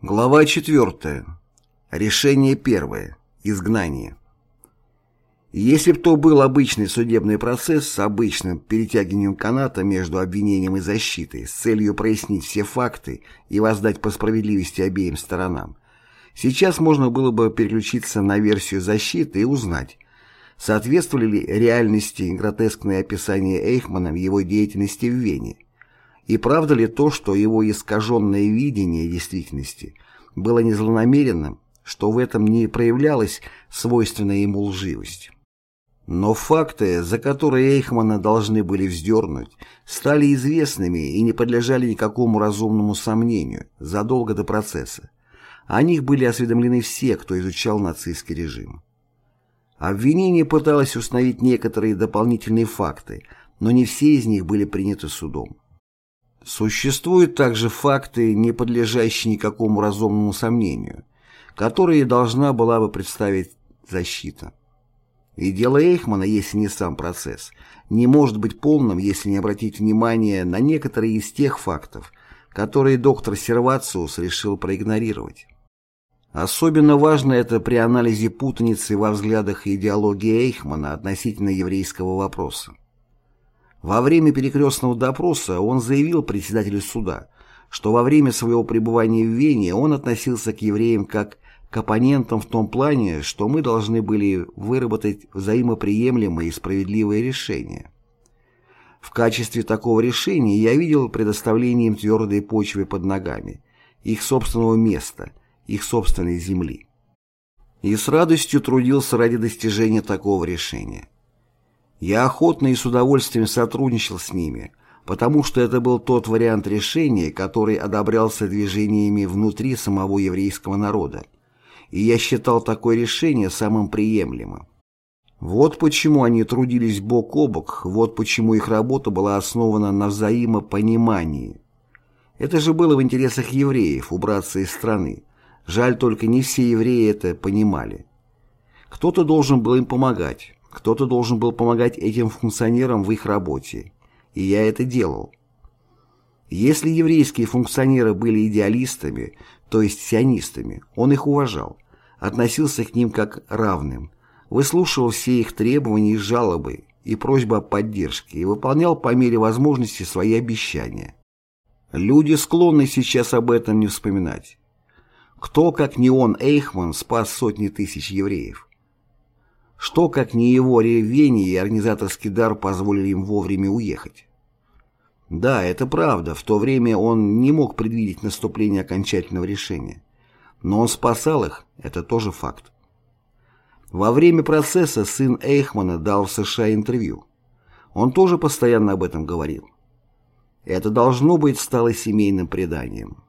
Глава 4. Решение первое. Изгнание. Если бы то был обычный судебный процесс с обычным перетягиванием каната между обвинением и защитой с целью прояснить все факты и воздать по справедливости обеим сторонам, сейчас можно было бы переключиться на версию защиты и узнать, соответствовали ли реальности гротескные описания Эйхмана его деятельности в Вене, и правда ли то, что его искаженное видение действительности было не злонамеренным, что в этом не проявлялась свойственная ему лживость? Но факты, за которые Эйхмана должны были вздернуть, стали известными и не подлежали никакому разумному сомнению задолго до процесса. О них были осведомлены все, кто изучал нацистский режим. Обвинение пыталось установить некоторые дополнительные факты, но не все из них были приняты судом. Существуют также факты, не подлежащие никакому разумному сомнению, которые должна была бы представить защита. И дело Эйхмана, если не сам процесс, не может быть полным, если не обратить внимание на некоторые из тех фактов, которые доктор Сервациус решил проигнорировать. Особенно важно это при анализе путаницы во взглядах и идеологии Эйхмана относительно еврейского вопроса. Во время перекрестного допроса он заявил председателю суда, что во время своего пребывания в Вене он относился к евреям как к оппонентам в том плане, что мы должны были выработать взаимоприемлемое и справедливое решение. В качестве такого решения я видел предоставление им твердой почвы под ногами, их собственного места, их собственной земли. И с радостью трудился ради достижения такого решения. Я охотно и с удовольствием сотрудничал с ними, потому что это был тот вариант решения, который одобрялся движениями внутри самого еврейского народа, и я считал такое решение самым приемлемым. Вот почему они трудились бок о бок, вот почему их работа была основана на взаимопонимании. Это же было в интересах евреев убраться из страны. Жаль только не все евреи это понимали. Кто-то должен был им помогать. Кто-то должен был помогать этим функционерам в их работе, и я это делал. Если еврейские функционеры были идеалистами, то есть сионистами, он их уважал, относился к ним как равным, выслушивал все их требования и жалобы и просьбы о поддержке и выполнял по мере возможности свои обещания. Люди склонны сейчас об этом не вспоминать. Кто, как не он, Эйхман, спас сотни тысяч евреев? Что, как не его ревение и организаторский дар позволили им вовремя уехать? Да, это правда, в то время он не мог предвидеть наступление окончательного решения. Но он спасал их, это тоже факт. Во время процесса сын Эйхмана дал в США интервью. Он тоже постоянно об этом говорил. Это должно быть стало семейным преданием.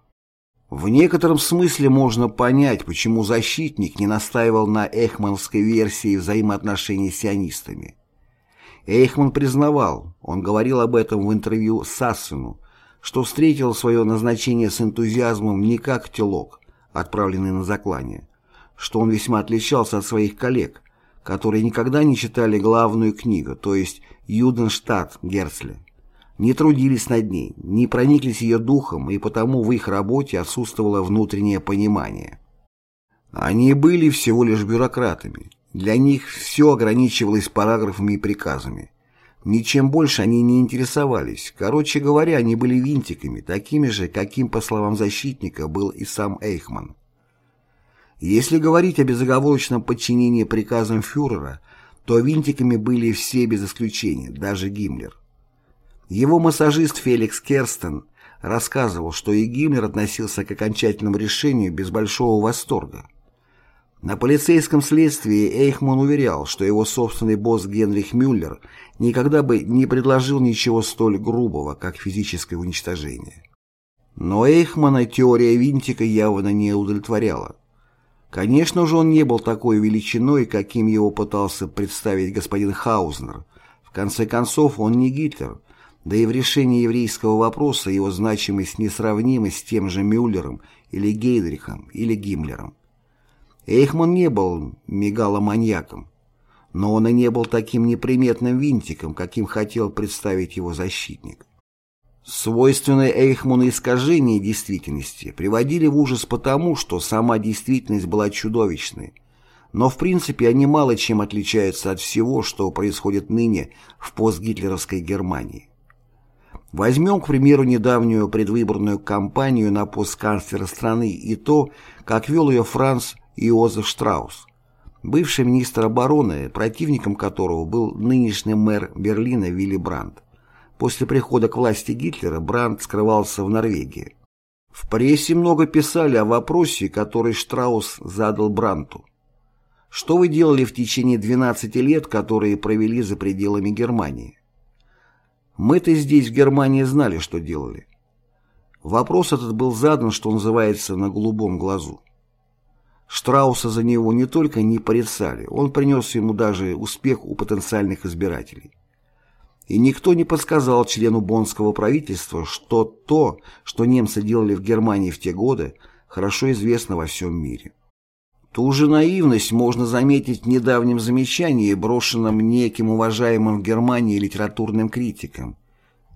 В некотором смысле можно понять, почему защитник не настаивал на эхмановской версии взаимоотношений с сионистами. Эйхман признавал, он говорил об этом в интервью Сассену, что встретил свое назначение с энтузиазмом не как телок, отправленный на заклание, что он весьма отличался от своих коллег, которые никогда не читали главную книгу, то есть «Юденштадт» Герцля не трудились над ней, не прониклись ее духом, и потому в их работе отсутствовало внутреннее понимание. Они были всего лишь бюрократами. Для них все ограничивалось параграфами и приказами. Ничем больше они не интересовались. Короче говоря, они были винтиками, такими же, каким, по словам защитника, был и сам Эйхман. Если говорить о безоговорочном подчинении приказам фюрера, то винтиками были все без исключения, даже Гиммлер. Его массажист Феликс Керстен рассказывал, что и Гиммлер относился к окончательному решению без большого восторга. На полицейском следствии Эйхман уверял, что его собственный босс Генрих Мюллер никогда бы не предложил ничего столь грубого, как физическое уничтожение. Но Эйхмана теория винтика явно не удовлетворяла. Конечно же, он не был такой величиной, каким его пытался представить господин Хаузнер. В конце концов, он не Гитлер, да и в решении еврейского вопроса его значимость несравнима с тем же Мюллером или Гейдрихом или Гиммлером. Эйхман не был мегаломаньяком, но он и не был таким неприметным винтиком, каким хотел представить его защитник. Свойственные Эйхману искажения действительности приводили в ужас потому, что сама действительность была чудовищной, но в принципе они мало чем отличаются от всего, что происходит ныне в постгитлеровской Германии. Возьмем, к примеру, недавнюю предвыборную кампанию на пост канцлера страны и то, как вел ее Франц Иозеф Штраус, бывший министр обороны, противником которого был нынешний мэр Берлина Вилли Брандт. После прихода к власти Гитлера Брандт скрывался в Норвегии. В прессе много писали о вопросе, который Штраус задал Брандту. Что вы делали в течение 12 лет, которые провели за пределами Германии? Мы-то здесь, в Германии, знали, что делали. Вопрос этот был задан, что называется, на голубом глазу. Штрауса за него не только не порицали, он принес ему даже успех у потенциальных избирателей. И никто не подсказал члену боннского правительства, что то, что немцы делали в Германии в те годы, хорошо известно во всем мире. Ту же наивность можно заметить в недавнем замечании, брошенном неким уважаемым в Германии литературным критиком.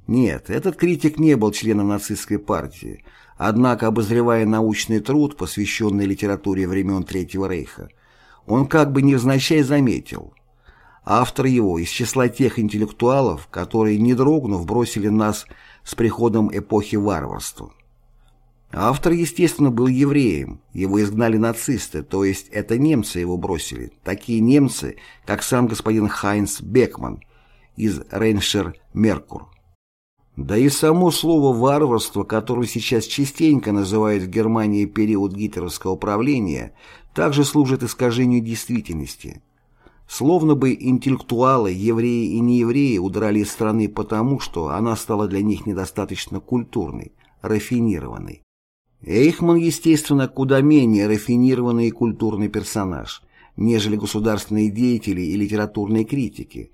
Нет, этот критик не был членом нацистской партии, однако, обозревая научный труд, посвященный литературе времен Третьего Рейха, он как бы невзначай заметил – Автор его из числа тех интеллектуалов, которые, не дрогнув, бросили нас с приходом эпохи варварства. Автор, естественно, был евреем, его изгнали нацисты, то есть это немцы его бросили, такие немцы, как сам господин Хайнц Бекман из Рейншер Меркур. Да и само слово «варварство», которое сейчас частенько называют в Германии период гитлеровского правления, также служит искажению действительности – Словно бы интеллектуалы, евреи и неевреи удрали из страны потому, что она стала для них недостаточно культурной, рафинированной. Эйхман, естественно, куда менее рафинированный и культурный персонаж, нежели государственные деятели и литературные критики.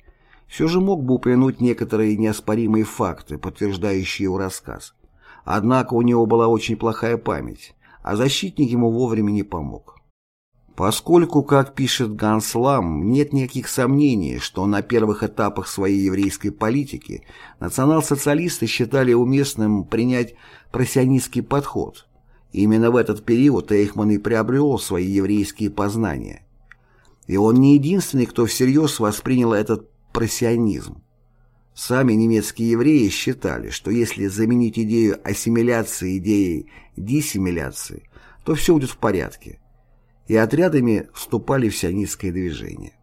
Все же мог бы упомянуть некоторые неоспоримые факты, подтверждающие его рассказ. Однако у него была очень плохая память, а защитник ему вовремя не помог. Поскольку, как пишет Ганс Лам, нет никаких сомнений, что на первых этапах своей еврейской политики национал-социалисты считали уместным принять просионистский подход. Именно в этот период Эйхман и приобрел свои еврейские познания. И он не единственный, кто всерьез воспринял этот просионизм. Сами немецкие евреи считали, что если заменить идею ассимиляции идеей диссимиляции, то все будет в порядке и отрядами вступали в сионистское движение.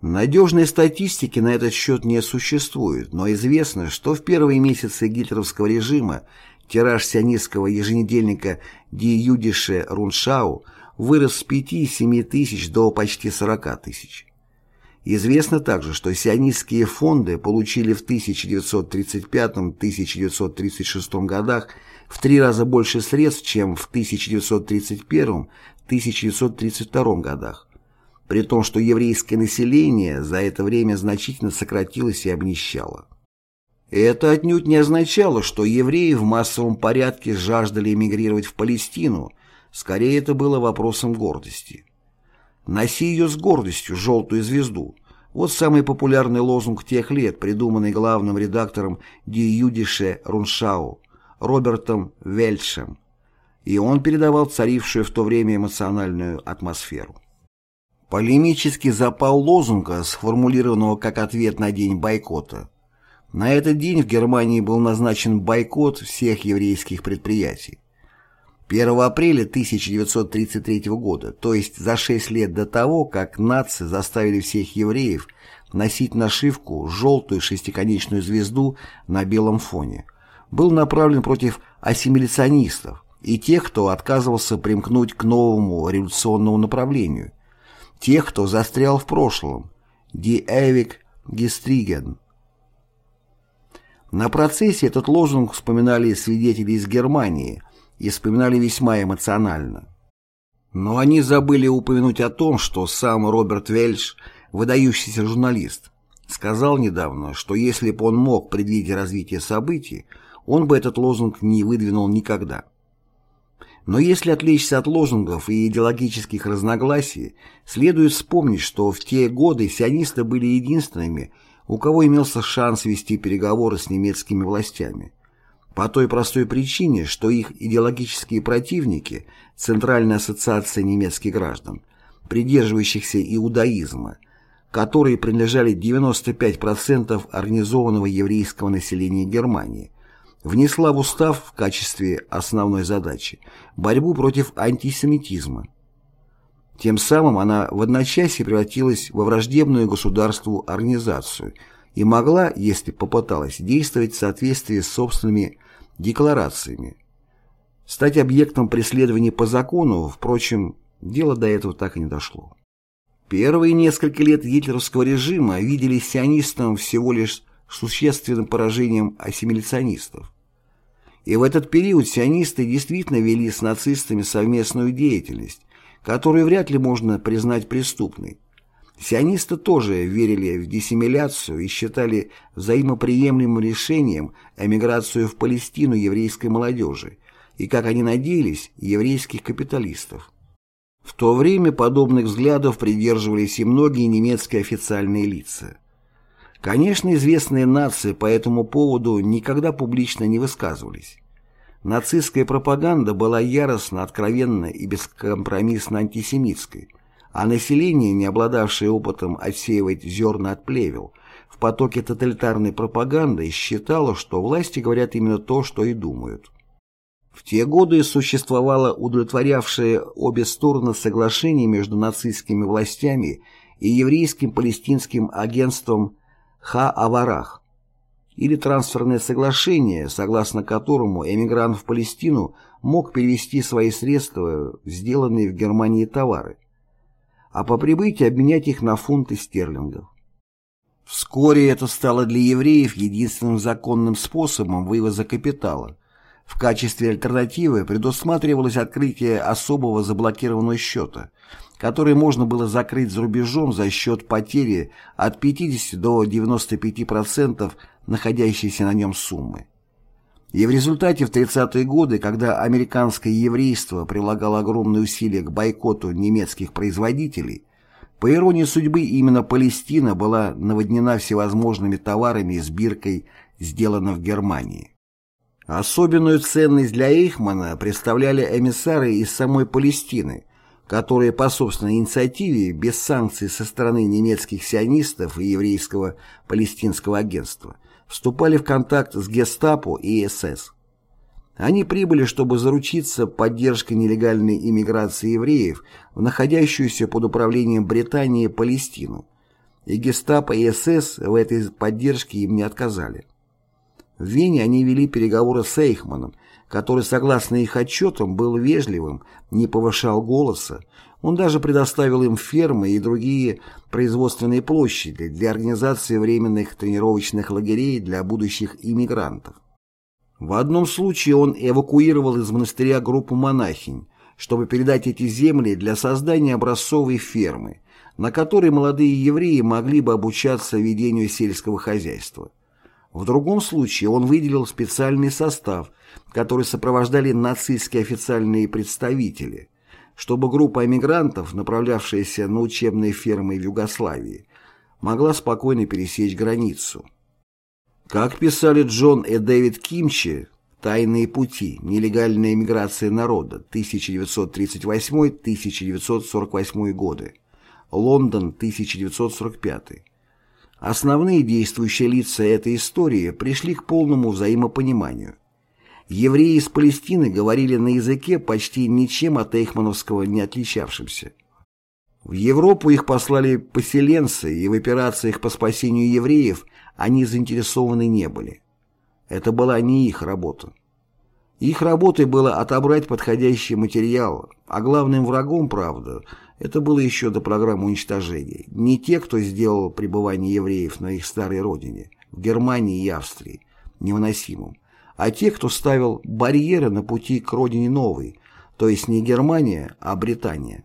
Надежной статистики на этот счет не существует, но известно, что в первые месяцы гитлеровского режима тираж сионистского еженедельника «Die Jüdische Rundschau» вырос с 5-7 тысяч до почти 40 тысяч. Известно также, что сионистские фонды получили в 1935-1936 годах в три раза больше средств, чем в 1931 1932 годах, при том, что еврейское население за это время значительно сократилось и обнищало. Это отнюдь не означало, что евреи в массовом порядке жаждали эмигрировать в Палестину, скорее это было вопросом гордости. «Носи ее с гордостью, желтую звезду» Вот самый популярный лозунг тех лет, придуманный главным редактором Ди Юдише Руншау Робертом Вельшем и он передавал царившую в то время эмоциональную атмосферу. Полемический запал лозунга, сформулированного как ответ на день бойкота. На этот день в Германии был назначен бойкот всех еврейских предприятий. 1 апреля 1933 года, то есть за 6 лет до того, как нации заставили всех евреев носить нашивку желтую шестиконечную звезду на белом фоне, был направлен против ассимиляционистов, и тех, кто отказывался примкнуть к новому революционному направлению, тех, кто застрял в прошлом, «Die ewig gestrigen». На процессе этот лозунг вспоминали свидетели из Германии и вспоминали весьма эмоционально. Но они забыли упомянуть о том, что сам Роберт Вельш, выдающийся журналист, сказал недавно, что если бы он мог предвидеть развитие событий, он бы этот лозунг не выдвинул никогда. Но если отвлечься от лозунгов и идеологических разногласий, следует вспомнить, что в те годы сионисты были единственными, у кого имелся шанс вести переговоры с немецкими властями. По той простой причине, что их идеологические противники, Центральная ассоциация немецких граждан, придерживающихся иудаизма, которые принадлежали 95% организованного еврейского населения Германии, внесла в устав в качестве основной задачи борьбу против антисемитизма. Тем самым она в одночасье превратилась во враждебную государству организацию и могла, если попыталась, действовать в соответствии с собственными декларациями. Стать объектом преследования по закону, впрочем, дело до этого так и не дошло. Первые несколько лет гитлеровского режима виделись сионистам всего лишь существенным поражением ассимиляционистов. И в этот период сионисты действительно вели с нацистами совместную деятельность, которую вряд ли можно признать преступной. Сионисты тоже верили в диссимиляцию и считали взаимоприемлемым решением эмиграцию в Палестину еврейской молодежи и, как они надеялись, еврейских капиталистов. В то время подобных взглядов придерживались и многие немецкие официальные лица. Конечно, известные нации по этому поводу никогда публично не высказывались. Нацистская пропаганда была яростно, откровенно и бескомпромиссно антисемитской, а население, не обладавшее опытом отсеивать зерна от плевел, в потоке тоталитарной пропаганды считало, что власти говорят именно то, что и думают. В те годы существовало удовлетворявшее обе стороны соглашение между нацистскими властями и еврейским палестинским агентством Ха-Аварах, или трансферное соглашение, согласно которому эмигрант в Палестину мог перевести свои средства в сделанные в Германии товары, а по прибытии обменять их на фунты стерлингов. Вскоре это стало для евреев единственным законным способом вывоза капитала. В качестве альтернативы предусматривалось открытие особого заблокированного счета – который можно было закрыть за рубежом за счет потери от 50 до 95% находящейся на нем суммы. И в результате в 30-е годы, когда американское еврейство прилагало огромные усилия к бойкоту немецких производителей, по иронии судьбы именно Палестина была наводнена всевозможными товарами с биркой «Сделано в Германии». Особенную ценность для Эйхмана представляли эмиссары из самой Палестины – которые по собственной инициативе, без санкций со стороны немецких сионистов и еврейского палестинского агентства, вступали в контакт с гестапо и СС. Они прибыли, чтобы заручиться поддержкой нелегальной иммиграции евреев в находящуюся под управлением Британии Палестину, и гестапо и СС в этой поддержке им не отказали. В Вене они вели переговоры с Эйхманом, который, согласно их отчетам, был вежливым, не повышал голоса, он даже предоставил им фермы и другие производственные площади для организации временных тренировочных лагерей для будущих иммигрантов. В одном случае он эвакуировал из монастыря группу монахинь, чтобы передать эти земли для создания образцовой фермы, на которой молодые евреи могли бы обучаться ведению сельского хозяйства. В другом случае он выделил специальный состав, который сопровождали нацистские официальные представители, чтобы группа эмигрантов, направлявшаяся на учебные фермы в Югославии, могла спокойно пересечь границу. Как писали Джон и Дэвид Кимчи, «Тайные пути. Нелегальная эмиграция народа. 1938-1948 годы». Лондон, 1945 Основные действующие лица этой истории пришли к полному взаимопониманию. Евреи из Палестины говорили на языке, почти ничем от Эйхмановского не отличавшемся. В Европу их послали поселенцы, и в операциях по спасению евреев они заинтересованы не были. Это была не их работа. Их работой было отобрать подходящий материал, а главным врагом, правда, это было еще до программы уничтожения. Не те, кто сделал пребывание евреев на их старой родине, в Германии и Австрии, невыносимым, а те, кто ставил барьеры на пути к родине новой, то есть не Германия, а Британия.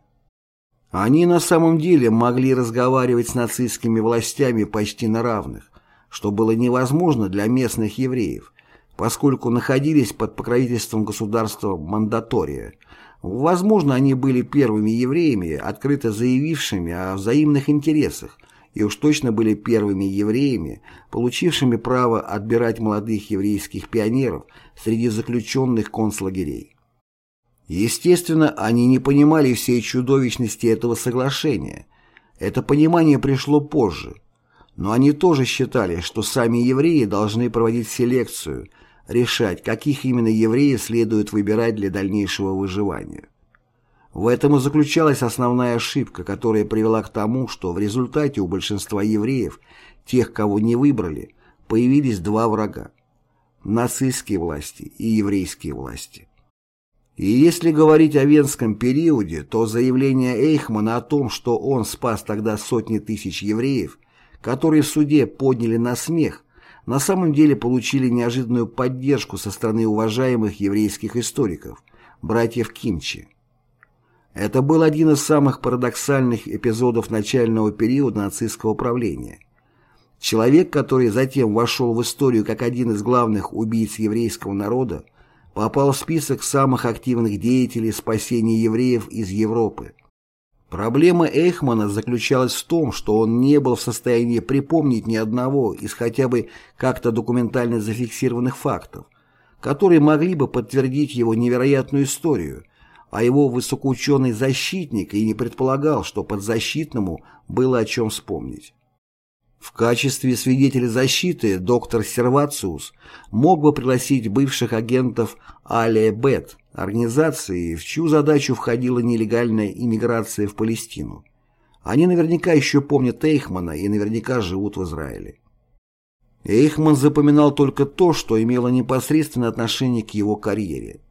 Они на самом деле могли разговаривать с нацистскими властями почти на равных, что было невозможно для местных евреев, поскольку находились под покровительством государства Мандатория – Возможно, они были первыми евреями, открыто заявившими о взаимных интересах, и уж точно были первыми евреями, получившими право отбирать молодых еврейских пионеров среди заключенных концлагерей. Естественно, они не понимали всей чудовищности этого соглашения. Это понимание пришло позже. Но они тоже считали, что сами евреи должны проводить селекцию, решать, каких именно евреев следует выбирать для дальнейшего выживания. В этом и заключалась основная ошибка, которая привела к тому, что в результате у большинства евреев, тех, кого не выбрали, появились два врага – нацистские власти и еврейские власти. И если говорить о венском периоде, то заявление Эйхмана о том, что он спас тогда сотни тысяч евреев, которые в суде подняли на смех, на самом деле получили неожиданную поддержку со стороны уважаемых еврейских историков, братьев Кимчи. Это был один из самых парадоксальных эпизодов начального периода нацистского правления. Человек, который затем вошел в историю как один из главных убийц еврейского народа, попал в список самых активных деятелей спасения евреев из Европы. Проблема Эйхмана заключалась в том, что он не был в состоянии припомнить ни одного из хотя бы как-то документально зафиксированных фактов, которые могли бы подтвердить его невероятную историю, а его высокоученый защитник и не предполагал, что подзащитному было о чем вспомнить. В качестве свидетеля защиты доктор Сервациус мог бы пригласить бывших агентов Алия Бет, организации, в чью задачу входила нелегальная иммиграция в Палестину. Они наверняка еще помнят Эйхмана и наверняка живут в Израиле. Эйхман запоминал только то, что имело непосредственное отношение к его карьере.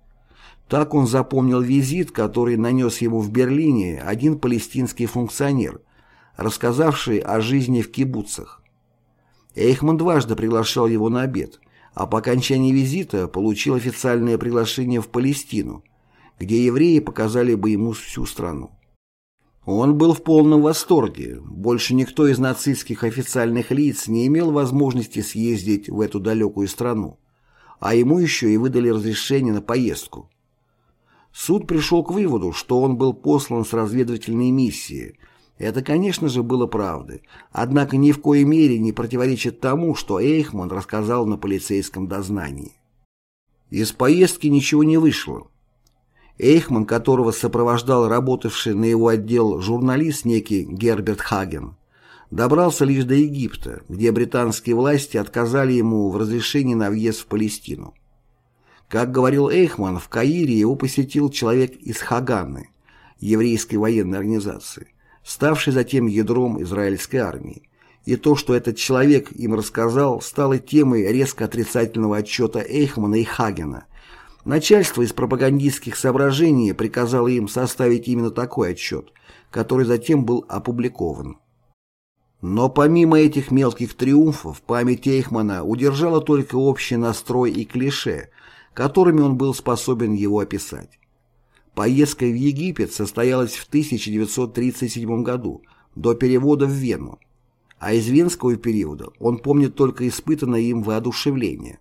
Так он запомнил визит, который нанес ему в Берлине один палестинский функционер, рассказавший о жизни в кибуцах. Эйхман дважды приглашал его на обед, а по окончании визита получил официальное приглашение в Палестину, где евреи показали бы ему всю страну. Он был в полном восторге. Больше никто из нацистских официальных лиц не имел возможности съездить в эту далекую страну, а ему еще и выдали разрешение на поездку. Суд пришел к выводу, что он был послан с разведывательной миссией. Это, конечно же, было правдой, однако ни в коей мере не противоречит тому, что Эйхман рассказал на полицейском дознании. Из поездки ничего не вышло. Эйхман, которого сопровождал работавший на его отдел журналист некий Герберт Хаген, добрался лишь до Египта, где британские власти отказали ему в разрешении на въезд в Палестину. Как говорил Эйхман, в Каире его посетил человек из Хаганы, еврейской военной организации, ставший затем ядром израильской армии. И то, что этот человек им рассказал, стало темой резко отрицательного отчета Эйхмана и Хагена. Начальство из пропагандистских соображений приказало им составить именно такой отчет, который затем был опубликован. Но помимо этих мелких триумфов, память Эйхмана удержала только общий настрой и клише – которыми он был способен его описать. Поездка в Египет состоялась в 1937 году, до перевода в Вену, а из венского периода он помнит только испытанное им воодушевление.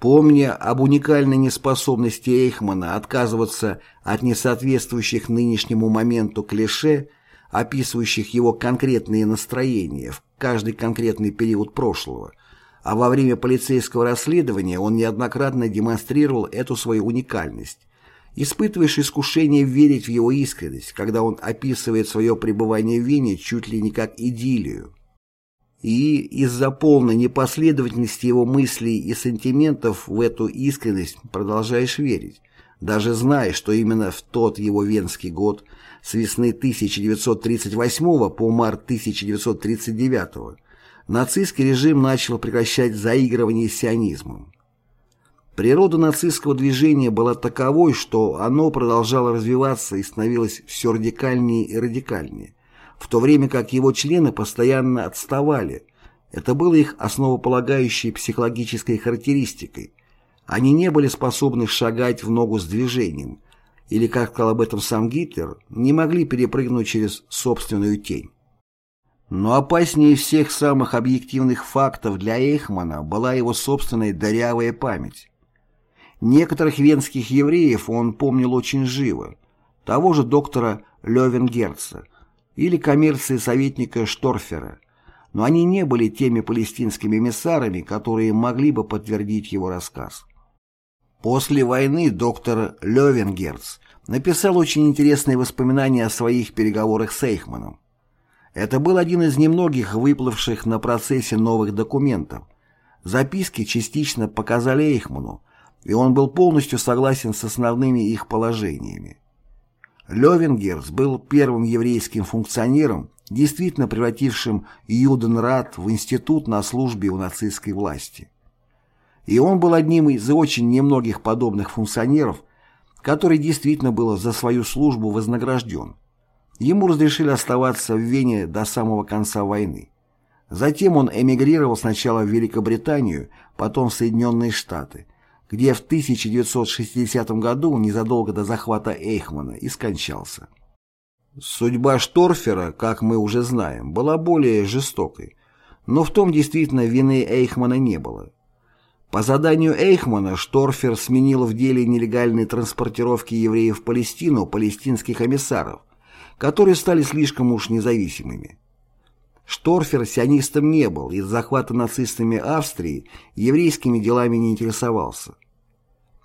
Помня об уникальной неспособности Эйхмана отказываться от несоответствующих нынешнему моменту клише, описывающих его конкретные настроения в каждый конкретный период прошлого, а во время полицейского расследования он неоднократно демонстрировал эту свою уникальность. Испытываешь искушение верить в его искренность, когда он описывает свое пребывание в Вене чуть ли не как идиллию. И из-за полной непоследовательности его мыслей и сантиментов в эту искренность продолжаешь верить, даже зная, что именно в тот его венский год с весны 1938 по март 1939 нацистский режим начал прекращать заигрывание с сионизмом. Природа нацистского движения была таковой, что оно продолжало развиваться и становилось все радикальнее и радикальнее, в то время как его члены постоянно отставали. Это было их основополагающей психологической характеристикой. Они не были способны шагать в ногу с движением, или, как сказал об этом сам Гитлер, не могли перепрыгнуть через собственную тень. Но опаснее всех самых объективных фактов для Эйхмана была его собственная дырявая память. Некоторых венских евреев он помнил очень живо, того же доктора Левенгерца или коммерции советника Шторфера, но они не были теми палестинскими эмиссарами, которые могли бы подтвердить его рассказ. После войны доктор Левенгерц написал очень интересные воспоминания о своих переговорах с Эйхманом. Это был один из немногих выплывших на процессе новых документов. Записки частично показали Эйхману, и он был полностью согласен с основными их положениями. Левенгерс был первым еврейским функционером, действительно превратившим Юденрат в институт на службе у нацистской власти. И он был одним из очень немногих подобных функционеров, который действительно был за свою службу вознагражден. Ему разрешили оставаться в Вене до самого конца войны. Затем он эмигрировал сначала в Великобританию, потом в Соединенные Штаты – где в 1960 году, незадолго до захвата Эйхмана, и скончался. Судьба Шторфера, как мы уже знаем, была более жестокой, но в том действительно вины Эйхмана не было. По заданию Эйхмана Шторфер сменил в деле нелегальной транспортировки евреев в Палестину палестинских эмиссаров, которые стали слишком уж независимыми. Шторфер сионистом не был, из захвата нацистами Австрии еврейскими делами не интересовался.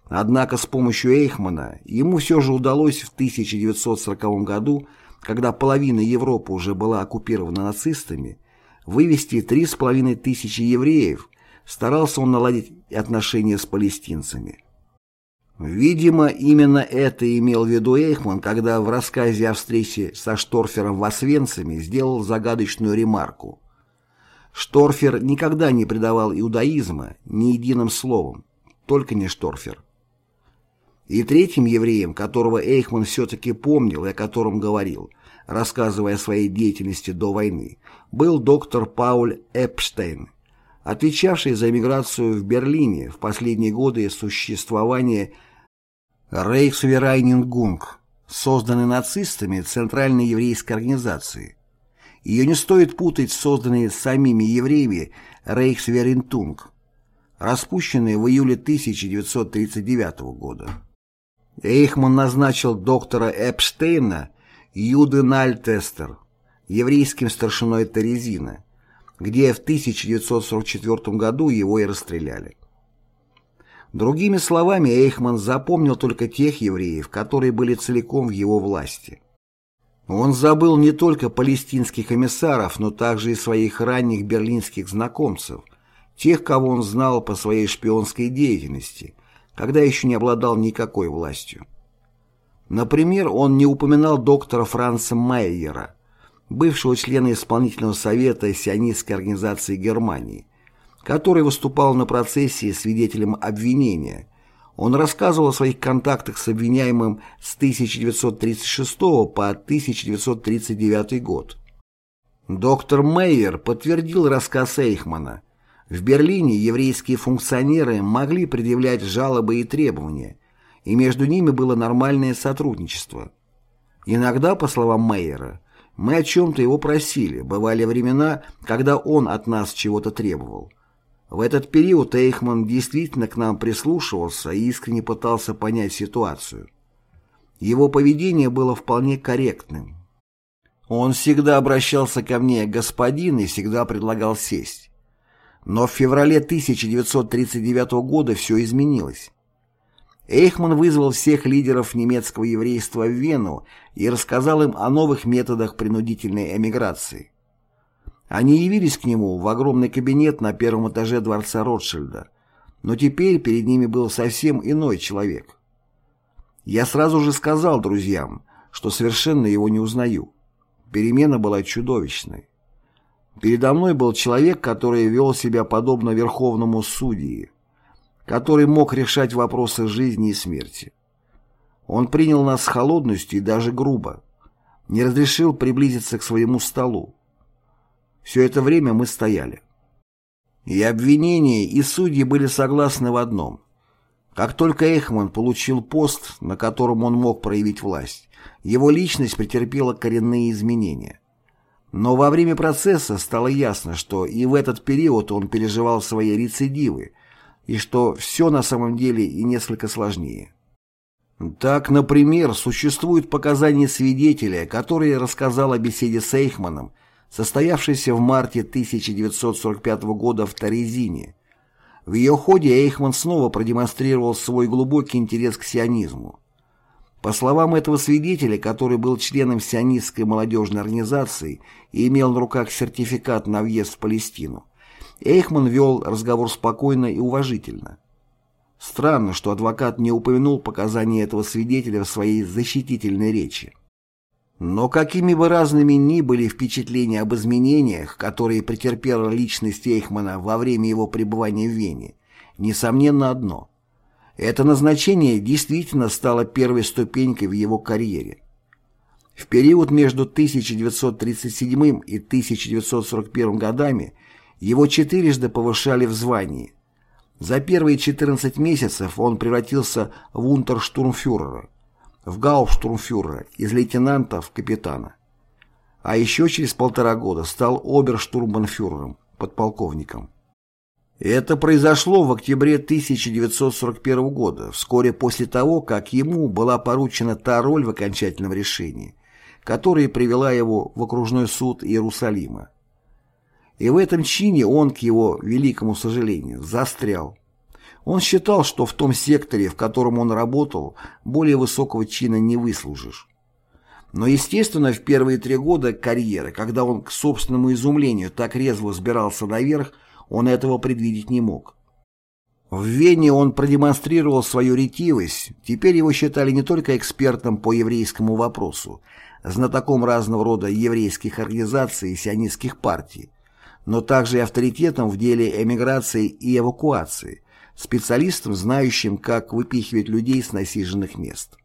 Однако с помощью Эйхмана ему все же удалось в 1940 году, когда половина Европы уже была оккупирована нацистами, вывести 3,5 тысячи евреев, старался он наладить отношения с палестинцами. Видимо, именно это имел в виду Эйхман, когда в рассказе о встрече со Шторфером в Освенциме сделал загадочную ремарку. Шторфер никогда не предавал иудаизма ни единым словом, только не Шторфер. И третьим евреем, которого Эйхман все-таки помнил и о котором говорил, рассказывая о своей деятельности до войны, был доктор Пауль Эпштейн, отвечавший за эмиграцию в Берлине в последние годы существования Рейхсферайнигунг, созданной нацистами Центральной еврейской организации. Ее не стоит путать с созданной самими евреями Рейхсверинтунг, распущенной в июле 1939 года. Эйхман назначил доктора Эпштейна Юденальтестер еврейским старшиной Терезина, где в 1944 году его и расстреляли. Другими словами, Эйхман запомнил только тех евреев, которые были целиком в его власти. Он забыл не только палестинских эмиссаров, но также и своих ранних берлинских знакомцев, тех, кого он знал по своей шпионской деятельности, когда еще не обладал никакой властью. Например, он не упоминал доктора Франца Майера, бывшего члена исполнительного совета сионистской организации Германии, который выступал на процессе свидетелем обвинения. Он рассказывал о своих контактах с обвиняемым с 1936 по 1939 год. Доктор Мейер подтвердил рассказ Эйхмана. В Берлине еврейские функционеры могли предъявлять жалобы и требования, и между ними было нормальное сотрудничество. Иногда, по словам Мейера, мы о чем-то его просили, бывали времена, когда он от нас чего-то требовал. В этот период Эйхман действительно к нам прислушивался и искренне пытался понять ситуацию. Его поведение было вполне корректным. Он всегда обращался ко мне «господин» и всегда предлагал сесть. Но в феврале 1939 года все изменилось. Эйхман вызвал всех лидеров немецкого еврейства в Вену и рассказал им о новых методах принудительной эмиграции. Они явились к нему в огромный кабинет на первом этаже дворца Ротшильда, но теперь перед ними был совсем иной человек. Я сразу же сказал друзьям, что совершенно его не узнаю. Перемена была чудовищной. Передо мной был человек, который вел себя подобно верховному судьи, который мог решать вопросы жизни и смерти. Он принял нас с холодностью и даже грубо, не разрешил приблизиться к своему столу. Все это время мы стояли. И обвинения, и судьи были согласны в одном. Как только Эхман получил пост, на котором он мог проявить власть, его личность претерпела коренные изменения. Но во время процесса стало ясно, что и в этот период он переживал свои рецидивы, и что все на самом деле и несколько сложнее. Так, например, существуют показания свидетеля, который рассказал о беседе с Эйхманом состоявшийся в марте 1945 года в Торезине, В ее ходе Эйхман снова продемонстрировал свой глубокий интерес к сионизму. По словам этого свидетеля, который был членом сионистской молодежной организации и имел на руках сертификат на въезд в Палестину, Эйхман вел разговор спокойно и уважительно. Странно, что адвокат не упомянул показания этого свидетеля в своей защитительной речи. Но какими бы разными ни были впечатления об изменениях, которые претерпела личность Эйхмана во время его пребывания в Вене, несомненно одно – это назначение действительно стало первой ступенькой в его карьере. В период между 1937 и 1941 годами его четырежды повышали в звании. За первые 14 месяцев он превратился в унтерштурмфюрера, в гауптштурмфюрера, из лейтенанта в капитана. А еще через полтора года стал оберштурмбанфюрером, подполковником. Это произошло в октябре 1941 года, вскоре после того, как ему была поручена та роль в окончательном решении, которая привела его в окружной суд Иерусалима. И в этом чине он, к его великому сожалению, застрял. Он считал, что в том секторе, в котором он работал, более высокого чина не выслужишь. Но, естественно, в первые три года карьеры, когда он к собственному изумлению так резво взбирался наверх, он этого предвидеть не мог. В Вене он продемонстрировал свою ретивость, теперь его считали не только экспертом по еврейскому вопросу, знатоком разного рода еврейских организаций и сионистских партий, но также и авторитетом в деле эмиграции и эвакуации, специалистом, знающим, как выпихивать людей с насиженных мест.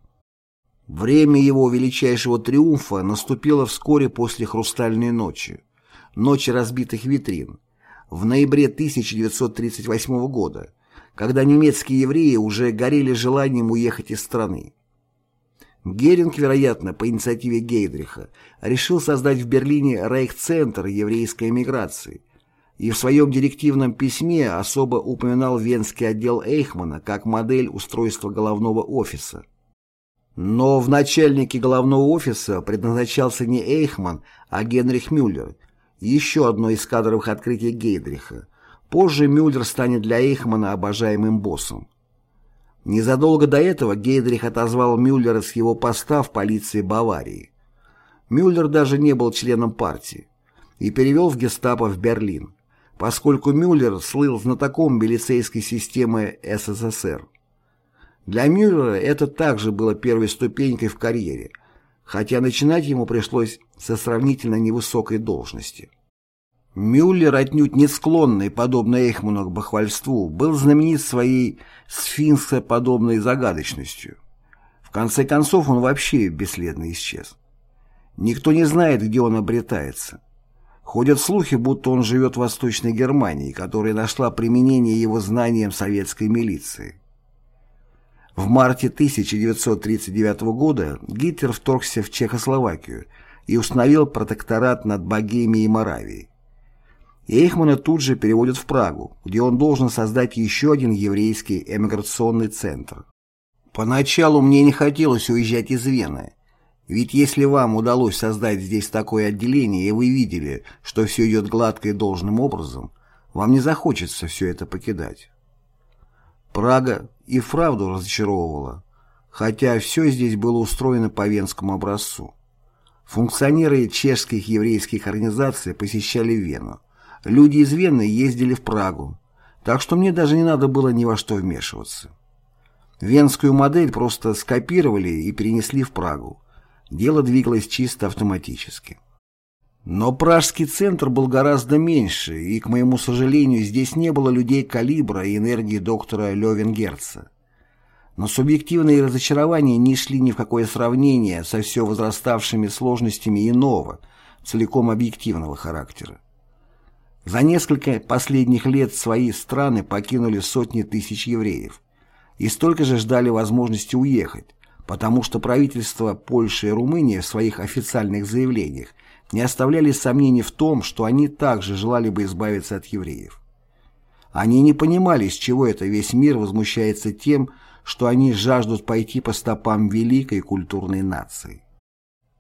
Время его величайшего триумфа наступило вскоре после «Хрустальной ночи», «Ночи разбитых витрин», в ноябре 1938 года, когда немецкие евреи уже горели желанием уехать из страны. Геринг, вероятно, по инициативе Гейдриха, решил создать в Берлине рейх-центр еврейской эмиграции и в своем директивном письме особо упоминал венский отдел Эйхмана как модель устройства головного офиса. Но в начальнике головного офиса предназначался не Эйхман, а Генрих Мюллер, еще одно из кадровых открытий Гейдриха. Позже Мюллер станет для Эйхмана обожаемым боссом. Незадолго до этого Гейдрих отозвал Мюллера с его поста в полиции Баварии. Мюллер даже не был членом партии и перевел в гестапо в Берлин, поскольку Мюллер слыл знатоком милицейской системы СССР. Для Мюллера это также было первой ступенькой в карьере – хотя начинать ему пришлось со сравнительно невысокой должности. Мюллер, отнюдь не склонный, подобно Эйхману, к бахвальству, был знаменит своей сфинксоподобной загадочностью. В конце концов, он вообще бесследно исчез. Никто не знает, где он обретается. Ходят слухи, будто он живет в Восточной Германии, которая нашла применение его знаниям советской милиции. В марте 1939 года Гитлер вторгся в Чехословакию и установил протекторат над Богемией и Моравией. Эйхмана тут же переводят в Прагу, где он должен создать еще один еврейский эмиграционный центр. Поначалу мне не хотелось уезжать из Вены, ведь если вам удалось создать здесь такое отделение, и вы видели, что все идет гладко и должным образом, вам не захочется все это покидать. Прага и вправду разочаровывала, хотя все здесь было устроено по венскому образцу. Функционеры чешских еврейских организаций посещали Вену. Люди из Вены ездили в Прагу, так что мне даже не надо было ни во что вмешиваться. Венскую модель просто скопировали и перенесли в Прагу. Дело двигалось чисто автоматически. Но пражский центр был гораздо меньше, и, к моему сожалению, здесь не было людей калибра и энергии доктора Левенгерца. Но субъективные разочарования не шли ни в какое сравнение со все возраставшими сложностями иного, целиком объективного характера. За несколько последних лет свои страны покинули сотни тысяч евреев и столько же ждали возможности уехать, потому что правительства Польши и Румынии в своих официальных заявлениях не оставляли сомнений в том, что они также желали бы избавиться от евреев. Они не понимали, с чего это весь мир возмущается тем, что они жаждут пойти по стопам великой культурной нации.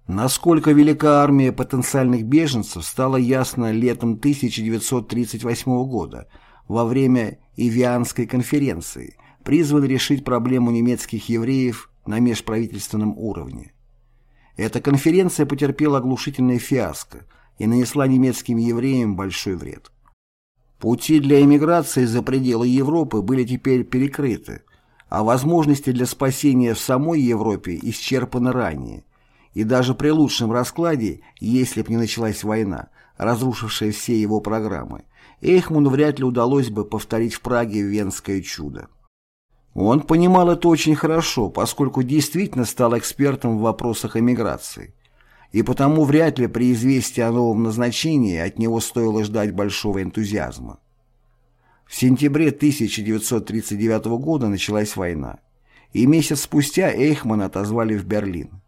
Насколько велика армия потенциальных беженцев, стало ясно летом 1938 года, во время и Вианской конференции, призваны решить проблему немецких евреев на межправительственном уровне. Эта конференция потерпела оглушительное фиаско и нанесла немецким евреям большой вред. Пути для эмиграции за пределы Европы были теперь перекрыты, а возможности для спасения в самой Европе исчерпаны ранее, и даже при лучшем раскладе, если б не началась война, разрушившая все его программы, Эйхману вряд ли удалось бы повторить в Праге венское чудо. Он понимал это очень хорошо, поскольку действительно стал экспертом в вопросах эмиграции. И потому вряд ли при известии о новом назначении от него стоило ждать большого энтузиазма. В сентябре 1939 года началась война, и месяц спустя Эйхмана отозвали в Берлин.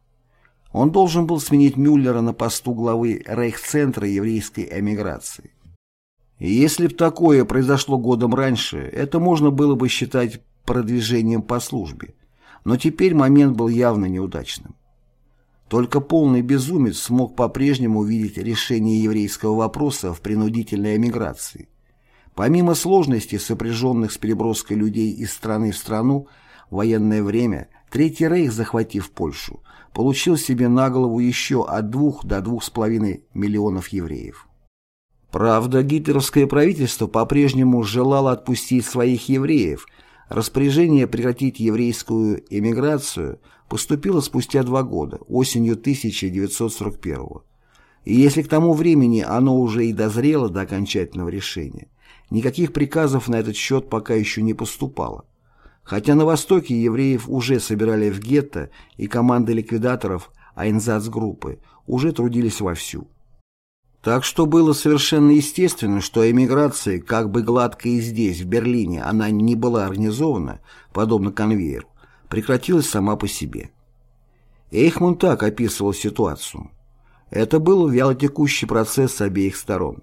Он должен был сменить Мюллера на посту главы Рейхцентра еврейской эмиграции. И если б такое произошло годом раньше, это можно было бы считать продвижением по службе, но теперь момент был явно неудачным. Только полный безумец смог по-прежнему увидеть решение еврейского вопроса в принудительной эмиграции. Помимо сложностей, сопряженных с переброской людей из страны в страну, в военное время Третий Рейх, захватив Польшу, получил себе на голову еще от двух до двух с половиной миллионов евреев. Правда, гитлеровское правительство по-прежнему желало отпустить своих евреев. Распоряжение прекратить еврейскую эмиграцию поступило спустя два года, осенью 1941 И если к тому времени оно уже и дозрело до окончательного решения, никаких приказов на этот счет пока еще не поступало. Хотя на Востоке евреев уже собирали в гетто, и команды ликвидаторов Айнзац-группы уже трудились вовсю. Так что было совершенно естественно, что эмиграция, как бы гладко и здесь, в Берлине, она не была организована, подобно конвейеру, прекратилась сама по себе. Эйхман так описывал ситуацию. Это был вялотекущий процесс с обеих сторон.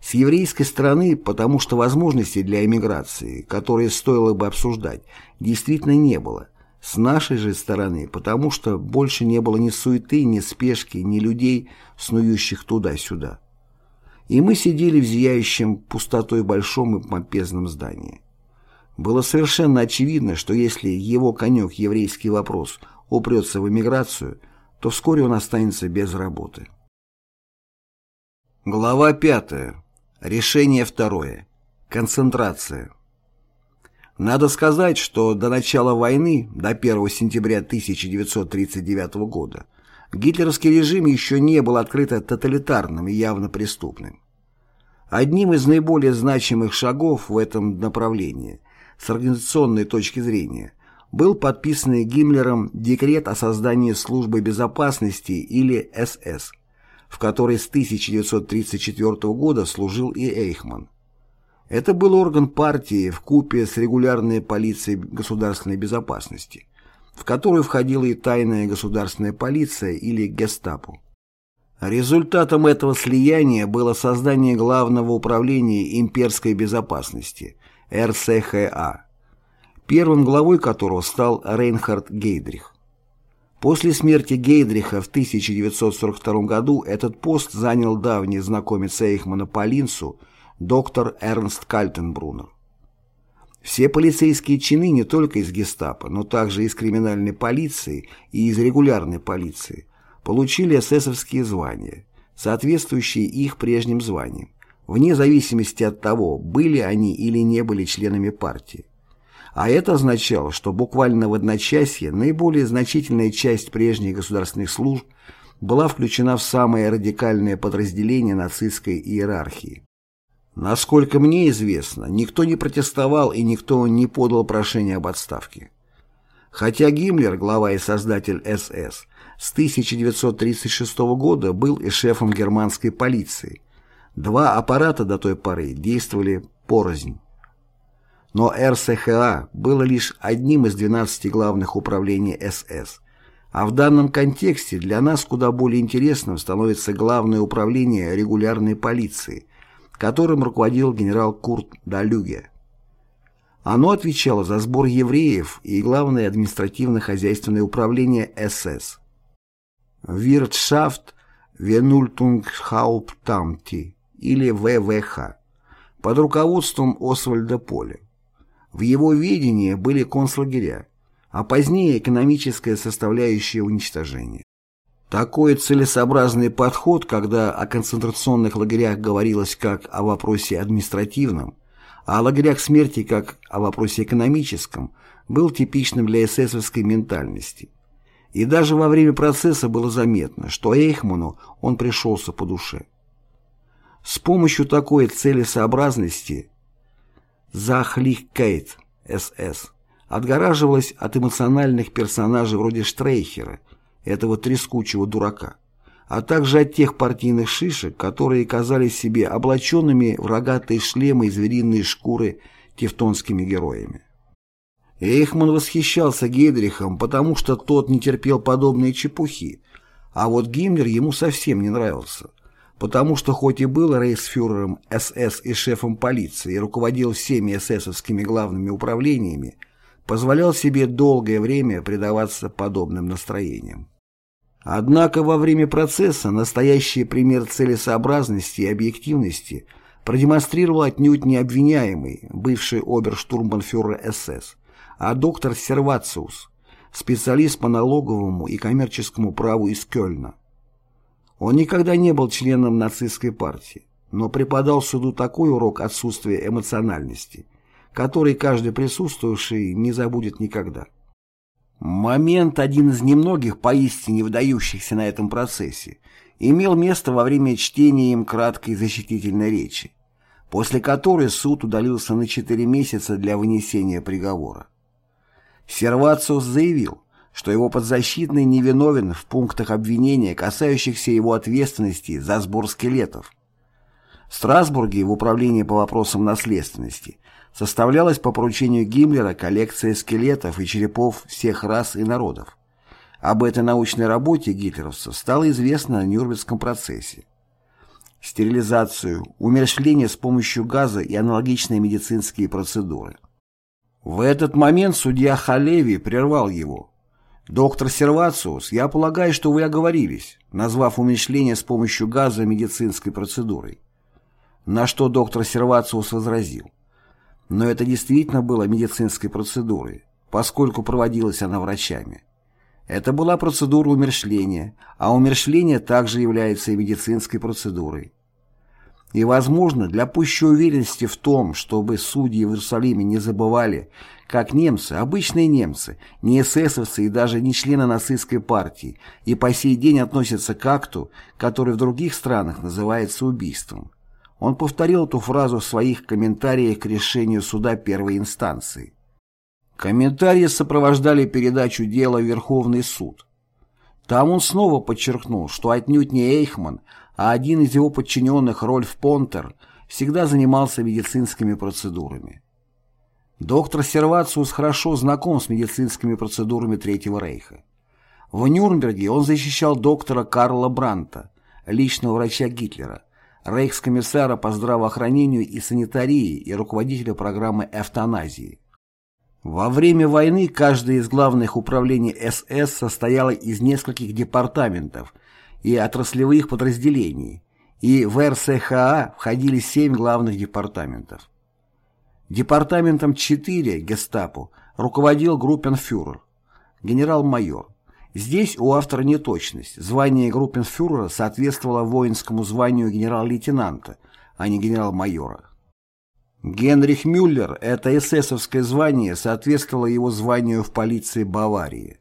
С еврейской стороны, потому что возможностей для эмиграции, которые стоило бы обсуждать, действительно не было. С нашей же стороны, потому что больше не было ни суеты, ни спешки, ни людей, снующих туда-сюда. И мы сидели в зияющем пустотой большом и помпезном здании. Было совершенно очевидно, что если его конек еврейский вопрос упрется в эмиграцию, то вскоре он останется без работы. Глава пятая. Решение второе. Концентрация. Надо сказать, что до начала войны, до 1 сентября 1939 года, гитлеровский режим еще не был открыто тоталитарным и явно преступным. Одним из наиболее значимых шагов в этом направлении, с организационной точки зрения, был подписанный Гиммлером декрет о создании службы безопасности или СС – в которой с 1934 года служил и Эйхман. Это был орган партии в купе с регулярной полицией государственной безопасности, в которую входила и тайная государственная полиция или гестапо. Результатом этого слияния было создание Главного управления имперской безопасности РСХА, первым главой которого стал Рейнхард Гейдрих. После смерти Гейдриха в 1942 году этот пост занял давний знакомец Эйхмана по Линцу, доктор Эрнст Кальтенбруннер. Все полицейские чины не только из гестапо, но также из криминальной полиции и из регулярной полиции получили эсэсовские звания, соответствующие их прежним званиям, вне зависимости от того, были они или не были членами партии. А это означало, что буквально в одночасье наиболее значительная часть прежних государственных служб была включена в самое радикальное подразделение нацистской иерархии. Насколько мне известно, никто не протестовал и никто не подал прошение об отставке. Хотя Гиммлер, глава и создатель СС, с 1936 года был и шефом германской полиции, два аппарата до той поры действовали порознь. Но РСХА было лишь одним из 12 главных управлений СС. А в данном контексте для нас куда более интересным становится Главное управление регулярной полиции, которым руководил генерал Курт Далюге. Оно отвечало за сбор евреев и Главное административно-хозяйственное управление СС. Wirtschaft Венультунгхауптамти или ВВХ под руководством Освальда Поля. В его видении были концлагеря, а позднее экономическая составляющая уничтожения. Такой целесообразный подход, когда о концентрационных лагерях говорилось как о вопросе административном, а о лагерях смерти как о вопросе экономическом, был типичным для эсэсовской ментальности. И даже во время процесса было заметно, что Эйхману он пришелся по душе. С помощью такой целесообразности Захлихкейт СС отгораживалась от эмоциональных персонажей вроде Штрейхера, этого трескучего дурака, а также от тех партийных шишек, которые казались себе облаченными в рогатые шлемы и звериные шкуры тевтонскими героями. Эйхман восхищался Гейдрихом, потому что тот не терпел подобные чепухи, а вот Гиммлер ему совсем не нравился, потому что хоть и был рейхсфюрером СС и шефом полиции и руководил всеми эсэсовскими главными управлениями, позволял себе долгое время предаваться подобным настроениям. Однако во время процесса настоящий пример целесообразности и объективности продемонстрировал отнюдь не обвиняемый, бывший оберштурмбанфюрер СС, а доктор Сервациус, специалист по налоговому и коммерческому праву из Кёльна. Он никогда не был членом нацистской партии, но преподал суду такой урок отсутствия эмоциональности, который каждый присутствующий не забудет никогда. Момент, один из немногих поистине выдающихся на этом процессе, имел место во время чтения им краткой защитительной речи, после которой суд удалился на 4 месяца для вынесения приговора. Сервациус заявил, что его подзащитный невиновен в пунктах обвинения, касающихся его ответственности за сбор скелетов. В Страсбурге в Управлении по вопросам наследственности составлялась по поручению Гиммлера коллекция скелетов и черепов всех рас и народов. Об этой научной работе гитлеровцев стало известно на Нюрнбергском процессе. Стерилизацию, умерщвление с помощью газа и аналогичные медицинские процедуры. В этот момент судья Халеви прервал его. «Доктор Сервациус, я полагаю, что вы оговорились, назвав умерщвление с помощью газа медицинской процедурой». На что доктор Сервациус возразил. Но это действительно было медицинской процедурой, поскольку проводилась она врачами. Это была процедура умерщвления, а умерщвление также является и медицинской процедурой. И, возможно, для пущей уверенности в том, чтобы судьи в Иерусалиме не забывали, как немцы, обычные немцы, не эсэсовцы и даже не члены нацистской партии, и по сей день относятся к акту, который в других странах называется убийством. Он повторил эту фразу в своих комментариях к решению суда первой инстанции. Комментарии сопровождали передачу дела в Верховный суд. Там он снова подчеркнул, что отнюдь не Эйхман, а один из его подчиненных, Рольф Понтер, всегда занимался медицинскими процедурами. Доктор Сервациус хорошо знаком с медицинскими процедурами Третьего Рейха. В Нюрнберге он защищал доктора Карла Бранта, личного врача Гитлера, рейхскомиссара по здравоохранению и санитарии и руководителя программы эвтаназии. Во время войны каждое из главных управлений СС состояло из нескольких департаментов и отраслевых подразделений, и в РСХА входили семь главных департаментов. Департаментом 4 гестапо руководил группенфюрер, генерал-майор. Здесь у автора неточность. Звание группенфюрера соответствовало воинскому званию генерал-лейтенанта, а не генерал-майора. Генрих Мюллер, это эсэсовское звание, соответствовало его званию в полиции Баварии.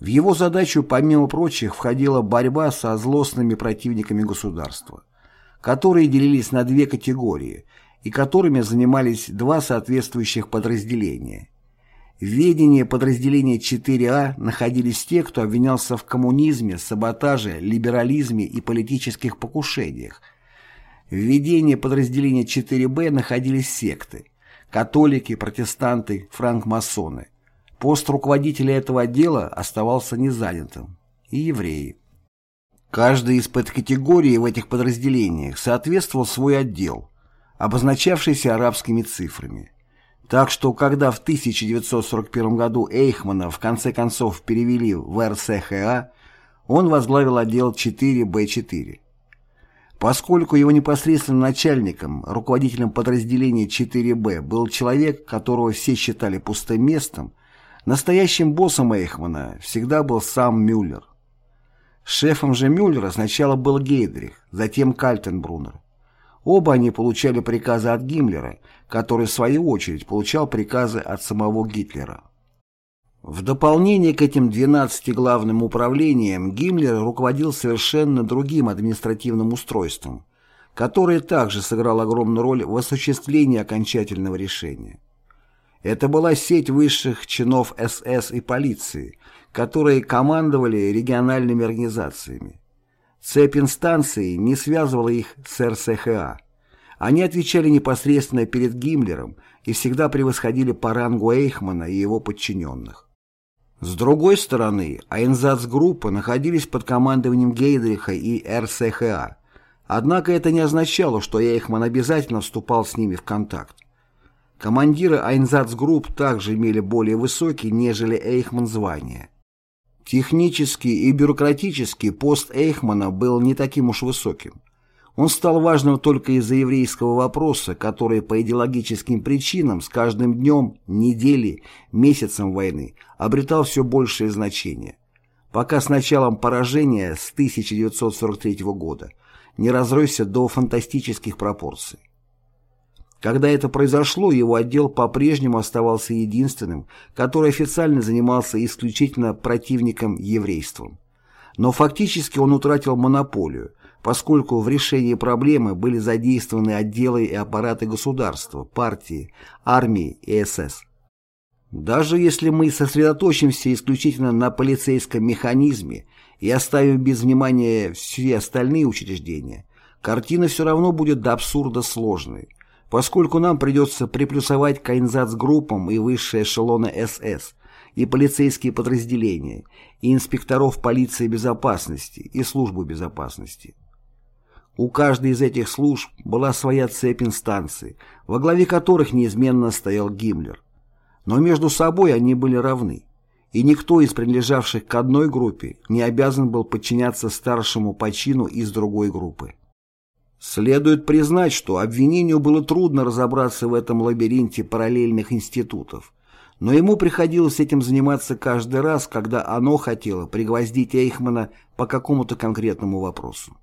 В его задачу, помимо прочих, входила борьба со злостными противниками государства, которые делились на две категории и которыми занимались два соответствующих подразделения. В ведении подразделения 4А находились те, кто обвинялся в коммунизме, саботаже, либерализме и политических покушениях. В ведении подразделения 4Б находились секты – католики, протестанты, франкмасоны – Пост руководителя этого отдела оставался незанятым. И евреи. Каждый из подкатегорий в этих подразделениях соответствовал свой отдел, обозначавшийся арабскими цифрами. Так что, когда в 1941 году Эйхмана в конце концов перевели в РСХА, он возглавил отдел 4Б4. Поскольку его непосредственным начальником, руководителем подразделения 4Б был человек, которого все считали пустым местом, настоящим боссом Эйхмана всегда был сам Мюллер. Шефом же Мюллера сначала был Гейдрих, затем Кальтенбруннер. Оба они получали приказы от Гиммлера, который в свою очередь получал приказы от самого Гитлера. В дополнение к этим 12 главным управлениям Гиммлер руководил совершенно другим административным устройством, которое также сыграло огромную роль в осуществлении окончательного решения. Это была сеть высших чинов СС и полиции, которые командовали региональными организациями. Цепь инстанций не связывала их с РСХА. Они отвечали непосредственно перед Гиммлером и всегда превосходили по рангу Эйхмана и его подчиненных. С другой стороны, Айнзацгруппы находились под командованием Гейдриха и РСХА, однако это не означало, что Эйхман обязательно вступал с ними в контакт. Командиры Айнзацгрупп также имели более высокие, нежели Эйхман звания. Технически и бюрократически пост Эйхмана был не таким уж высоким. Он стал важным только из-за еврейского вопроса, который по идеологическим причинам с каждым днем, неделей, месяцем войны обретал все большее значение, пока с началом поражения с 1943 года не разросся до фантастических пропорций. Когда это произошло, его отдел по-прежнему оставался единственным, который официально занимался исключительно противником еврейством. Но фактически он утратил монополию, поскольку в решении проблемы были задействованы отделы и аппараты государства, партии, армии и СС. Даже если мы сосредоточимся исключительно на полицейском механизме и оставим без внимания все остальные учреждения, картина все равно будет до абсурда сложной, поскольку нам придется приплюсовать к группам и высшие эшелоны СС, и полицейские подразделения, и инспекторов полиции безопасности, и службу безопасности. У каждой из этих служб была своя цепь инстанций, во главе которых неизменно стоял Гиммлер. Но между собой они были равны, и никто из принадлежавших к одной группе не обязан был подчиняться старшему по чину из другой группы. Следует признать, что обвинению было трудно разобраться в этом лабиринте параллельных институтов, но ему приходилось этим заниматься каждый раз, когда оно хотело пригвоздить Эйхмана по какому-то конкретному вопросу.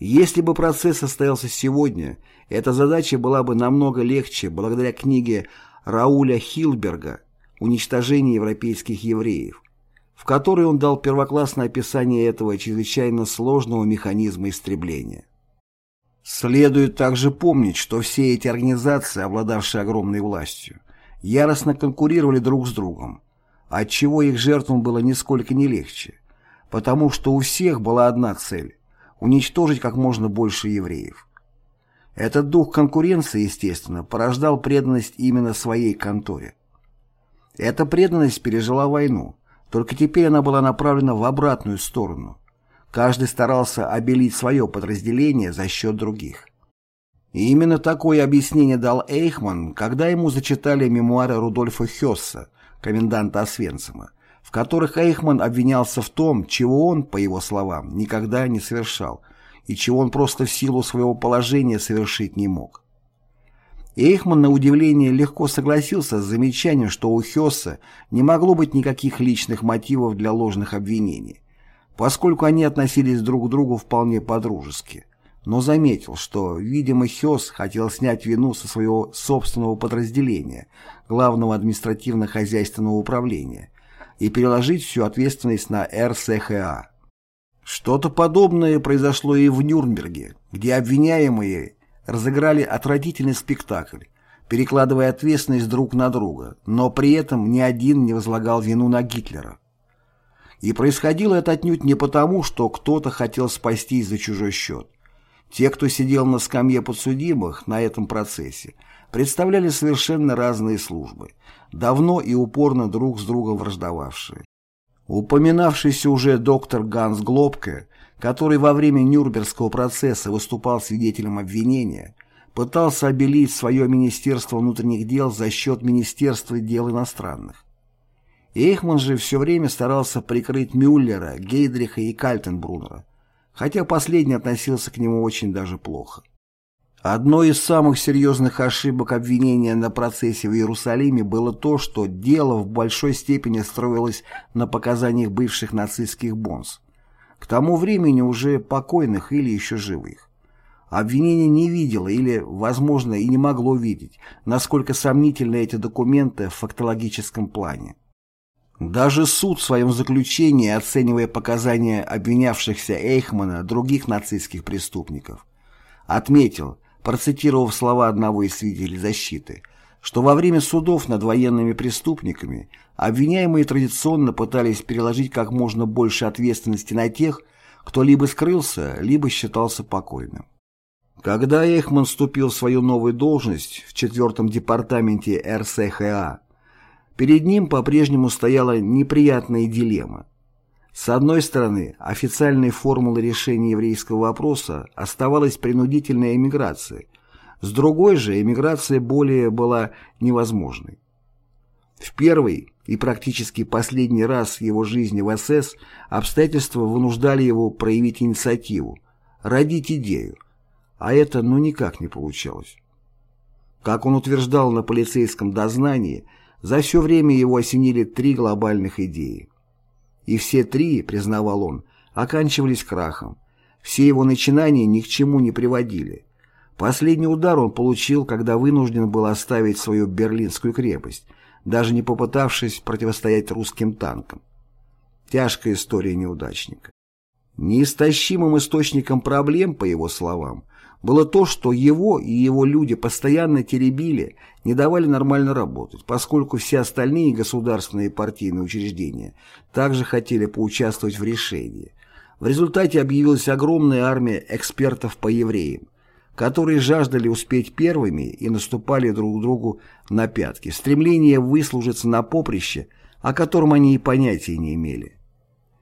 Если бы процесс состоялся сегодня, эта задача была бы намного легче благодаря книге Рауля Хилберга «Уничтожение европейских евреев», в которой он дал первоклассное описание этого чрезвычайно сложного механизма истребления. Следует также помнить, что все эти организации, обладавшие огромной властью, яростно конкурировали друг с другом, отчего их жертвам было нисколько не легче, потому что у всех была одна цель уничтожить как можно больше евреев. Этот дух конкуренции, естественно, порождал преданность именно своей конторе. Эта преданность пережила войну, только теперь она была направлена в обратную сторону. Каждый старался обелить свое подразделение за счет других. И именно такое объяснение дал Эйхман, когда ему зачитали мемуары Рудольфа Хесса, коменданта Освенцима, которых Эйхман обвинялся в том, чего он, по его словам, никогда не совершал, и чего он просто в силу своего положения совершить не мог. Эйхман, на удивление, легко согласился с замечанием, что у Хесса не могло быть никаких личных мотивов для ложных обвинений, поскольку они относились друг к другу вполне по-дружески, но заметил, что, видимо, Хесс хотел снять вину со своего собственного подразделения, главного административно-хозяйственного управления, и переложить всю ответственность на РСХА. Что-то подобное произошло и в Нюрнберге, где обвиняемые разыграли отвратительный спектакль, перекладывая ответственность друг на друга, но при этом ни один не возлагал вину на Гитлера. И происходило это отнюдь не потому, что кто-то хотел спастись за чужой счет. Те, кто сидел на скамье подсудимых на этом процессе, представляли совершенно разные службы, давно и упорно друг с другом враждовавшие. Упоминавшийся уже доктор Ганс Глобке, который во время Нюрнбергского процесса выступал свидетелем обвинения, пытался обелить свое Министерство внутренних дел за счет Министерства дел иностранных. Эйхман же все время старался прикрыть Мюллера, Гейдриха и Кальтенбруннера, хотя последний относился к нему очень даже плохо. Одной из самых серьезных ошибок обвинения на процессе в Иерусалиме было то, что дело в большой степени строилось на показаниях бывших нацистских бонс, к тому времени уже покойных или еще живых. Обвинение не видело или, возможно, и не могло видеть, насколько сомнительны эти документы в фактологическом плане. Даже суд в своем заключении, оценивая показания обвинявшихся Эйхмана других нацистских преступников, отметил – процитировав слова одного из свидетелей защиты, что во время судов над военными преступниками обвиняемые традиционно пытались переложить как можно больше ответственности на тех, кто либо скрылся, либо считался покойным. Когда Эхман вступил в свою новую должность в четвертом департаменте РСХА, перед ним по-прежнему стояла неприятная дилемма с одной стороны, официальной формулой решения еврейского вопроса оставалась принудительная эмиграция, с другой же эмиграция более была невозможной. В первый и практически последний раз его жизни в СС обстоятельства вынуждали его проявить инициативу, родить идею, а это ну никак не получалось. Как он утверждал на полицейском дознании, за все время его осенили три глобальных идеи. И все три, признавал он, оканчивались крахом. Все его начинания ни к чему не приводили. Последний удар он получил, когда вынужден был оставить свою Берлинскую крепость, даже не попытавшись противостоять русским танкам. Тяжкая история неудачника. Неистощимым источником проблем, по его словам, было то, что его и его люди постоянно теребили, не давали нормально работать, поскольку все остальные государственные партийные учреждения также хотели поучаствовать в решении. В результате объявилась огромная армия экспертов по евреям, которые жаждали успеть первыми и наступали друг другу на пятки, стремление выслужиться на поприще, о котором они и понятия не имели.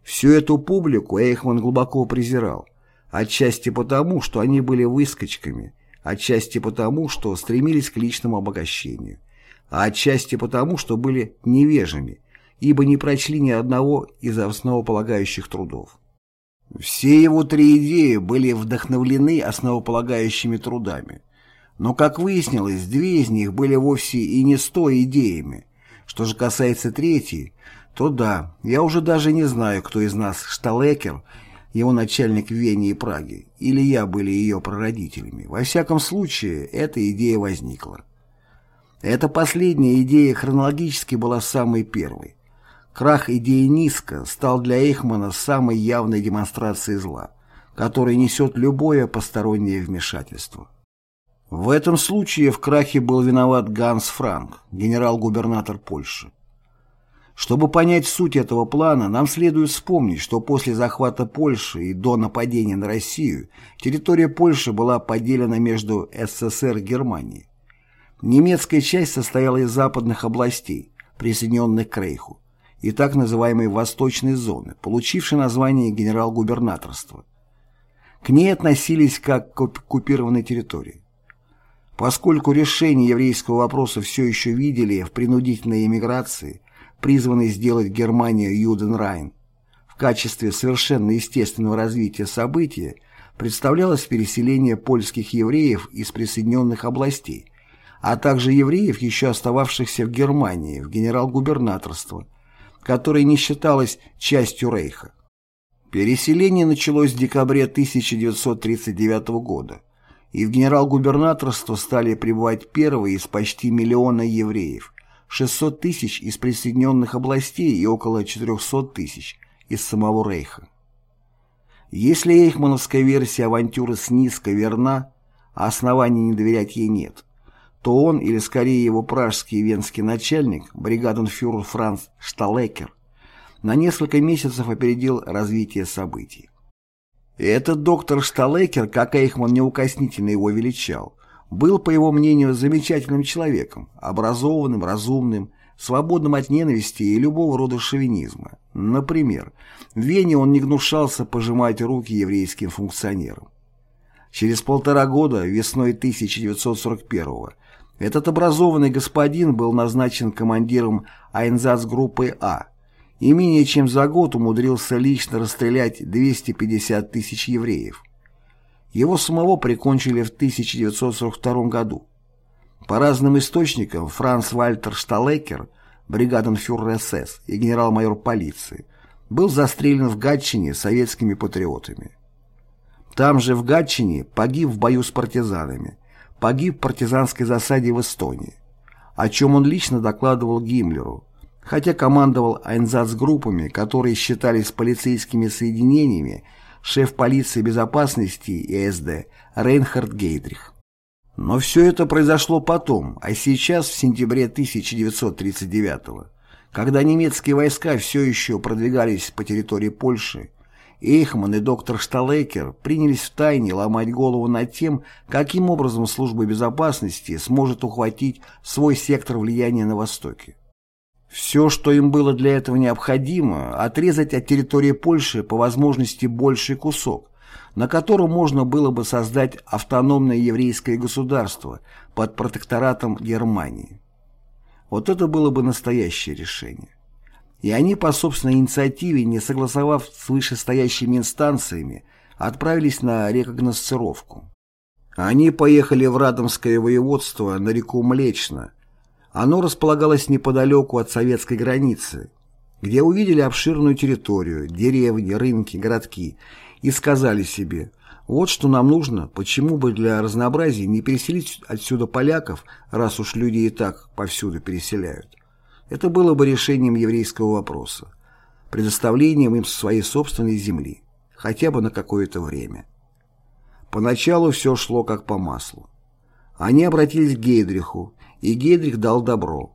Всю эту публику Эйхман глубоко презирал – Отчасти потому, что они были выскочками, отчасти потому, что стремились к личному обогащению, а отчасти потому, что были невежими, ибо не прочли ни одного из основополагающих трудов. Все его три идеи были вдохновлены основополагающими трудами, но, как выяснилось, две из них были вовсе и не сто идеями. Что же касается третьей, то да, я уже даже не знаю, кто из нас Шталекер его начальник в Вене и Праге, или я были ее прародителями. Во всяком случае, эта идея возникла. Эта последняя идея хронологически была самой первой. Крах идеи низко стал для Эйхмана самой явной демонстрацией зла, который несет любое постороннее вмешательство. В этом случае в крахе был виноват Ганс Франк, генерал-губернатор Польши. Чтобы понять суть этого плана, нам следует вспомнить, что после захвата Польши и до нападения на Россию территория Польши была поделена между СССР и Германией. Немецкая часть состояла из западных областей, присоединенных к Рейху, и так называемой Восточной зоны, получившей название генерал-губернаторства. К ней относились как к оккупированной территории. Поскольку решение еврейского вопроса все еще видели в принудительной эмиграции – призванный сделать Германию Юденрайн, в качестве совершенно естественного развития события представлялось переселение польских евреев из присоединенных областей, а также евреев, еще остававшихся в Германии, в генерал-губернаторство, которое не считалось частью Рейха. Переселение началось в декабре 1939 года, и в генерал-губернаторство стали прибывать первые из почти миллиона евреев, 600 тысяч из присоединенных областей и около 400 тысяч из самого Рейха. Если эйхмановская версия авантюры с низко верна, а оснований не доверять ей нет, то он, или скорее его пражский и венский начальник, бригаденфюрер Франц Шталекер, на несколько месяцев опередил развитие событий. И этот доктор Шталекер, как Эйхман неукоснительно его величал, был, по его мнению, замечательным человеком, образованным, разумным, свободным от ненависти и любого рода шовинизма. Например, в Вене он не гнушался пожимать руки еврейским функционерам. Через полтора года, весной 1941-го, этот образованный господин был назначен командиром группы А и менее чем за год умудрился лично расстрелять 250 тысяч евреев. Его самого прикончили в 1942 году. По разным источникам Франц Вальтер Шталекер, бригаденфюрер СС и генерал-майор полиции, был застрелен в Гатчине советскими патриотами. Там же в Гатчине погиб в бою с партизанами, погиб в партизанской засаде в Эстонии, о чем он лично докладывал Гиммлеру, хотя командовал айнзацгруппами, которые считались полицейскими соединениями, шеф полиции безопасности и СД Рейнхард Гейдрих. Но все это произошло потом, а сейчас, в сентябре 1939 когда немецкие войска все еще продвигались по территории Польши, Эйхман и доктор Шталейкер принялись втайне ломать голову над тем, каким образом служба безопасности сможет ухватить свой сектор влияния на Востоке. Все, что им было для этого необходимо, отрезать от территории Польши по возможности больший кусок, на котором можно было бы создать автономное еврейское государство под протекторатом Германии. Вот это было бы настоящее решение. И они по собственной инициативе, не согласовав с вышестоящими инстанциями, отправились на рекогносцировку. Они поехали в Радомское воеводство на реку Млечно. Оно располагалось неподалеку от советской границы, где увидели обширную территорию, деревни, рынки, городки, и сказали себе, вот что нам нужно, почему бы для разнообразия не переселить отсюда поляков, раз уж люди и так повсюду переселяют. Это было бы решением еврейского вопроса, предоставлением им своей собственной земли, хотя бы на какое-то время. Поначалу все шло как по маслу. Они обратились к Гейдриху, и Гейдрих дал добро.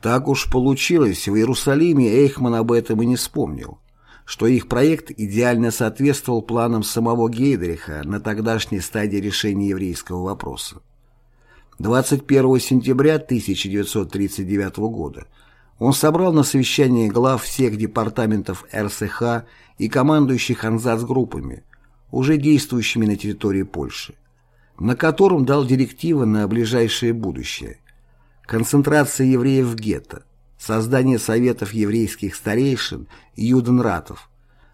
Так уж получилось, в Иерусалиме Эйхман об этом и не вспомнил, что их проект идеально соответствовал планам самого Гейдриха на тогдашней стадии решения еврейского вопроса. 21 сентября 1939 года он собрал на совещании глав всех департаментов РСХ и командующих анзацгруппами, уже действующими на территории Польши, на котором дал директивы на ближайшее будущее. Концентрация евреев в гетто, создание советов еврейских старейшин и юденратов,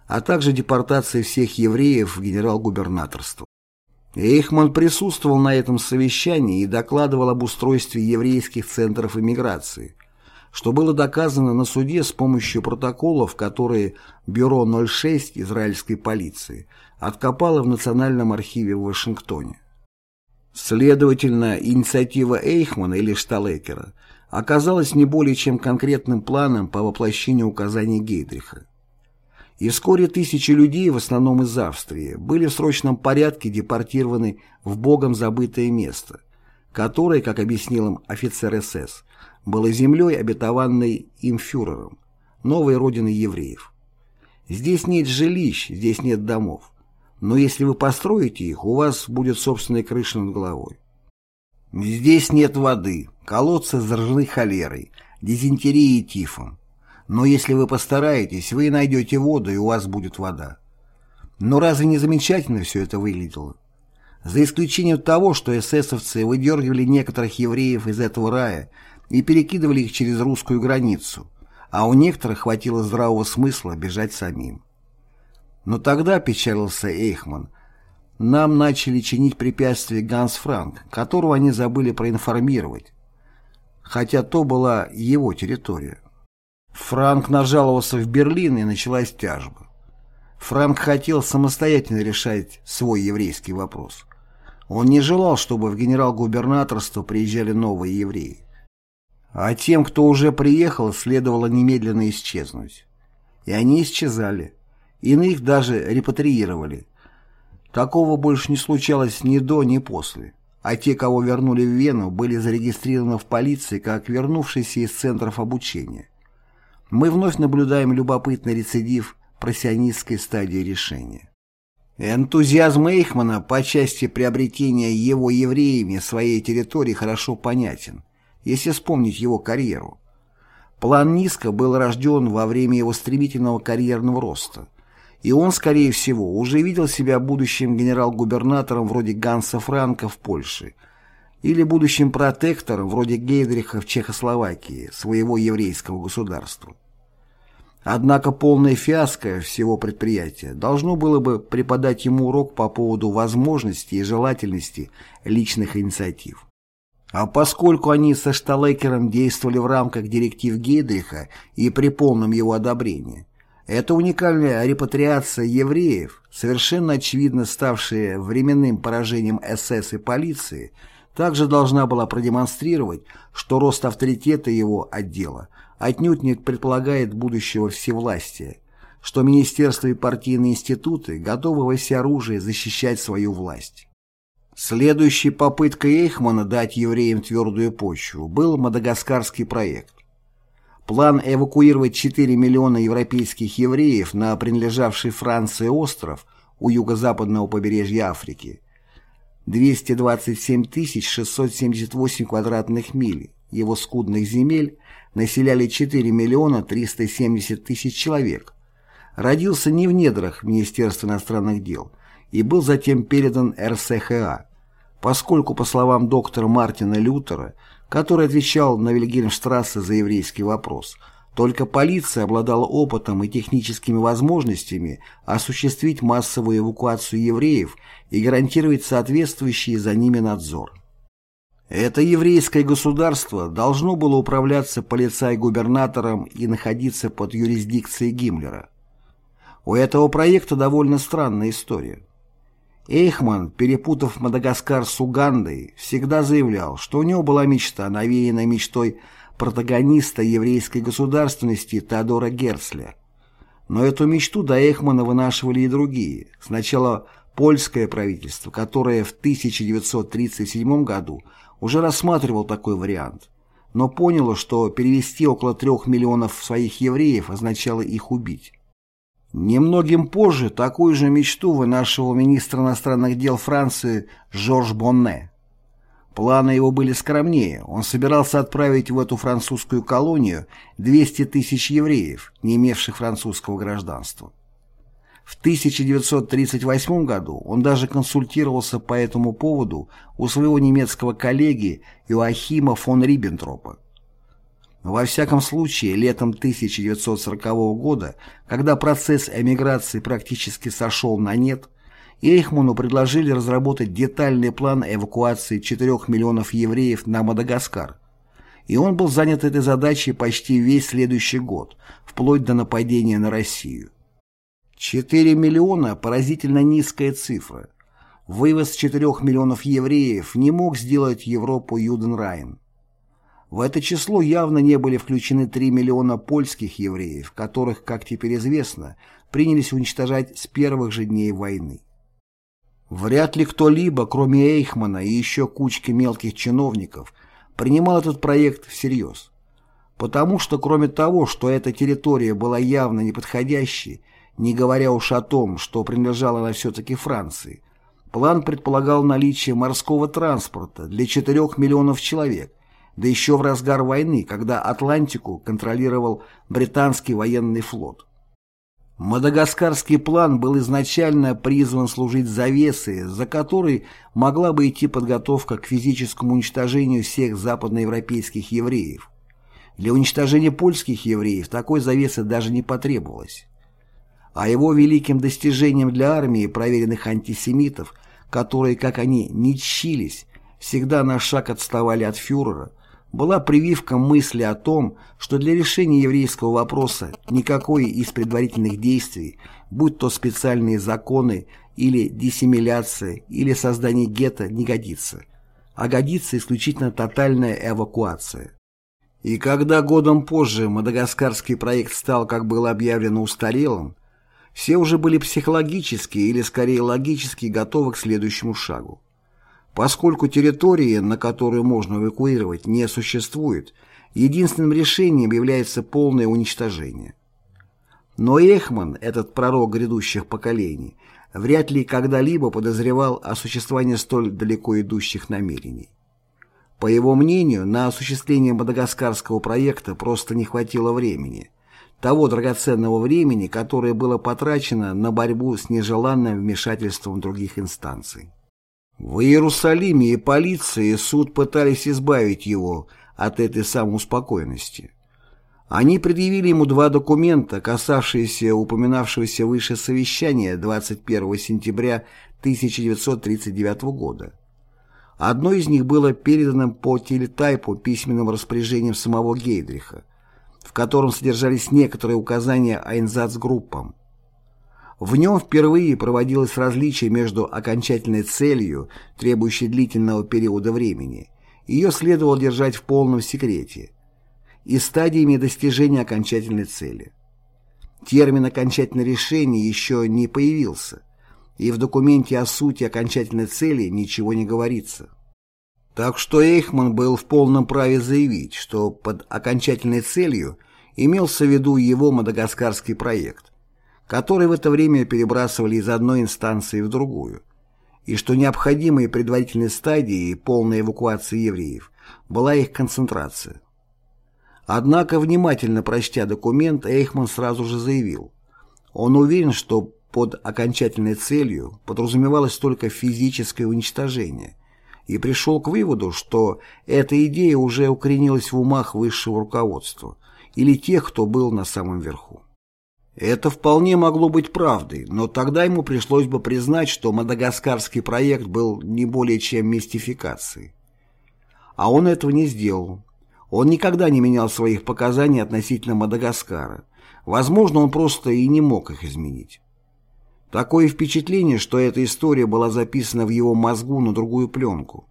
а также депортация всех евреев в генерал-губернаторство. Эйхман присутствовал на этом совещании и докладывал об устройстве еврейских центров иммиграции, что было доказано на суде с помощью протоколов, которые Бюро 06 израильской полиции откопало в Национальном архиве в Вашингтоне. Следовательно, инициатива Эйхмана или Шталекера оказалась не более чем конкретным планом по воплощению указаний Гейдриха. И вскоре тысячи людей, в основном из Австрии, были в срочном порядке депортированы в богом забытое место, которое, как объяснил им офицер СС, было землей, обетованной им фюрером, новой родиной евреев. Здесь нет жилищ, здесь нет домов, но если вы построите их, у вас будет собственная крыша над головой. Здесь нет воды, колодцы заражены холерой, дизентерией и тифом. Но если вы постараетесь, вы найдете воду, и у вас будет вода. Но разве не замечательно все это выглядело? За исключением того, что эсэсовцы выдергивали некоторых евреев из этого рая и перекидывали их через русскую границу, а у некоторых хватило здравого смысла бежать самим. Но тогда, печалился Эйхман, нам начали чинить препятствия Ганс Франк, которого они забыли проинформировать, хотя то была его территория. Франк нажаловался в Берлин, и началась тяжба. Франк хотел самостоятельно решать свой еврейский вопрос. Он не желал, чтобы в генерал-губернаторство приезжали новые евреи. А тем, кто уже приехал, следовало немедленно исчезнуть. И они исчезали. Иных даже репатриировали. Такого больше не случалось ни до, ни после. А те, кого вернули в Вену, были зарегистрированы в полиции как вернувшиеся из центров обучения мы вновь наблюдаем любопытный рецидив профессионистской стадии решения. Энтузиазм Эйхмана по части приобретения его евреями своей территории хорошо понятен, если вспомнить его карьеру. План Ниска был рожден во время его стремительного карьерного роста, и он, скорее всего, уже видел себя будущим генерал-губернатором вроде Ганса Франка в Польше или будущим протектором вроде Гейдриха в Чехословакии, своего еврейского государства. Однако полное фиаско всего предприятия должно было бы преподать ему урок по поводу возможности и желательности личных инициатив. А поскольку они со Шталекером действовали в рамках директив Гейдриха и при полном его одобрении, эта уникальная репатриация евреев, совершенно очевидно ставшая временным поражением СС и полиции, также должна была продемонстрировать, что рост авторитета его отдела отнюдь не предполагает будущего всевластия, что министерства и партийные институты готовы во всеоружие защищать свою власть. Следующей попыткой Эйхмана дать евреям твердую почву был мадагаскарский проект. План эвакуировать 4 миллиона европейских евреев на принадлежавший Франции остров у юго-западного побережья Африки. 227 678 квадратных миль его скудных земель населяли 4 миллиона 370 тысяч человек, родился не в недрах Министерства иностранных дел и был затем передан РСХА, поскольку, по словам доктора Мартина Лютера, который отвечал на Вильгельмштрассе за еврейский вопрос, только полиция обладала опытом и техническими возможностями осуществить массовую эвакуацию евреев и гарантировать соответствующий за ними надзор. Это еврейское государство должно было управляться полицай-губернатором и находиться под юрисдикцией Гиммлера. У этого проекта довольно странная история. Эйхман, перепутав Мадагаскар с Угандой, всегда заявлял, что у него была мечта, навеянная мечтой протагониста еврейской государственности Теодора Герцля. Но эту мечту до Эйхмана вынашивали и другие. Сначала польское правительство, которое в 1937 году уже рассматривал такой вариант, но поняло, что перевести около трех миллионов своих евреев означало их убить. Немногим позже такую же мечту вынашивал министр иностранных дел Франции Жорж Бонне. Планы его были скромнее. Он собирался отправить в эту французскую колонию 200 тысяч евреев, не имевших французского гражданства. В 1938 году он даже консультировался по этому поводу у своего немецкого коллеги Иоахима фон Риббентропа. Во всяком случае, летом 1940 года, когда процесс эмиграции практически сошел на нет, Эйхману предложили разработать детальный план эвакуации 4 миллионов евреев на Мадагаскар. И он был занят этой задачей почти весь следующий год, вплоть до нападения на Россию. 4 миллиона – поразительно низкая цифра. Вывоз 4 миллионов евреев не мог сделать Европу Юденрайн. В это число явно не были включены 3 миллиона польских евреев, которых, как теперь известно, принялись уничтожать с первых же дней войны. Вряд ли кто-либо, кроме Эйхмана и еще кучки мелких чиновников, принимал этот проект всерьез. Потому что, кроме того, что эта территория была явно неподходящей, не говоря уж о том, что принадлежала она все-таки Франции. План предполагал наличие морского транспорта для 4 миллионов человек, да еще в разгар войны, когда Атлантику контролировал британский военный флот. Мадагаскарский план был изначально призван служить завесой, за которой могла бы идти подготовка к физическому уничтожению всех западноевропейских евреев. Для уничтожения польских евреев такой завесы даже не потребовалось а его великим достижением для армии проверенных антисемитов, которые, как они не чились, всегда на шаг отставали от фюрера, была прививка мысли о том, что для решения еврейского вопроса никакой из предварительных действий, будь то специальные законы или диссимиляция, или создание гетто, не годится, а годится исключительно тотальная эвакуация. И когда годом позже мадагаскарский проект стал, как было объявлено, устарелым, все уже были психологически или скорее логически готовы к следующему шагу. Поскольку территории, на которую можно эвакуировать, не существует, единственным решением является полное уничтожение. Но Эхман, этот пророк грядущих поколений, вряд ли когда-либо подозревал о существовании столь далеко идущих намерений. По его мнению, на осуществление мадагаскарского проекта просто не хватило времени – того драгоценного времени, которое было потрачено на борьбу с нежеланным вмешательством других инстанций. В Иерусалиме и полиция, и суд пытались избавить его от этой самоуспокоенности. Они предъявили ему два документа, касавшиеся упоминавшегося выше совещания 21 сентября 1939 года. Одно из них было передано по телетайпу письменным распоряжением самого Гейдриха, в котором содержались некоторые указания айнзацгруппам. В нем впервые проводилось различие между окончательной целью, требующей длительного периода времени, ее следовало держать в полном секрете, и стадиями достижения окончательной цели. Термин «окончательное решение» еще не появился – и в документе о сути окончательной цели ничего не говорится. Так что Эйхман был в полном праве заявить, что под окончательной целью имелся в виду его мадагаскарский проект, который в это время перебрасывали из одной инстанции в другую, и что необходимой предварительной стадией полной эвакуации евреев была их концентрация. Однако, внимательно прочтя документ, Эйхман сразу же заявил, он уверен, что под окончательной целью подразумевалось только физическое уничтожение, и пришел к выводу, что эта идея уже укоренилась в умах высшего руководства или тех, кто был на самом верху. Это вполне могло быть правдой, но тогда ему пришлось бы признать, что мадагаскарский проект был не более чем мистификацией. А он этого не сделал. Он никогда не менял своих показаний относительно Мадагаскара. Возможно, он просто и не мог их изменить. Такое впечатление, что эта история была записана в его мозгу на другую пленку.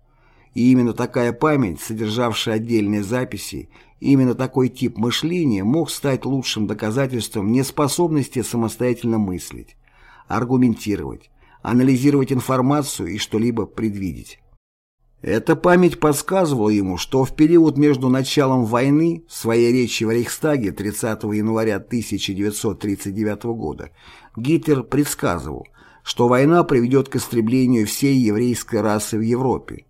И именно такая память, содержавшая отдельные записи, именно такой тип мышления мог стать лучшим доказательством неспособности самостоятельно мыслить, аргументировать, анализировать информацию и что-либо предвидеть. Эта память подсказывала ему, что в период между началом войны, в своей речи в Рейхстаге 30 января 1939 года, Гитлер предсказывал, что война приведет к истреблению всей еврейской расы в Европе,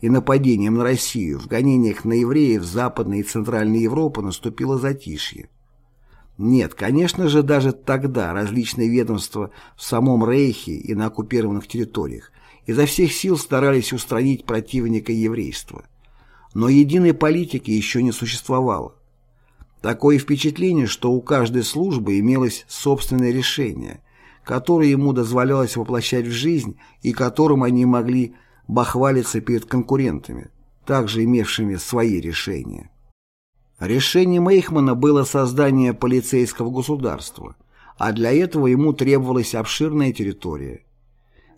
и нападением на Россию в гонениях на евреев Западной и Центральной Европы наступило затишье. Нет, конечно же, даже тогда различные ведомства в самом Рейхе и на оккупированных территориях изо всех сил старались устранить противника еврейства. Но единой политики еще не существовало. Такое впечатление, что у каждой службы имелось собственное решение, которое ему дозволялось воплощать в жизнь и которым они могли бахвалиться перед конкурентами, также имевшими свои решения. Решением Эйхмана было создание полицейского государства, а для этого ему требовалась обширная территория.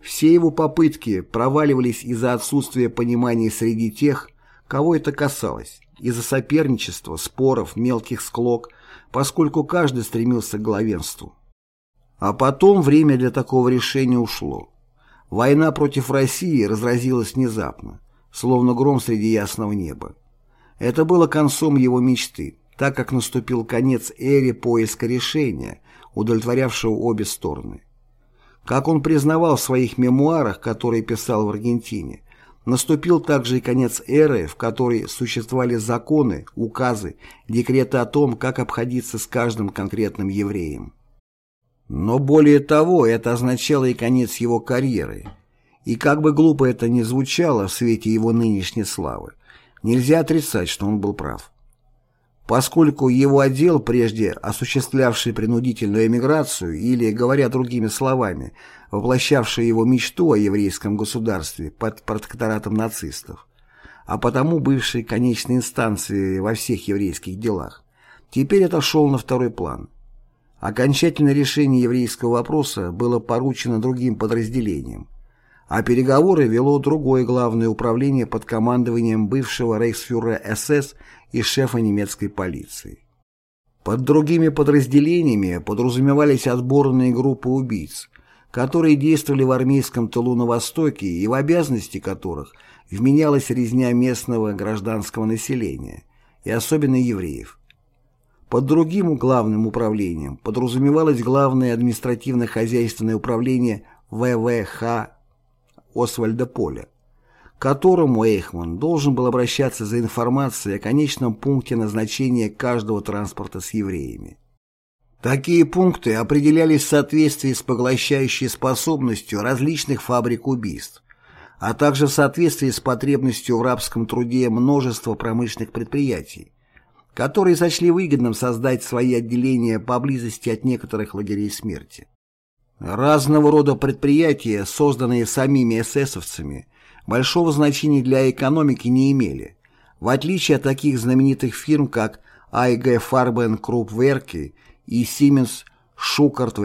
Все его попытки проваливались из-за отсутствия понимания среди тех, кого это касалось, из-за соперничества, споров, мелких склок, поскольку каждый стремился к главенству. А потом время для такого решения ушло. Война против России разразилась внезапно, словно гром среди ясного неба. Это было концом его мечты, так как наступил конец эре поиска решения, удовлетворявшего обе стороны. Как он признавал в своих мемуарах, которые писал в Аргентине, наступил также и конец эры, в которой существовали законы, указы, декреты о том, как обходиться с каждым конкретным евреем. Но более того, это означало и конец его карьеры. И как бы глупо это ни звучало в свете его нынешней славы, нельзя отрицать, что он был прав поскольку его отдел, прежде осуществлявший принудительную эмиграцию или, говоря другими словами, воплощавший его мечту о еврейском государстве под протекторатом нацистов, а потому бывшей конечной инстанцией во всех еврейских делах, теперь отошел на второй план. Окончательное решение еврейского вопроса было поручено другим подразделениям, а переговоры вело другое главное управление под командованием бывшего рейхсфюрера СС и шефа немецкой полиции. Под другими подразделениями подразумевались отборные группы убийц, которые действовали в армейском тылу на Востоке и в обязанности которых вменялась резня местного гражданского населения, и особенно евреев. Под другим главным управлением подразумевалось Главное административно-хозяйственное управление ВВХ Освальда Поля, к которому Эйхман должен был обращаться за информацией о конечном пункте назначения каждого транспорта с евреями. Такие пункты определялись в соответствии с поглощающей способностью различных фабрик убийств, а также в соответствии с потребностью в рабском труде множества промышленных предприятий, которые сочли выгодным создать свои отделения поблизости от некоторых лагерей смерти. Разного рода предприятия, созданные самими эсэсовцами, большого значения для экономики не имели, в отличие от таких знаменитых фирм, как AIG Farben Krupp и Siemens Schuckert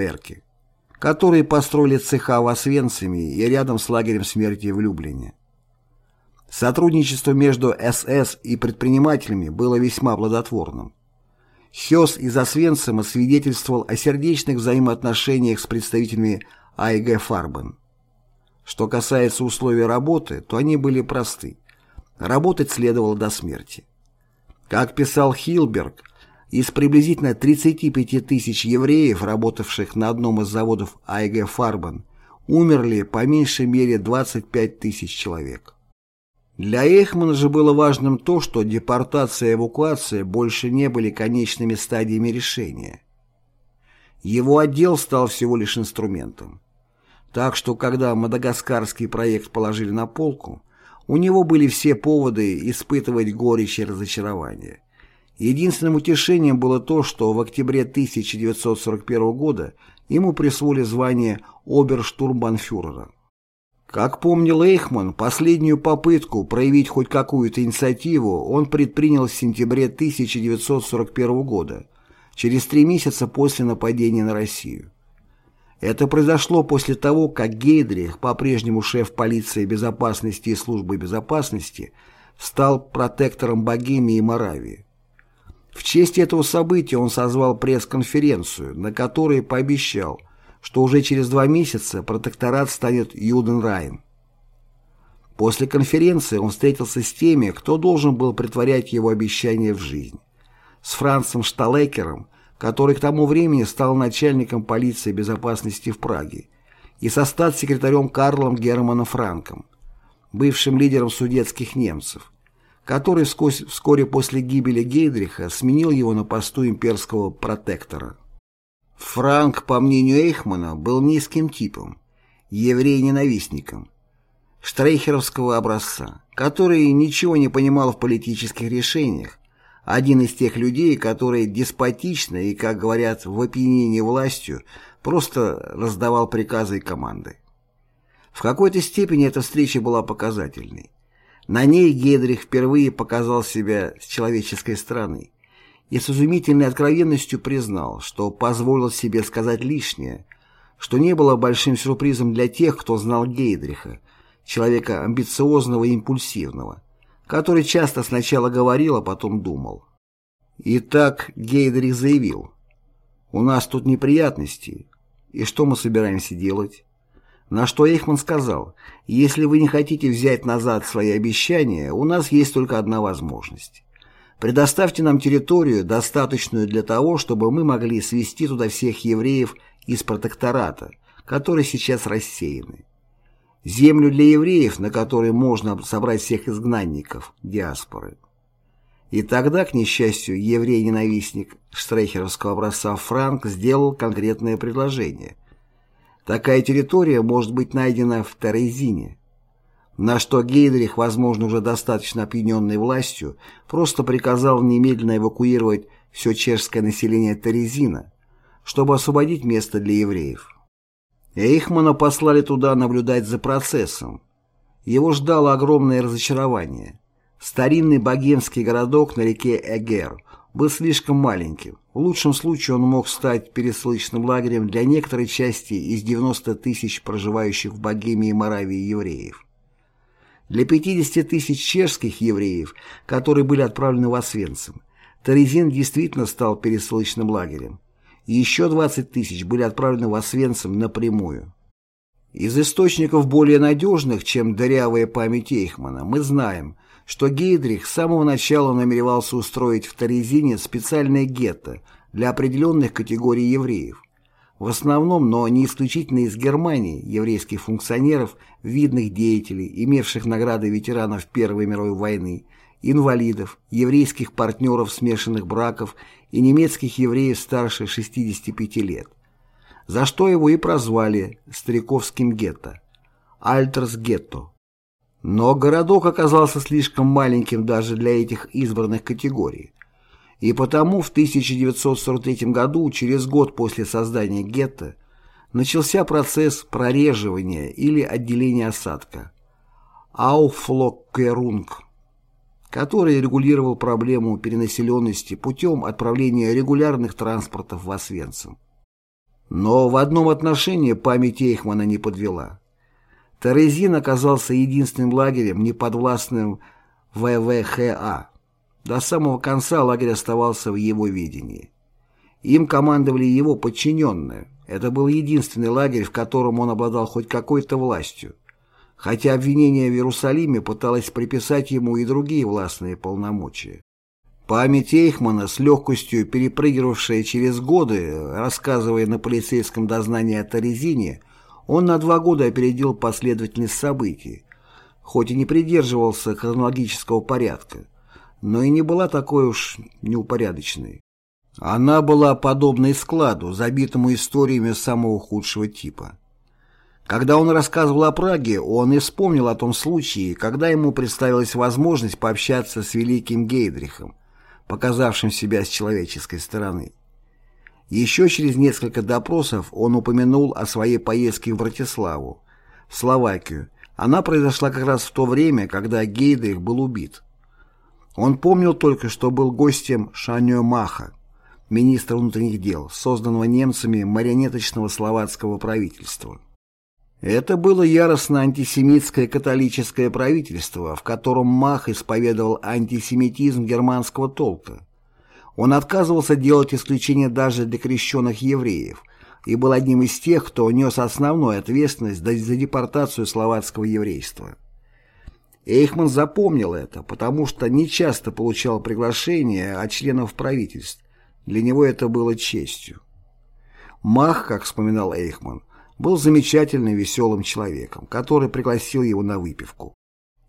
которые построили цеха в Освенциме и рядом с лагерем смерти в Люблине. Сотрудничество между СС и предпринимателями было весьма плодотворным. Хёс из Освенцима свидетельствовал о сердечных взаимоотношениях с представителями АИГ Фарбен. Что касается условий работы, то они были просты. Работать следовало до смерти. Как писал Хилберг, из приблизительно 35 тысяч евреев, работавших на одном из заводов АИГ Фарбен, умерли по меньшей мере 25 тысяч человек. Для Эйхмана же было важным то, что депортация и эвакуация больше не были конечными стадиями решения. Его отдел стал всего лишь инструментом. Так что, когда мадагаскарский проект положили на полку, у него были все поводы испытывать горечь и разочарование. Единственным утешением было то, что в октябре 1941 года ему присвоили звание оберштурмбанфюрера. Как помнил Эйхман, последнюю попытку проявить хоть какую-то инициативу он предпринял в сентябре 1941 года, через три месяца после нападения на Россию. Это произошло после того, как Гейдрих, по-прежнему шеф полиции безопасности и службы безопасности, стал протектором Богемии и Моравии. В честь этого события он созвал пресс-конференцию, на которой пообещал – что уже через два месяца протекторат станет Юденрайн. После конференции он встретился с теми, кто должен был притворять его обещания в жизнь. С Францем Шталекером, который к тому времени стал начальником полиции безопасности в Праге, и со статс-секретарем Карлом Германом Франком, бывшим лидером судетских немцев, который вскоре после гибели Гейдриха сменил его на посту имперского протектора. Франк, по мнению Эйхмана, был низким типом, еврей-ненавистником, штрейхеровского образца, который ничего не понимал в политических решениях, один из тех людей, которые деспотично и, как говорят, в опьянении властью, просто раздавал приказы и команды. В какой-то степени эта встреча была показательной. На ней Гейдрих впервые показал себя с человеческой стороны и с изумительной откровенностью признал, что позволил себе сказать лишнее, что не было большим сюрпризом для тех, кто знал Гейдриха, человека амбициозного и импульсивного, который часто сначала говорил, а потом думал. Итак, Гейдрих заявил, «У нас тут неприятности, и что мы собираемся делать?» На что Эйхман сказал, «Если вы не хотите взять назад свои обещания, у нас есть только одна возможность. Предоставьте нам территорию, достаточную для того, чтобы мы могли свести туда всех евреев из протектората, которые сейчас рассеяны. Землю для евреев, на которой можно собрать всех изгнанников, диаспоры. И тогда, к несчастью, еврей-ненавистник штрейхеровского образца Франк сделал конкретное предложение. Такая территория может быть найдена в Терезине, на что Гейдрих, возможно, уже достаточно опьяненный властью, просто приказал немедленно эвакуировать все чешское население Терезина, чтобы освободить место для евреев. Эйхмана послали туда наблюдать за процессом. Его ждало огромное разочарование. Старинный богемский городок на реке Эгер был слишком маленьким. В лучшем случае он мог стать пересылочным лагерем для некоторой части из 90 тысяч проживающих в Богемии и Моравии евреев. Для 50 тысяч чешских евреев, которые были отправлены в Освенцим, Терезин действительно стал пересылочным лагерем. Еще 20 тысяч были отправлены в Освенцим напрямую. Из источников более надежных, чем дырявая память Эйхмана, мы знаем, что Гейдрих с самого начала намеревался устроить в Терезине специальное гетто для определенных категорий евреев, в основном, но не исключительно из Германии, еврейских функционеров, видных деятелей, имевших награды ветеранов Первой мировой войны, инвалидов, еврейских партнеров смешанных браков и немецких евреев старше 65 лет, за что его и прозвали «стариковским гетто» – «Альтерс-гетто». Но городок оказался слишком маленьким даже для этих избранных категорий, И потому в 1943 году, через год после создания гетто, начался процесс прореживания или отделения осадка «Ауфлоккерунг», который регулировал проблему перенаселенности путем отправления регулярных транспортов в Освенцим. Но в одном отношении память Эйхмана не подвела. Терезин оказался единственным лагерем, неподвластным ВВХА. До самого конца лагерь оставался в его видении. Им командовали его подчиненные. Это был единственный лагерь, в котором он обладал хоть какой-то властью. Хотя обвинение в Иерусалиме пыталось приписать ему и другие властные полномочия. Память Эйхмана, с легкостью перепрыгивавшая через годы, рассказывая на полицейском дознании о Торезине, он на два года опередил последовательность событий, хоть и не придерживался хронологического порядка, но и не была такой уж неупорядоченной. Она была подобной складу, забитому историями самого худшего типа. Когда он рассказывал о Праге, он и вспомнил о том случае, когда ему представилась возможность пообщаться с великим Гейдрихом, показавшим себя с человеческой стороны. Еще через несколько допросов он упомянул о своей поездке в Братиславу, в Словакию. Она произошла как раз в то время, когда Гейдрих был убит. Он помнил только, что был гостем Шаньо Маха, министра внутренних дел, созданного немцами марионеточного словацкого правительства. Это было яростно антисемитское католическое правительство, в котором Мах исповедовал антисемитизм германского толка. Он отказывался делать исключение даже для крещенных евреев и был одним из тех, кто нес основную ответственность за депортацию словацкого еврейства. Эйхман запомнил это, потому что нечасто получал приглашения от членов правительств. Для него это было честью. Мах, как вспоминал Эйхман, был замечательным веселым человеком, который пригласил его на выпивку.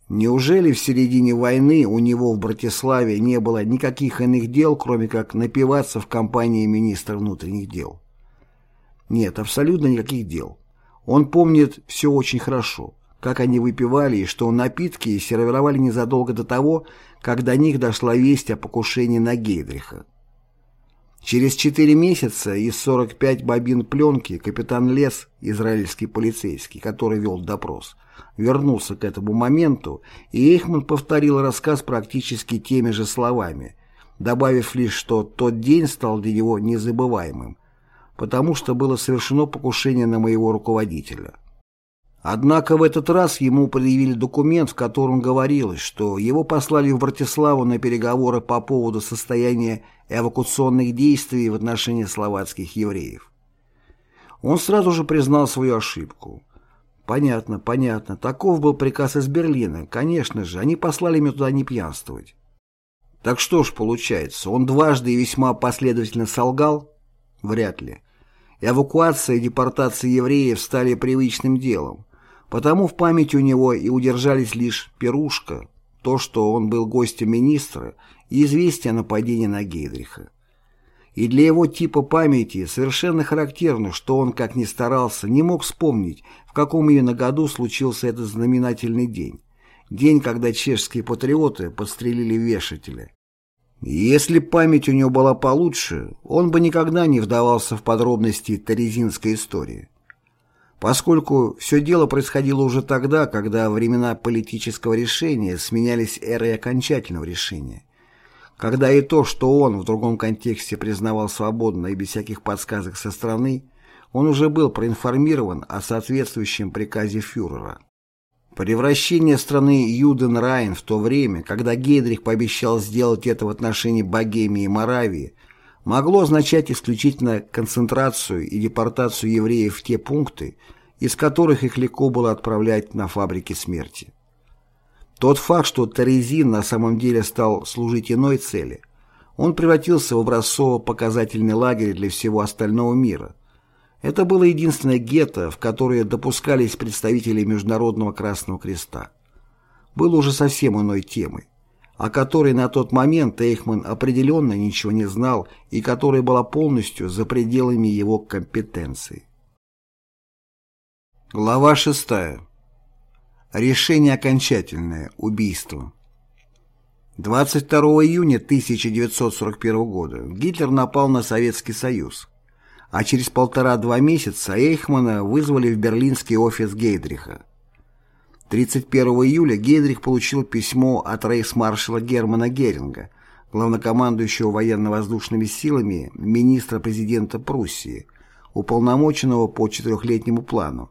Неужели в середине войны у него в Братиславе не было никаких иных дел, кроме как напиваться в компании министра внутренних дел? Нет, абсолютно никаких дел. Он помнит все очень хорошо, как они выпивали и что напитки сервировали незадолго до того, как до них дошла весть о покушении на Гейдриха. Через четыре месяца из 45 бобин пленки капитан Лес, израильский полицейский, который вел допрос, вернулся к этому моменту, и Эйхман повторил рассказ практически теми же словами, добавив лишь, что тот день стал для него незабываемым, потому что было совершено покушение на моего руководителя. Однако в этот раз ему предъявили документ, в котором говорилось, что его послали в Братиславу на переговоры по поводу состояния эвакуационных действий в отношении словацких евреев. Он сразу же признал свою ошибку. Понятно, понятно, таков был приказ из Берлина, конечно же, они послали меня туда не пьянствовать. Так что ж получается, он дважды и весьма последовательно солгал? Вряд ли. Эвакуация и депортация евреев стали привычным делом. Потому в памяти у него и удержались лишь пирушка, то, что он был гостем министра, и известие о нападении на Гейдриха. И для его типа памяти совершенно характерно, что он, как ни старался, не мог вспомнить, в каком именно году случился этот знаменательный день. День, когда чешские патриоты подстрелили вешателя. Если память у него была получше, он бы никогда не вдавался в подробности Терезинской истории поскольку все дело происходило уже тогда, когда времена политического решения сменялись эрой окончательного решения, когда и то, что он в другом контексте признавал свободно и без всяких подсказок со стороны, он уже был проинформирован о соответствующем приказе фюрера. Превращение страны Юден-Райн в то время, когда Гейдрих пообещал сделать это в отношении Богемии и Моравии, могло означать исключительно концентрацию и депортацию евреев в те пункты, из которых их легко было отправлять на фабрики смерти. Тот факт, что Терезин на самом деле стал служить иной цели, он превратился в образцово-показательный лагерь для всего остального мира. Это было единственное гетто, в которое допускались представители Международного Красного Креста. Было уже совсем иной темой о которой на тот момент Эйхман определенно ничего не знал и которая была полностью за пределами его компетенции. Глава 6. Решение окончательное. Убийство. 22 июня 1941 года Гитлер напал на Советский Союз, а через полтора-два месяца Эйхмана вызвали в берлинский офис Гейдриха. 31 июля Гейдрих получил письмо от рейхсмаршала Германа Геринга, главнокомандующего военно-воздушными силами министра-президента Пруссии, уполномоченного по четырехлетнему плану,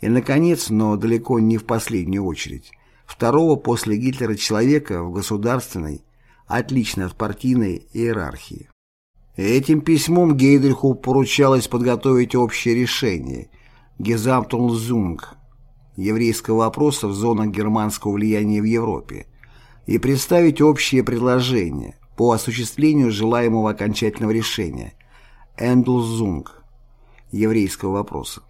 и, наконец, но далеко не в последнюю очередь, второго после Гитлера человека в государственной, отлично от партийной иерархии. Этим письмом Гейдриху поручалось подготовить общее решение «Гезамтунлзунг» еврейского вопроса в зонах германского влияния в Европе и представить общее предложение по осуществлению желаемого окончательного решения «Эндлзунг» еврейского вопроса.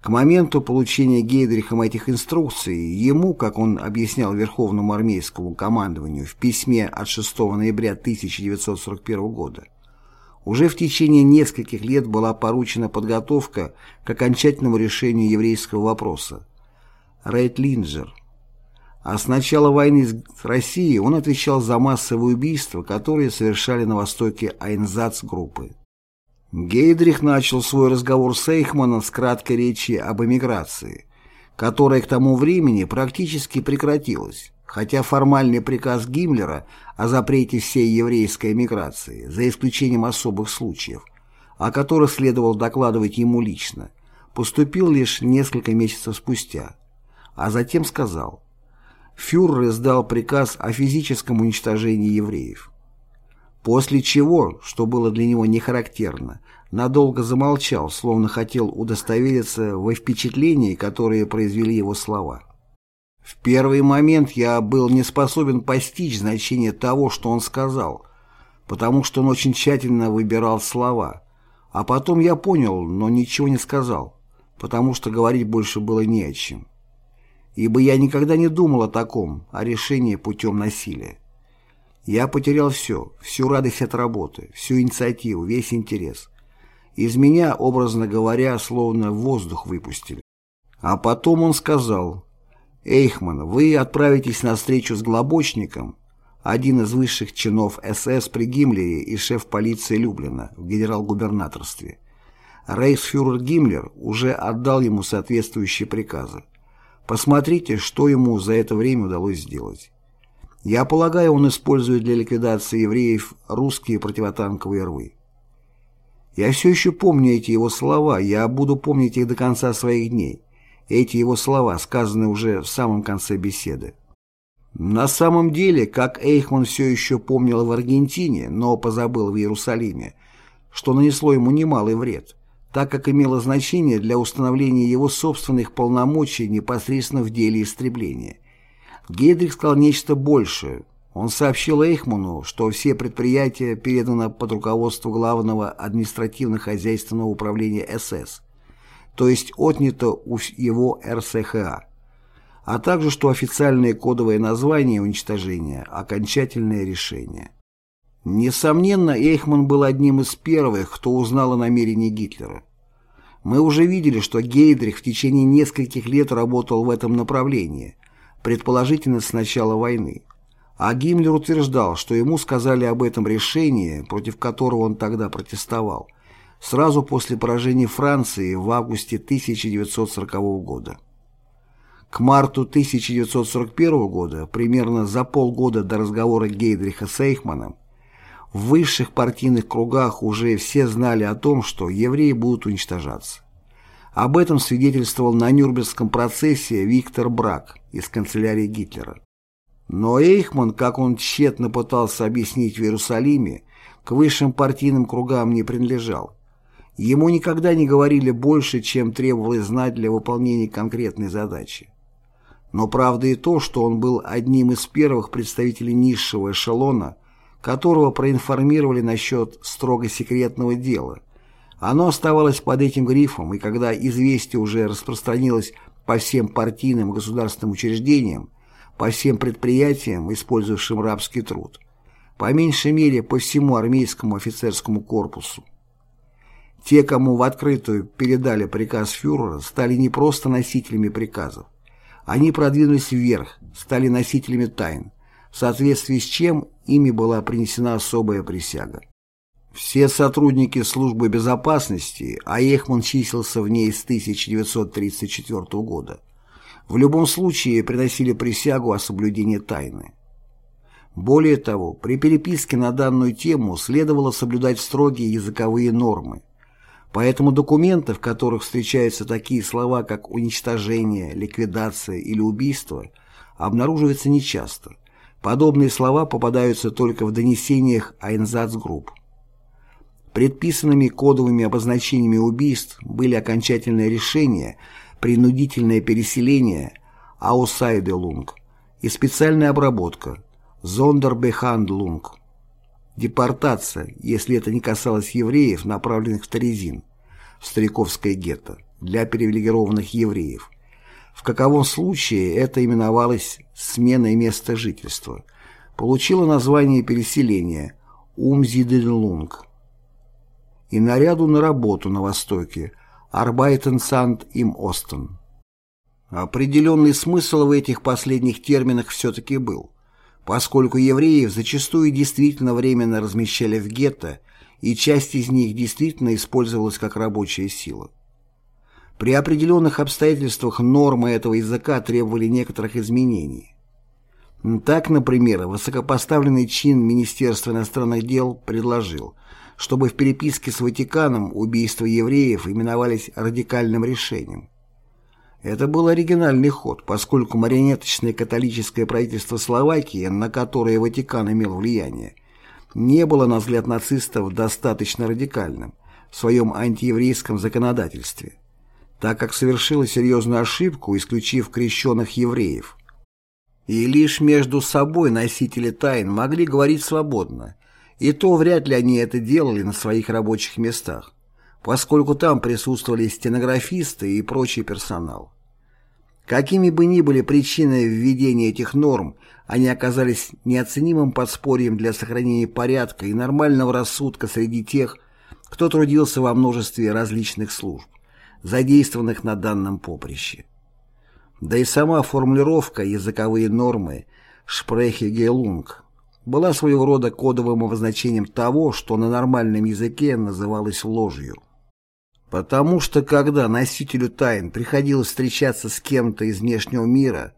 К моменту получения Гейдрихом этих инструкций, ему, как он объяснял Верховному армейскому командованию в письме от 6 ноября 1941 года, уже в течение нескольких лет была поручена подготовка к окончательному решению еврейского вопроса. Рейд Линджер. А с начала войны с Россией он отвечал за массовые убийства, которые совершали на востоке Айнзац-группы. Гейдрих начал свой разговор с Эйхманом с краткой речи об эмиграции, которая к тому времени практически прекратилась, хотя формальный приказ Гиммлера о запрете всей еврейской эмиграции, за исключением особых случаев, о которых следовало докладывать ему лично, поступил лишь несколько месяцев спустя, а затем сказал «Фюрер издал приказ о физическом уничтожении евреев». После чего, что было для него не характерно, надолго замолчал, словно хотел удостовериться во впечатлении, которые произвели его слова. В первый момент я был не способен постичь значение того, что он сказал, потому что он очень тщательно выбирал слова, а потом я понял, но ничего не сказал, потому что говорить больше было не о чем. Ибо я никогда не думал о таком, о решении путем насилия. Я потерял все, всю радость от работы, всю инициативу, весь интерес. Из меня, образно говоря, словно воздух выпустили. А потом он сказал, «Эйхман, вы отправитесь на встречу с Глобочником, один из высших чинов СС при Гиммлере и шеф полиции Люблина в генерал-губернаторстве. Рейхсфюрер Гиммлер уже отдал ему соответствующие приказы. Посмотрите, что ему за это время удалось сделать». Я полагаю, он использует для ликвидации евреев русские противотанковые рвы. Я все еще помню эти его слова, я буду помнить их до конца своих дней. Эти его слова сказаны уже в самом конце беседы. На самом деле, как Эйхман все еще помнил в Аргентине, но позабыл в Иерусалиме, что нанесло ему немалый вред, так как имело значение для установления его собственных полномочий непосредственно в деле истребления – Гейдрих сказал нечто большее. Он сообщил Эйхману, что все предприятия переданы под руководство Главного административно-хозяйственного управления СС, то есть отнято у его РСХА, а также что официальное кодовое название уничтожения – окончательное решение. Несомненно, Эйхман был одним из первых, кто узнал о намерении Гитлера. Мы уже видели, что Гейдрих в течение нескольких лет работал в этом направлении – предположительно с начала войны. А Гиммлер утверждал, что ему сказали об этом решении, против которого он тогда протестовал, сразу после поражения Франции в августе 1940 года. К марту 1941 года, примерно за полгода до разговора Гейдриха с Эйхманом, в высших партийных кругах уже все знали о том, что евреи будут уничтожаться. Об этом свидетельствовал на Нюрнбергском процессе Виктор Брак из канцелярии Гитлера. Но Эйхман, как он тщетно пытался объяснить в Иерусалиме, к высшим партийным кругам не принадлежал. Ему никогда не говорили больше, чем требовалось знать для выполнения конкретной задачи. Но правда и то, что он был одним из первых представителей низшего эшелона, которого проинформировали насчет строго секретного дела – оно оставалось под этим грифом, и когда известие уже распространилось по всем партийным государственным учреждениям, по всем предприятиям, использовавшим рабский труд, по меньшей мере по всему армейскому офицерскому корпусу. Те, кому в открытую передали приказ фюрера, стали не просто носителями приказов. Они продвинулись вверх, стали носителями тайн, в соответствии с чем ими была принесена особая присяга. Все сотрудники службы безопасности, а Эхман числился в ней с 1934 года, в любом случае приносили присягу о соблюдении тайны. Более того, при переписке на данную тему следовало соблюдать строгие языковые нормы. Поэтому документы, в которых встречаются такие слова, как уничтожение, ликвидация или убийство, обнаруживаются нечасто. Подобные слова попадаются только в донесениях Айнзацгрупп. Предписанными кодовыми обозначениями убийств были окончательное решение, принудительное переселение, аусайделунг и специальная обработка, зондербехандлунг. Депортация, если это не касалось евреев, направленных в Терезин, в стариковское гетто, для привилегированных евреев. В каковом случае это именовалось сменой места жительства. Получило название переселения Умзиденлунг и наряду на работу на Востоке Арбайтенсанд им Остен. Определенный смысл в этих последних терминах все-таки был, поскольку евреев зачастую действительно временно размещали в гетто, и часть из них действительно использовалась как рабочая сила. При определенных обстоятельствах нормы этого языка требовали некоторых изменений. Так, например, высокопоставленный чин Министерства иностранных дел предложил – чтобы в переписке с Ватиканом убийства евреев именовались радикальным решением. Это был оригинальный ход, поскольку марионеточное католическое правительство Словакии, на которое Ватикан имел влияние, не было, на взгляд нацистов, достаточно радикальным в своем антиеврейском законодательстве, так как совершило серьезную ошибку, исключив крещенных евреев. И лишь между собой носители тайн могли говорить свободно, и то вряд ли они это делали на своих рабочих местах, поскольку там присутствовали стенографисты и прочий персонал. Какими бы ни были причины введения этих норм, они оказались неоценимым подспорьем для сохранения порядка и нормального рассудка среди тех, кто трудился во множестве различных служб, задействованных на данном поприще. Да и сама формулировка «языковые нормы» «Шпрехегелунг» была своего рода кодовым обозначением того, что на нормальном языке называлось ложью. Потому что когда носителю тайн приходилось встречаться с кем-то из внешнего мира,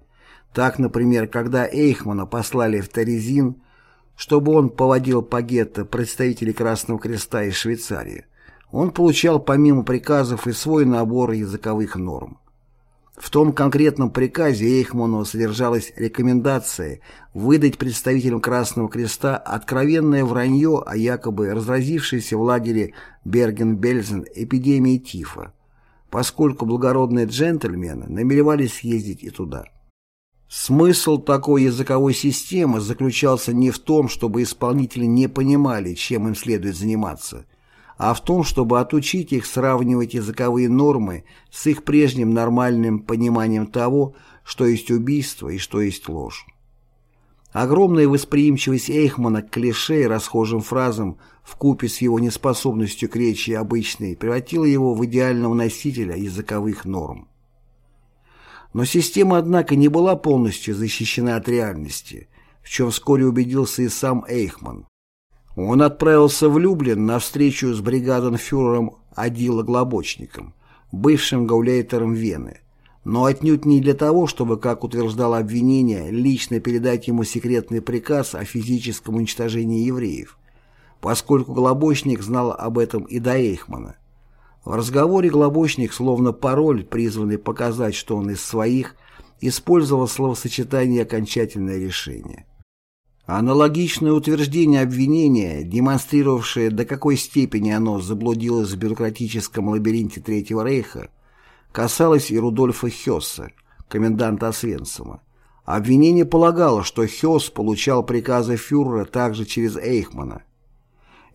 так, например, когда Эйхмана послали в Терезин, чтобы он поводил по гетто представителей Красного Креста из Швейцарии, он получал помимо приказов и свой набор языковых норм. В том конкретном приказе Эйхману содержалась рекомендация выдать представителям Красного Креста откровенное вранье о якобы разразившейся в лагере Берген-Бельзен эпидемии тифа, поскольку благородные джентльмены намеревались съездить и туда. Смысл такой языковой системы заключался не в том, чтобы исполнители не понимали, чем им следует заниматься – а в том, чтобы отучить их сравнивать языковые нормы с их прежним нормальным пониманием того, что есть убийство и что есть ложь. Огромная восприимчивость Эйхмана к клише и расхожим фразам вкупе с его неспособностью к речи обычной превратила его в идеального носителя языковых норм. Но система, однако, не была полностью защищена от реальности, в чем вскоре убедился и сам Эйхман. Он отправился в Люблин на встречу с бригаденфюрером Адила Глобочником, бывшим гауляйтером Вены, но отнюдь не для того, чтобы, как утверждало обвинение, лично передать ему секретный приказ о физическом уничтожении евреев, поскольку Глобочник знал об этом и до Эйхмана. В разговоре Глобочник, словно пароль, призванный показать, что он из своих, использовал словосочетание «окончательное решение». Аналогичное утверждение обвинения, демонстрировавшее, до какой степени оно заблудилось в бюрократическом лабиринте Третьего Рейха, касалось и Рудольфа Хесса, коменданта Освенцима. Обвинение полагало, что Хесс получал приказы фюрера также через Эйхмана.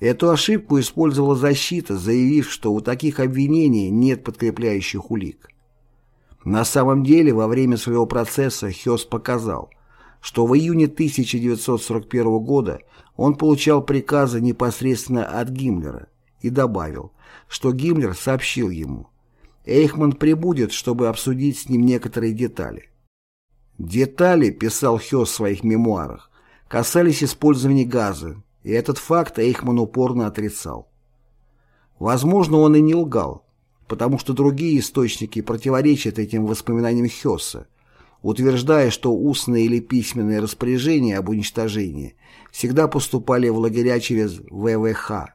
Эту ошибку использовала защита, заявив, что у таких обвинений нет подкрепляющих улик. На самом деле, во время своего процесса Хесс показал – что в июне 1941 года он получал приказы непосредственно от Гиммлера и добавил, что Гиммлер сообщил ему «Эйхман прибудет, чтобы обсудить с ним некоторые детали». «Детали», — писал Хёс в своих мемуарах, касались использования газа, и этот факт Эйхман упорно отрицал. Возможно, он и не лгал, потому что другие источники противоречат этим воспоминаниям Хесса, утверждая, что устные или письменные распоряжения об уничтожении всегда поступали в лагеря через ВВХ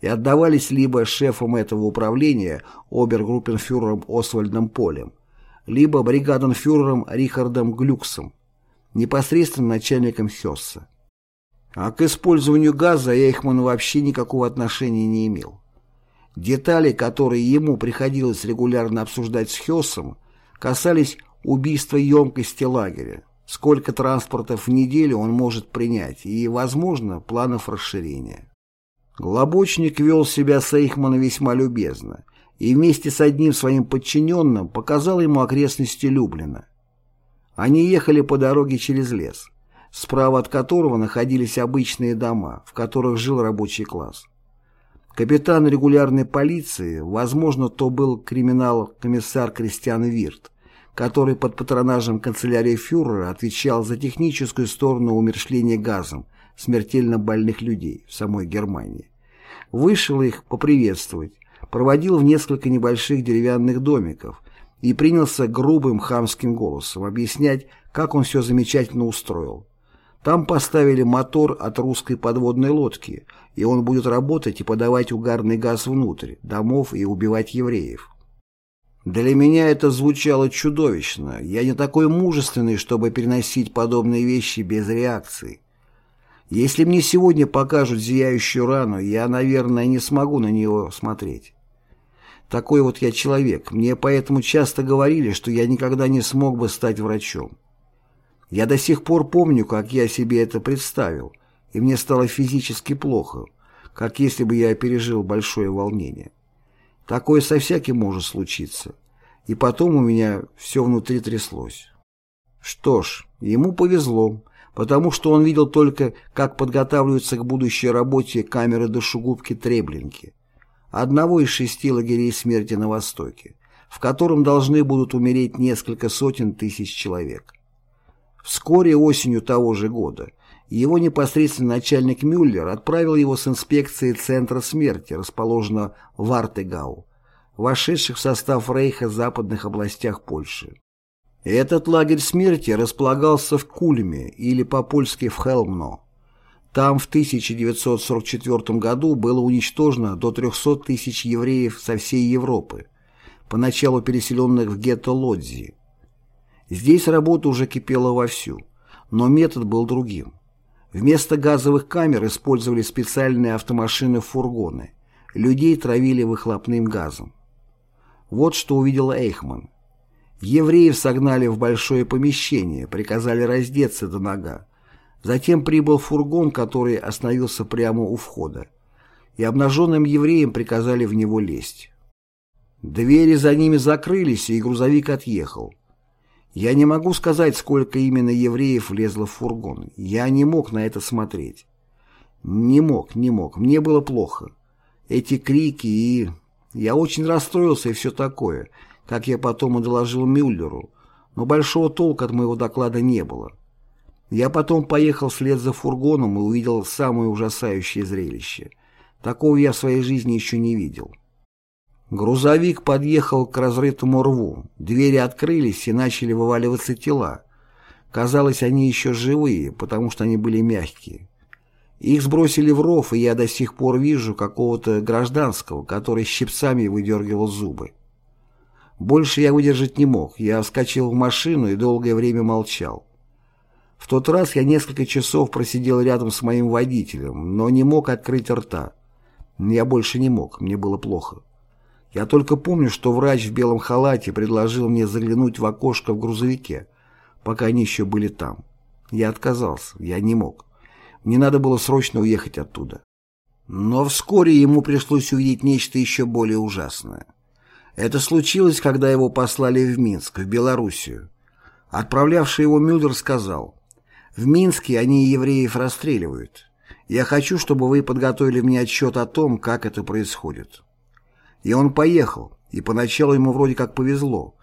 и отдавались либо шефом этого управления обергруппенфюрером Освальдом Полем, либо бригаденфюрером Рихардом Глюксом, непосредственно начальником Хесса. А к использованию газа Эйхман вообще никакого отношения не имел. Детали, которые ему приходилось регулярно обсуждать с Хессом, касались убийства емкости лагеря, сколько транспортов в неделю он может принять и, возможно, планов расширения. Глобочник вел себя с Эйхманом весьма любезно и вместе с одним своим подчиненным показал ему окрестности Люблина. Они ехали по дороге через лес, справа от которого находились обычные дома, в которых жил рабочий класс. Капитан регулярной полиции, возможно, то был криминал-комиссар Кристиан Вирт, который под патронажем канцелярии фюрера отвечал за техническую сторону умершления газом смертельно больных людей в самой Германии. Вышел их поприветствовать, проводил в несколько небольших деревянных домиков и принялся грубым хамским голосом объяснять, как он все замечательно устроил. Там поставили мотор от русской подводной лодки, и он будет работать и подавать угарный газ внутрь домов и убивать евреев. Для меня это звучало чудовищно. Я не такой мужественный, чтобы переносить подобные вещи без реакции. Если мне сегодня покажут зияющую рану, я, наверное, не смогу на нее смотреть. Такой вот я человек. Мне поэтому часто говорили, что я никогда не смог бы стать врачом. Я до сих пор помню, как я себе это представил, и мне стало физически плохо, как если бы я пережил большое волнение. Такое со всяким может случиться. И потом у меня все внутри тряслось. Что ж, ему повезло, потому что он видел только, как подготавливаются к будущей работе камеры душегубки Треблинки, одного из шести лагерей смерти на Востоке, в котором должны будут умереть несколько сотен тысяч человек. Вскоре осенью того же года его непосредственный начальник Мюллер отправил его с инспекцией Центра смерти, расположенного в Артегау, вошедших в состав Рейха в западных областях Польши. Этот лагерь смерти располагался в Кульме или по-польски в Хелмно. Там в 1944 году было уничтожено до 300 тысяч евреев со всей Европы, поначалу переселенных в гетто Лодзи. Здесь работа уже кипела вовсю, но метод был другим. Вместо газовых камер использовали специальные автомашины-фургоны. Людей травили выхлопным газом. Вот что увидел Эйхман. Евреев согнали в большое помещение, приказали раздеться до нога. Затем прибыл фургон, который остановился прямо у входа. И обнаженным евреям приказали в него лезть. Двери за ними закрылись, и грузовик отъехал. Я не могу сказать, сколько именно евреев влезло в фургон. Я не мог на это смотреть. Не мог, не мог. Мне было плохо. Эти крики и... Я очень расстроился и все такое, как я потом и доложил Мюллеру, но большого толка от моего доклада не было. Я потом поехал вслед за фургоном и увидел самое ужасающее зрелище. Такого я в своей жизни еще не видел. Грузовик подъехал к разрытому рву, двери открылись и начали вываливаться тела. Казалось, они еще живые, потому что они были мягкие. Их сбросили в ров, и я до сих пор вижу какого-то гражданского, который щипцами выдергивал зубы. Больше я выдержать не мог, я вскочил в машину и долгое время молчал. В тот раз я несколько часов просидел рядом с моим водителем, но не мог открыть рта. Я больше не мог, мне было плохо. Я только помню, что врач в белом халате предложил мне заглянуть в окошко в грузовике, пока они еще были там. Я отказался, я не мог. Мне надо было срочно уехать оттуда. Но вскоре ему пришлось увидеть нечто еще более ужасное. Это случилось, когда его послали в Минск, в Белоруссию. Отправлявший его Мюллер сказал, «В Минске они евреев расстреливают. Я хочу, чтобы вы подготовили мне отчет о том, как это происходит». И он поехал, и поначалу ему вроде как повезло,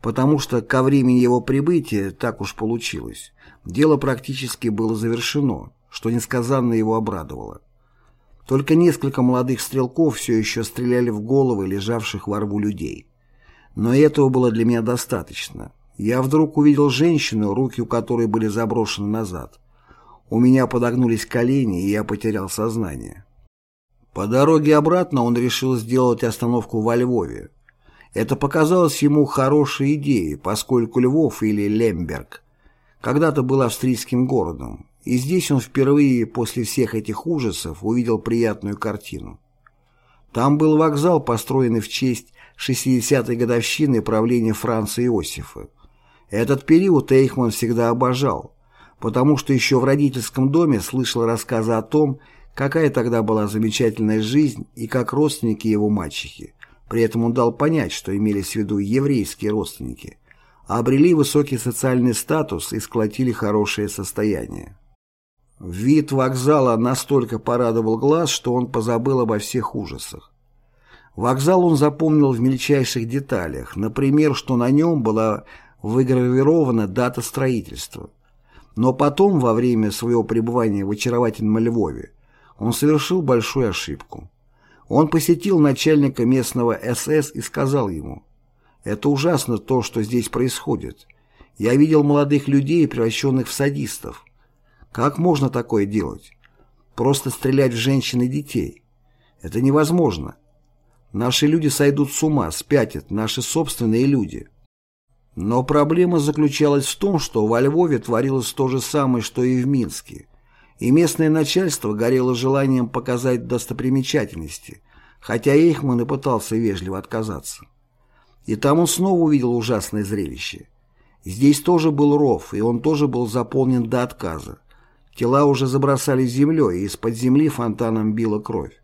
потому что ко времени его прибытия так уж получилось. Дело практически было завершено, что несказанно его обрадовало. Только несколько молодых стрелков все еще стреляли в головы лежавших во рву людей. Но этого было для меня достаточно. Я вдруг увидел женщину, руки у которой были заброшены назад. У меня подогнулись колени, и я потерял сознание. По дороге обратно он решил сделать остановку во Львове. Это показалось ему хорошей идеей, поскольку Львов или Лемберг когда-то был австрийским городом, и здесь он впервые после всех этих ужасов увидел приятную картину. Там был вокзал, построенный в честь 60-й годовщины правления Франца Иосифа. Этот период Эйхман всегда обожал, потому что еще в родительском доме слышал рассказы о том, какая тогда была замечательная жизнь и как родственники его мачехи, при этом он дал понять, что имелись в виду еврейские родственники, обрели высокий социальный статус и сколотили хорошее состояние. Вид вокзала настолько порадовал глаз, что он позабыл обо всех ужасах. Вокзал он запомнил в мельчайших деталях, например, что на нем была выгравирована дата строительства. Но потом, во время своего пребывания в очаровательном Львове, он совершил большую ошибку. Он посетил начальника местного СС и сказал ему, «Это ужасно то, что здесь происходит. Я видел молодых людей, превращенных в садистов. Как можно такое делать? Просто стрелять в женщин и детей? Это невозможно. Наши люди сойдут с ума, спятят, наши собственные люди». Но проблема заключалась в том, что во Львове творилось то же самое, что и в Минске – и местное начальство горело желанием показать достопримечательности, хотя Эйхман и пытался вежливо отказаться. И там он снова увидел ужасное зрелище. Здесь тоже был ров, и он тоже был заполнен до отказа. Тела уже забросали землей, и из-под земли фонтаном била кровь.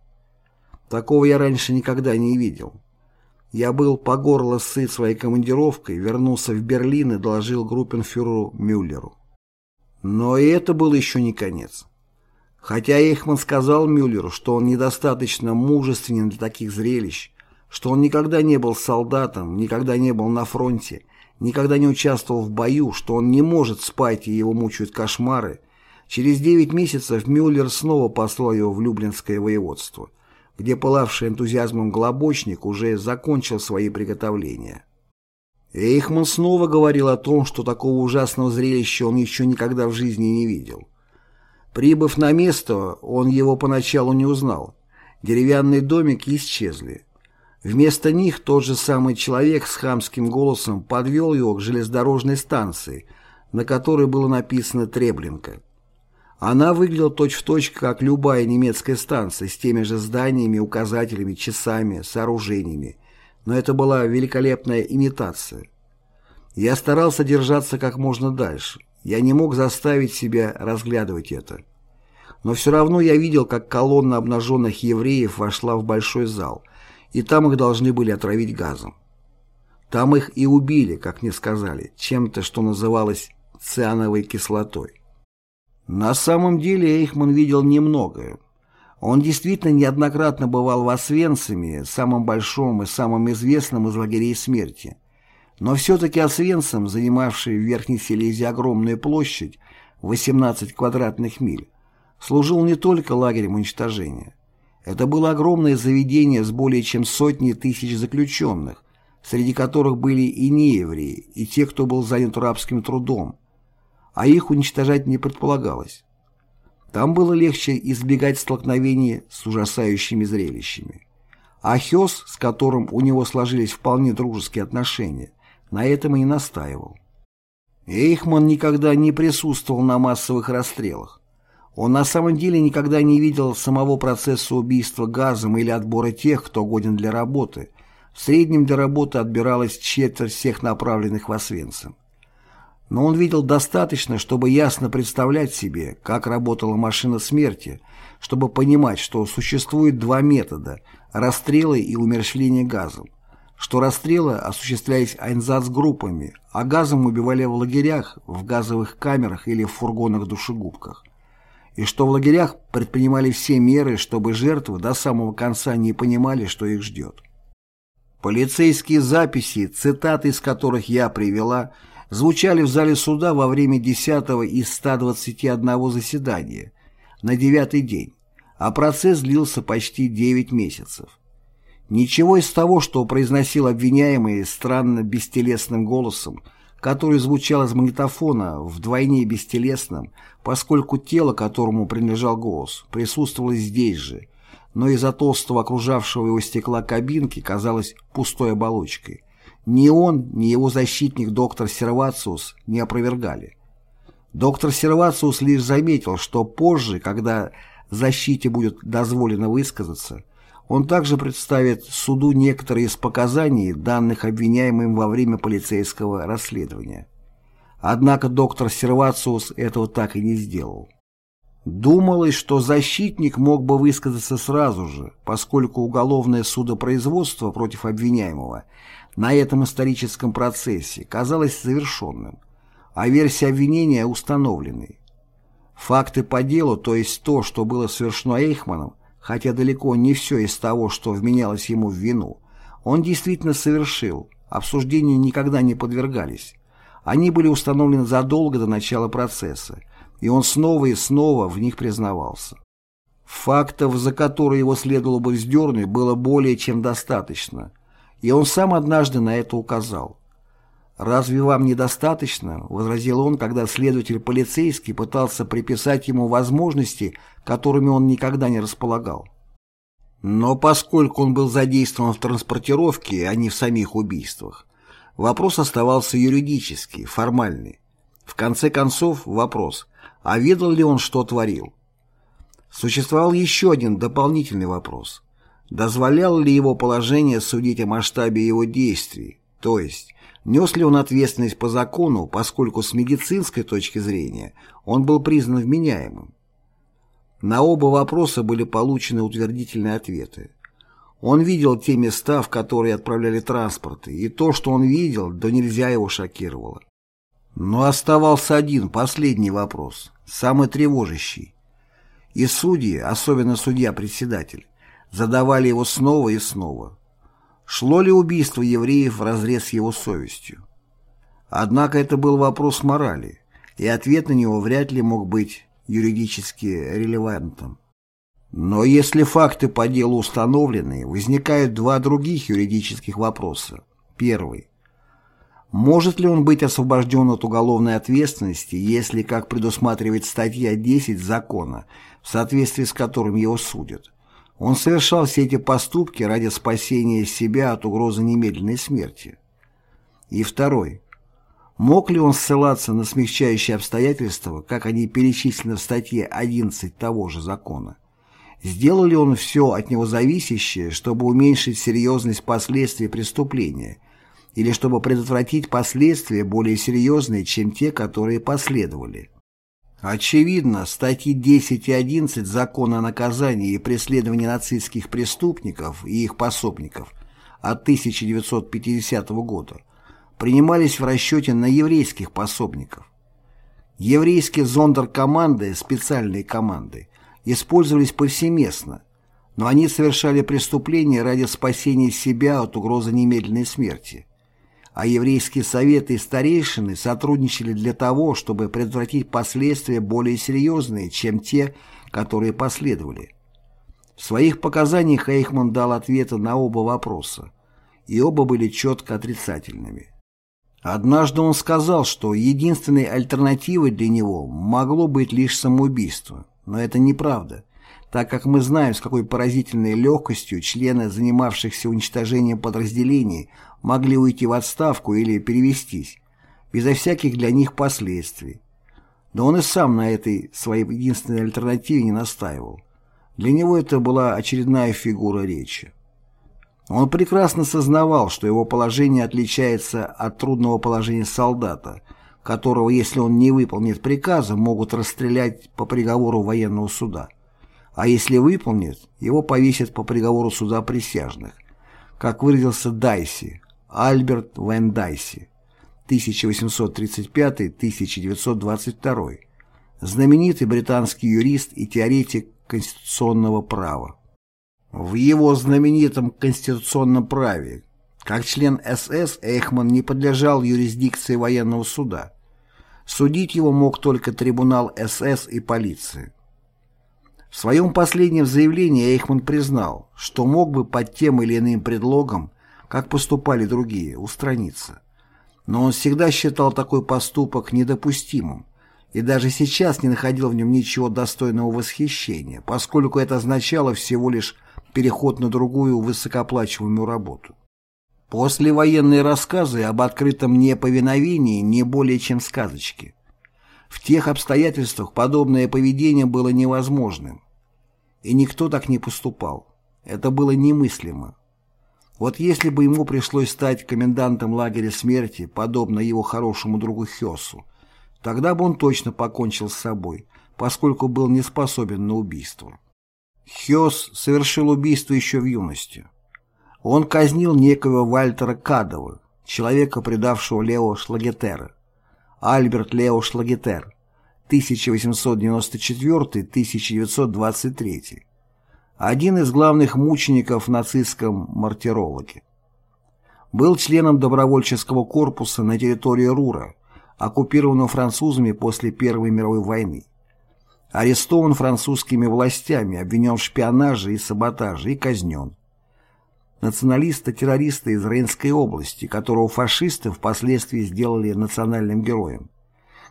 Такого я раньше никогда не видел. Я был по горло сыт своей командировкой, вернулся в Берлин и доложил группенфюреру Мюллеру. Но и это был еще не конец. Хотя Эйхман сказал Мюллеру, что он недостаточно мужественен для таких зрелищ, что он никогда не был солдатом, никогда не был на фронте, никогда не участвовал в бою, что он не может спать и его мучают кошмары, через девять месяцев Мюллер снова послал его в Люблинское воеводство, где пылавший энтузиазмом глобочник уже закончил свои приготовления. Эйхман снова говорил о том, что такого ужасного зрелища он еще никогда в жизни не видел. Прибыв на место, он его поначалу не узнал. Деревянные домики исчезли. Вместо них тот же самый человек с хамским голосом подвел его к железнодорожной станции, на которой было написано «Треблинка». Она выглядела точь-в-точь, точь, как любая немецкая станция, с теми же зданиями, указателями, часами, сооружениями, но это была великолепная имитация. Я старался держаться как можно дальше. Я не мог заставить себя разглядывать это. Но все равно я видел, как колонна обнаженных евреев вошла в большой зал, и там их должны были отравить газом. Там их и убили, как мне сказали, чем-то, что называлось циановой кислотой. На самом деле Эйхман видел немногое. Он действительно неоднократно бывал в Освенциме, самом большом и самом известном из лагерей смерти. Но все-таки Освенцим, занимавший в Верхней Силезии огромную площадь, 18 квадратных миль, служил не только лагерем уничтожения. Это было огромное заведение с более чем сотней тысяч заключенных, среди которых были и неевреи, и те, кто был занят рабским трудом, а их уничтожать не предполагалось. Там было легче избегать столкновений с ужасающими зрелищами. А Хёс, с которым у него сложились вполне дружеские отношения, на этом и настаивал. Эйхман никогда не присутствовал на массовых расстрелах. Он на самом деле никогда не видел самого процесса убийства газом или отбора тех, кто годен для работы. В среднем для работы отбиралось четверть всех направленных в Освенцим но он видел достаточно, чтобы ясно представлять себе, как работала машина смерти, чтобы понимать, что существует два метода – расстрелы и умерщвление газом, что расстрелы осуществлялись айнзац-группами, а газом убивали в лагерях, в газовых камерах или в фургонах-душегубках, и что в лагерях предпринимали все меры, чтобы жертвы до самого конца не понимали, что их ждет. Полицейские записи, цитаты из которых я привела, звучали в зале суда во время 10 из 121 заседания, на девятый день, а процесс длился почти 9 месяцев. Ничего из того, что произносил обвиняемый странно бестелесным голосом, который звучал из магнитофона вдвойне бестелесным, поскольку тело, которому принадлежал голос, присутствовало здесь же, но из-за толстого окружавшего его стекла кабинки казалось пустой оболочкой. Ни он, ни его защитник доктор Сервациус не опровергали. Доктор Сервациус лишь заметил, что позже, когда защите будет дозволено высказаться, он также представит суду некоторые из показаний, данных обвиняемым во время полицейского расследования. Однако доктор Сервациус этого так и не сделал. Думалось, что защитник мог бы высказаться сразу же, поскольку уголовное судопроизводство против обвиняемого на этом историческом процессе казалось завершенным, а версия обвинения установленной. Факты по делу, то есть то, что было совершено Эйхманом, хотя далеко не все из того, что вменялось ему в вину, он действительно совершил, обсуждению никогда не подвергались. Они были установлены задолго до начала процесса, и он снова и снова в них признавался. Фактов, за которые его следовало бы вздернуть, было более чем достаточно, и он сам однажды на это указал. «Разве вам недостаточно?» — возразил он, когда следователь-полицейский пытался приписать ему возможности, которыми он никогда не располагал. Но поскольку он был задействован в транспортировке, а не в самих убийствах, вопрос оставался юридический, формальный. В конце концов, вопрос, а ведал ли он, что творил? Существовал еще один дополнительный вопрос. Дозволяло ли его положение судить о масштабе его действий, то есть, нес ли он ответственность по закону, поскольку с медицинской точки зрения он был признан вменяемым? На оба вопроса были получены утвердительные ответы. Он видел те места, в которые отправляли транспорты, и то, что он видел, да нельзя его шокировало. Но оставался один, последний вопрос, самый тревожащий. И судьи, особенно судья-председатель, задавали его снова и снова. Шло ли убийство евреев вразрез с его совестью? Однако это был вопрос морали, и ответ на него вряд ли мог быть юридически релевантным. Но если факты по делу установлены, возникают два других юридических вопроса. Первый. Может ли он быть освобожден от уголовной ответственности, если, как предусматривает статья 10 закона, в соответствии с которым его судят, он совершал все эти поступки ради спасения себя от угрозы немедленной смерти? И второй. Мог ли он ссылаться на смягчающие обстоятельства, как они перечислены в статье 11 того же закона? Сделал ли он все от него зависящее, чтобы уменьшить серьезность последствий преступления – или чтобы предотвратить последствия более серьезные, чем те, которые последовали. Очевидно, статьи 10 и 11 Закона о наказании и преследовании нацистских преступников и их пособников от 1950 года принимались в расчете на еврейских пособников. Еврейские зондеркоманды, специальные команды, использовались повсеместно, но они совершали преступления ради спасения себя от угрозы немедленной смерти а еврейские советы и старейшины сотрудничали для того, чтобы предотвратить последствия более серьезные, чем те, которые последовали. В своих показаниях Эйхман дал ответы на оба вопроса, и оба были четко отрицательными. Однажды он сказал, что единственной альтернативой для него могло быть лишь самоубийство, но это неправда так как мы знаем, с какой поразительной легкостью члены, занимавшихся уничтожением подразделений, могли уйти в отставку или перевестись, безо всяких для них последствий. Но он и сам на этой своей единственной альтернативе не настаивал. Для него это была очередная фигура речи. Он прекрасно сознавал, что его положение отличается от трудного положения солдата, которого, если он не выполнит приказа, могут расстрелять по приговору военного суда а если выполнит, его повесят по приговору суда присяжных, как выразился Дайси, Альберт Вен Дайси, 1835-1922, знаменитый британский юрист и теоретик конституционного права. В его знаменитом конституционном праве Как член СС Эйхман не подлежал юрисдикции военного суда. Судить его мог только трибунал СС и полиция. В своем последнем заявлении Эйхман признал, что мог бы под тем или иным предлогом, как поступали другие, устраниться. Но он всегда считал такой поступок недопустимым и даже сейчас не находил в нем ничего достойного восхищения, поскольку это означало всего лишь переход на другую высокооплачиваемую работу. Послевоенные рассказы об открытом неповиновении не более чем сказочки. В тех обстоятельствах подобное поведение было невозможным. И никто так не поступал. Это было немыслимо. Вот если бы ему пришлось стать комендантом лагеря смерти, подобно его хорошему другу Хёсу, тогда бы он точно покончил с собой, поскольку был не способен на убийство. Хёс совершил убийство еще в юности. Он казнил некого Вальтера Кадова, человека, предавшего Лео Шлагетера. Альберт Лео Шлагетер, 1894-1923. Один из главных мучеников в нацистском мартирологе. Был членом добровольческого корпуса на территории Рура, оккупированного французами после Первой мировой войны. Арестован французскими властями, обвинен в шпионаже и саботаже и казнен националиста-террориста из Рейнской области, которого фашисты впоследствии сделали национальным героем.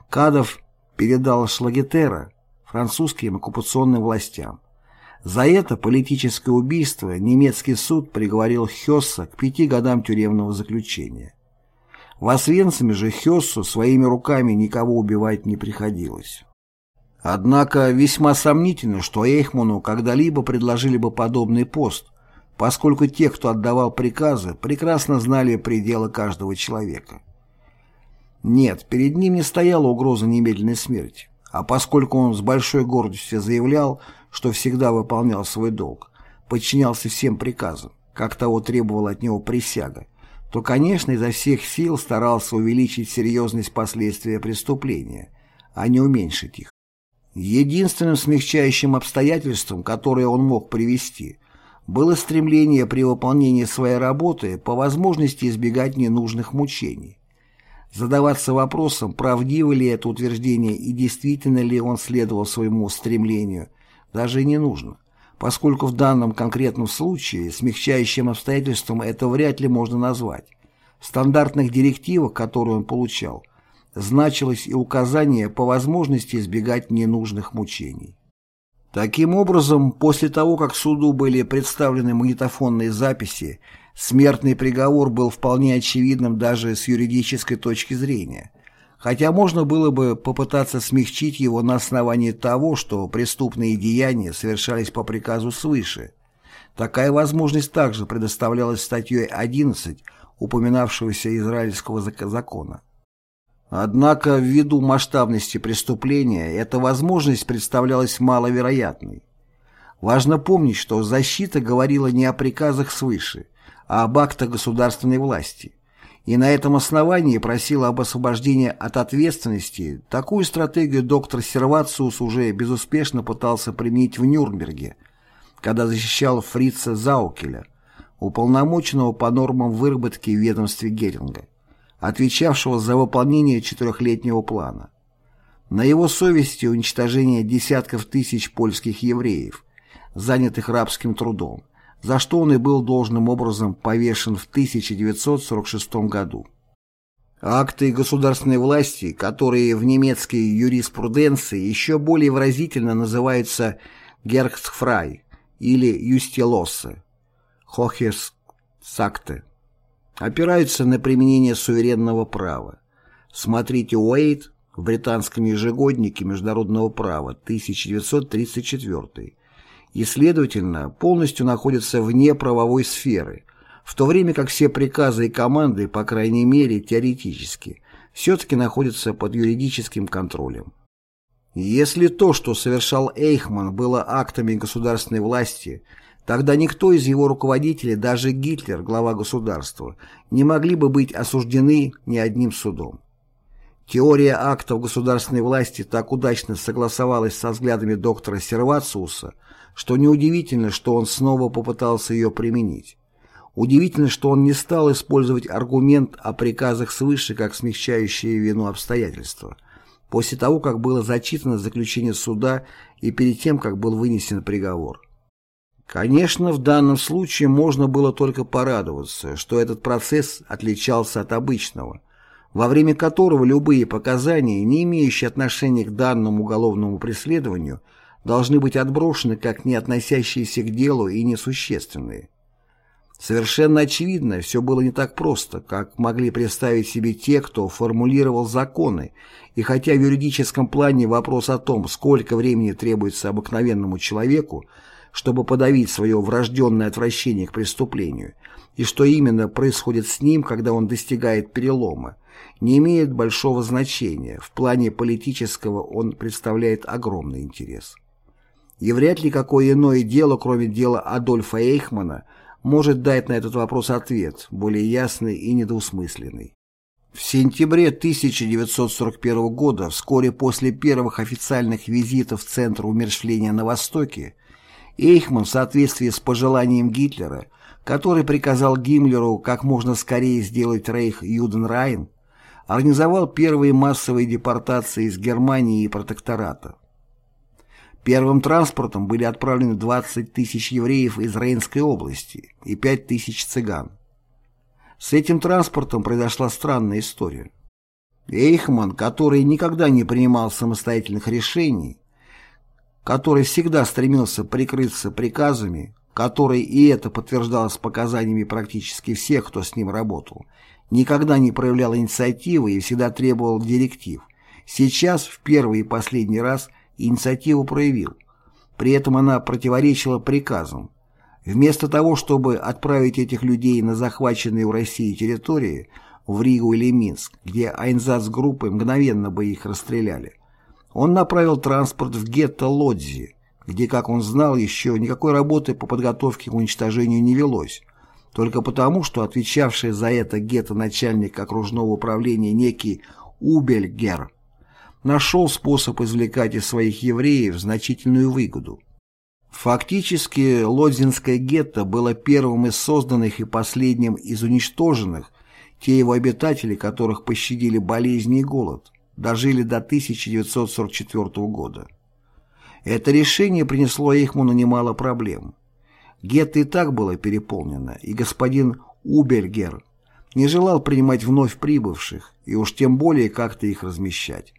Кадов передал Шлагетера французским оккупационным властям. За это политическое убийство немецкий суд приговорил Хесса к пяти годам тюремного заключения. В Освенциме же Хессу своими руками никого убивать не приходилось. Однако весьма сомнительно, что Эйхману когда-либо предложили бы подобный пост, поскольку те, кто отдавал приказы, прекрасно знали пределы каждого человека. Нет, перед ним не стояла угроза немедленной смерти, а поскольку он с большой гордостью заявлял, что всегда выполнял свой долг, подчинялся всем приказам, как того требовала от него присяга, то, конечно, изо всех сил старался увеличить серьезность последствия преступления, а не уменьшить их. Единственным смягчающим обстоятельством, которое он мог привести, было стремление при выполнении своей работы по возможности избегать ненужных мучений. Задаваться вопросом, правдиво ли это утверждение и действительно ли он следовал своему стремлению, даже не нужно, поскольку в данном конкретном случае смягчающим обстоятельством это вряд ли можно назвать. В стандартных директивах, которые он получал, значилось и указание по возможности избегать ненужных мучений. Таким образом, после того, как суду были представлены магнитофонные записи, смертный приговор был вполне очевидным даже с юридической точки зрения, хотя можно было бы попытаться смягчить его на основании того, что преступные деяния совершались по приказу свыше. Такая возможность также предоставлялась статьей 11 упоминавшегося израильского закона. Однако ввиду масштабности преступления эта возможность представлялась маловероятной. Важно помнить, что защита говорила не о приказах свыше, а об актах государственной власти, и на этом основании просила об освобождении от ответственности. Такую стратегию доктор Сервациус уже безуспешно пытался применить в Нюрнберге, когда защищал фрица Заукеля, уполномоченного по нормам выработки в ведомстве Геринга отвечавшего за выполнение четырехлетнего плана. На его совести уничтожение десятков тысяч польских евреев, занятых рабским трудом, за что он и был должным образом повешен в 1946 году. Акты государственной власти, которые в немецкой юриспруденции еще более выразительно называются «Герхсфрай» или «Юстилоссе», «Хохесакте», опираются на применение суверенного права. Смотрите Уэйт в британском ежегоднике международного права 1934 и, следовательно, полностью находятся вне правовой сферы, в то время как все приказы и команды, по крайней мере теоретически, все-таки находятся под юридическим контролем. Если то, что совершал Эйхман, было актами государственной власти – Тогда никто из его руководителей, даже Гитлер, глава государства, не могли бы быть осуждены ни одним судом. Теория актов государственной власти так удачно согласовалась со взглядами доктора Сервациуса, что неудивительно, что он снова попытался ее применить. Удивительно, что он не стал использовать аргумент о приказах свыше как смягчающее вину обстоятельства, после того, как было зачитано заключение суда и перед тем, как был вынесен приговор. Конечно, в данном случае можно было только порадоваться, что этот процесс отличался от обычного, во время которого любые показания, не имеющие отношения к данному уголовному преследованию, должны быть отброшены как не относящиеся к делу и несущественные. Совершенно очевидно, все было не так просто, как могли представить себе те, кто формулировал законы, и хотя в юридическом плане вопрос о том, сколько времени требуется обыкновенному человеку, чтобы подавить свое врожденное отвращение к преступлению, и что именно происходит с ним, когда он достигает перелома, не имеет большого значения, в плане политического он представляет огромный интерес. И вряд ли какое иное дело, кроме дела Адольфа Эйхмана, может дать на этот вопрос ответ, более ясный и недвусмысленный. В сентябре 1941 года, вскоре после первых официальных визитов в Центр умерщвления на Востоке, Эйхман в соответствии с пожеланием Гитлера, который приказал Гиммлеру как можно скорее сделать рейх Юденрайн, организовал первые массовые депортации из Германии и протектората. Первым транспортом были отправлены 20 тысяч евреев из Рейнской области и 5 тысяч цыган. С этим транспортом произошла странная история. Эйхман, который никогда не принимал самостоятельных решений, который всегда стремился прикрыться приказами, который, и это подтверждалось показаниями практически всех, кто с ним работал, никогда не проявлял инициативы и всегда требовал директив. Сейчас, в первый и последний раз, инициативу проявил. При этом она противоречила приказам. Вместо того, чтобы отправить этих людей на захваченные у России территории, в Ригу или Минск, где Айнзац-группы мгновенно бы их расстреляли, он направил транспорт в гетто Лодзи, где, как он знал, еще никакой работы по подготовке к уничтожению не велось, только потому, что отвечавший за это гетто начальник окружного управления некий Убельгер нашел способ извлекать из своих евреев значительную выгоду. Фактически, Лодзинское гетто было первым из созданных и последним из уничтоженных, те его обитатели, которых пощадили болезни и голод дожили до 1944 года. Это решение принесло Эйхману немало проблем. Гетто и так было переполнено, и господин Убельгер не желал принимать вновь прибывших, и уж тем более как-то их размещать.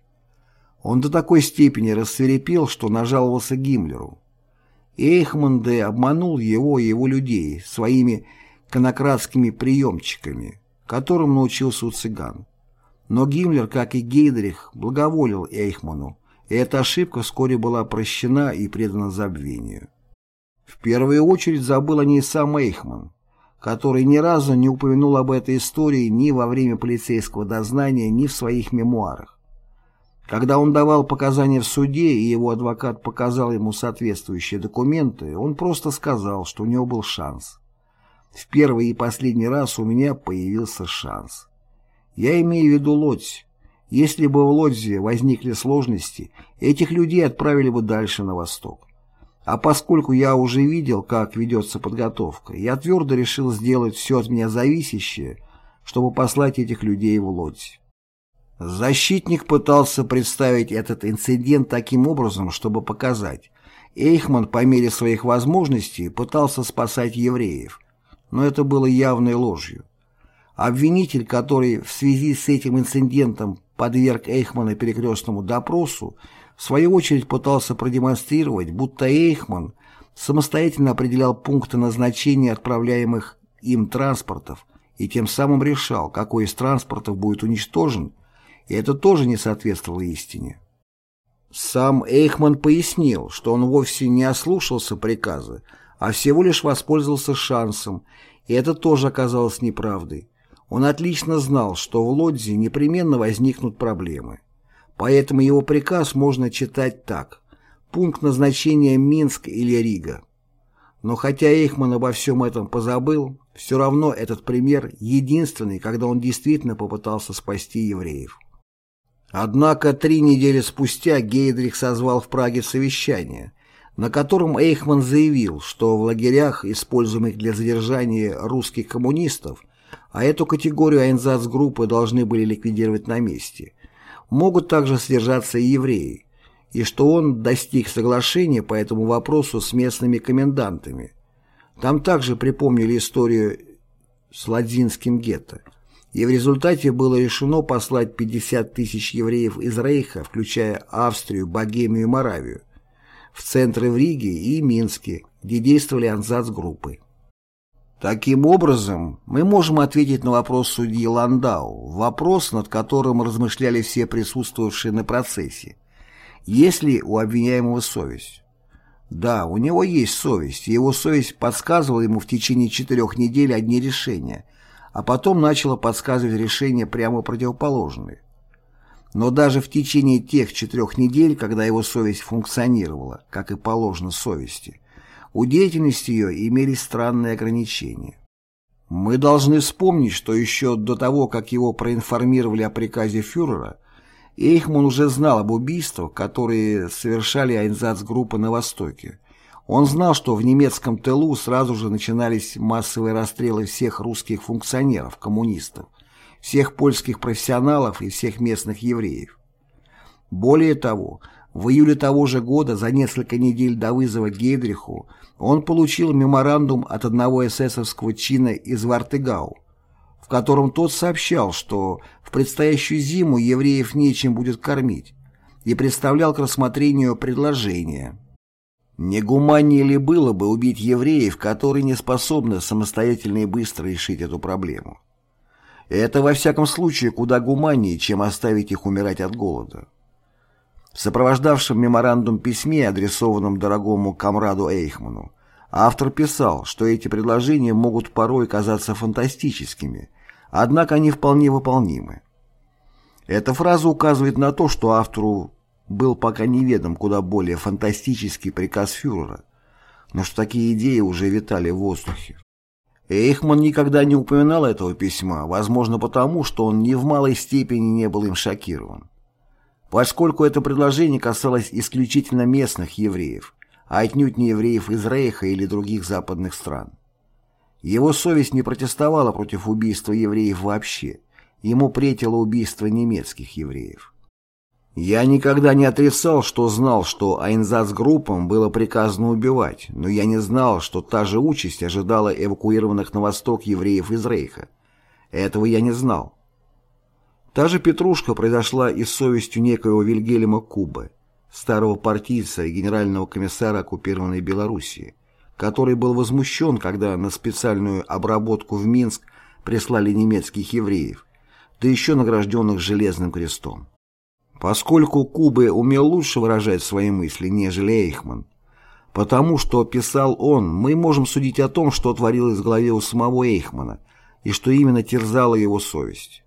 Он до такой степени рассверепел, что нажаловался Гиммлеру. Эйхман Д. обманул его и его людей своими конократскими приемчиками, которым научился у цыган. Но Гиммлер, как и Гейдрих, благоволил Эйхману, и эта ошибка вскоре была прощена и предана забвению. В первую очередь забыл о ней сам Эйхман, который ни разу не упомянул об этой истории ни во время полицейского дознания, ни в своих мемуарах. Когда он давал показания в суде, и его адвокат показал ему соответствующие документы, он просто сказал, что у него был шанс. В первый и последний раз у меня появился шанс. Я имею в виду Лодзь. Если бы в Лодзе возникли сложности, этих людей отправили бы дальше на восток. А поскольку я уже видел, как ведется подготовка, я твердо решил сделать все от меня зависящее, чтобы послать этих людей в Лодзь. Защитник пытался представить этот инцидент таким образом, чтобы показать. Эйхман по мере своих возможностей пытался спасать евреев, но это было явной ложью. Обвинитель, который в связи с этим инцидентом подверг Эйхмана перекрестному допросу, в свою очередь пытался продемонстрировать, будто Эйхман самостоятельно определял пункты назначения отправляемых им транспортов и тем самым решал, какой из транспортов будет уничтожен, и это тоже не соответствовало истине. Сам Эйхман пояснил, что он вовсе не ослушался приказа, а всего лишь воспользовался шансом, и это тоже оказалось неправдой. Он отлично знал, что в Лодзе непременно возникнут проблемы. Поэтому его приказ можно читать так. Пункт назначения Минск или Рига. Но хотя Эйхман обо всем этом позабыл, все равно этот пример единственный, когда он действительно попытался спасти евреев. Однако три недели спустя Гейдрих созвал в Праге совещание, на котором Эйхман заявил, что в лагерях, используемых для задержания русских коммунистов, а эту категорию Айнзац-группы должны были ликвидировать на месте, могут также содержаться и евреи, и что он достиг соглашения по этому вопросу с местными комендантами. Там также припомнили историю с Ладзинским гетто, и в результате было решено послать 50 тысяч евреев из Рейха, включая Австрию, Богемию и Моравию, в центры в Риге и Минске, где действовали анзац-группы. Таким образом, мы можем ответить на вопрос судьи Ландау, вопрос, над которым размышляли все присутствовавшие на процессе. Есть ли у обвиняемого совесть? Да, у него есть совесть, и его совесть подсказывала ему в течение четырех недель одни решения, а потом начала подсказывать решения прямо противоположные. Но даже в течение тех четырех недель, когда его совесть функционировала, как и положено совести, у деятельности ее имелись странные ограничения. Мы должны вспомнить, что еще до того, как его проинформировали о приказе фюрера, Эйхман уже знал об убийствах, которые совершали Айнзац-группы на Востоке. Он знал, что в немецком тылу сразу же начинались массовые расстрелы всех русских функционеров, коммунистов, всех польских профессионалов и всех местных евреев. Более того, в июле того же года, за несколько недель до вызова Гейдриху, он получил меморандум от одного эсэсовского чина из Вартыгау, в котором тот сообщал, что в предстоящую зиму евреев нечем будет кормить, и представлял к рассмотрению предложение. Не гуманнее ли было бы убить евреев, которые не способны самостоятельно и быстро решить эту проблему? Это, во всяком случае, куда гуманнее, чем оставить их умирать от голода. В сопровождавшем меморандум письме, адресованном дорогому комраду Эйхману, автор писал, что эти предложения могут порой казаться фантастическими, однако они вполне выполнимы. Эта фраза указывает на то, что автору был пока неведом куда более фантастический приказ фюрера, но что такие идеи уже витали в воздухе. Эйхман никогда не упоминал этого письма, возможно потому, что он ни в малой степени не был им шокирован. Поскольку это предложение касалось исключительно местных евреев, а отнюдь не евреев из Рейха или других западных стран. Его совесть не протестовала против убийства евреев вообще, ему претило убийство немецких евреев. Я никогда не отрицал, что знал, что Айнзац-группам было приказано убивать, но я не знал, что та же участь ожидала эвакуированных на восток евреев из Рейха. Этого я не знал. Та же петрушка произошла и с совестью некоего Вильгельма Кубы, старого партийца и генерального комиссара оккупированной Белоруссии, который был возмущен, когда на специальную обработку в Минск прислали немецких евреев, да еще награжденных Железным крестом. Поскольку Кубе умел лучше выражать свои мысли, нежели Эйхман, потому что писал он, мы можем судить о том, что творилось в голове у самого Эйхмана и что именно терзала его совесть.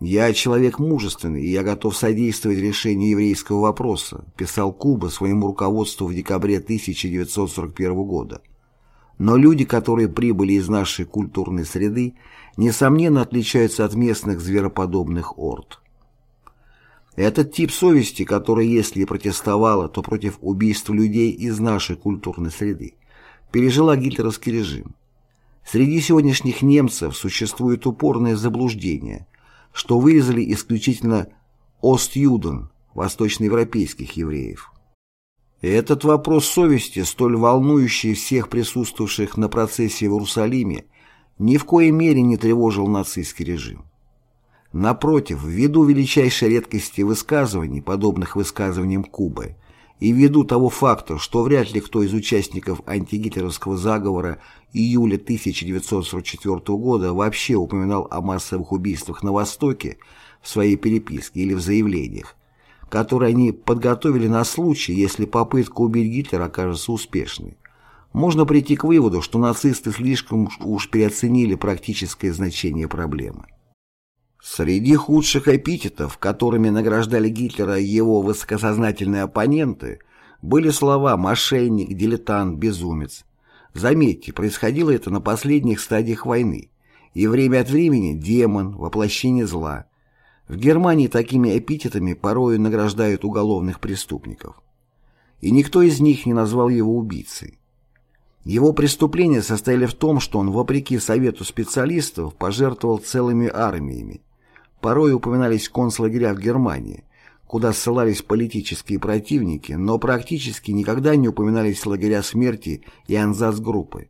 «Я человек мужественный, и я готов содействовать решению еврейского вопроса», писал Куба своему руководству в декабре 1941 года. Но люди, которые прибыли из нашей культурной среды, несомненно отличаются от местных звероподобных орд. Этот тип совести, который, если и протестовала, то против убийств людей из нашей культурной среды, пережила гитлеровский режим. Среди сегодняшних немцев существует упорное заблуждение, что вырезали исключительно «Остюден» восточноевропейских евреев. Этот вопрос совести, столь волнующий всех присутствовавших на процессе в Иерусалиме, ни в коей мере не тревожил нацистский режим. Напротив, ввиду величайшей редкости высказываний, подобных высказываниям Кубы, и ввиду того факта, что вряд ли кто из участников антигитлеровского заговора июля 1944 года вообще упоминал о массовых убийствах на Востоке в своей переписке или в заявлениях, которые они подготовили на случай, если попытка убить Гитлера окажется успешной, можно прийти к выводу, что нацисты слишком уж переоценили практическое значение проблемы. Среди худших эпитетов, которыми награждали Гитлера его высокосознательные оппоненты, были слова «мошенник», «дилетант», «безумец». Заметьте, происходило это на последних стадиях войны, и время от времени «демон», «воплощение зла». В Германии такими эпитетами порою награждают уголовных преступников. и никто из них не назвал его убийцей. Его преступления состояли в том, что он, вопреки совету специалистов, пожертвовал целыми армиями. Порой упоминались концлагеря в Германии, куда ссылались политические противники, но практически никогда не упоминались лагеря смерти и анзац-группы.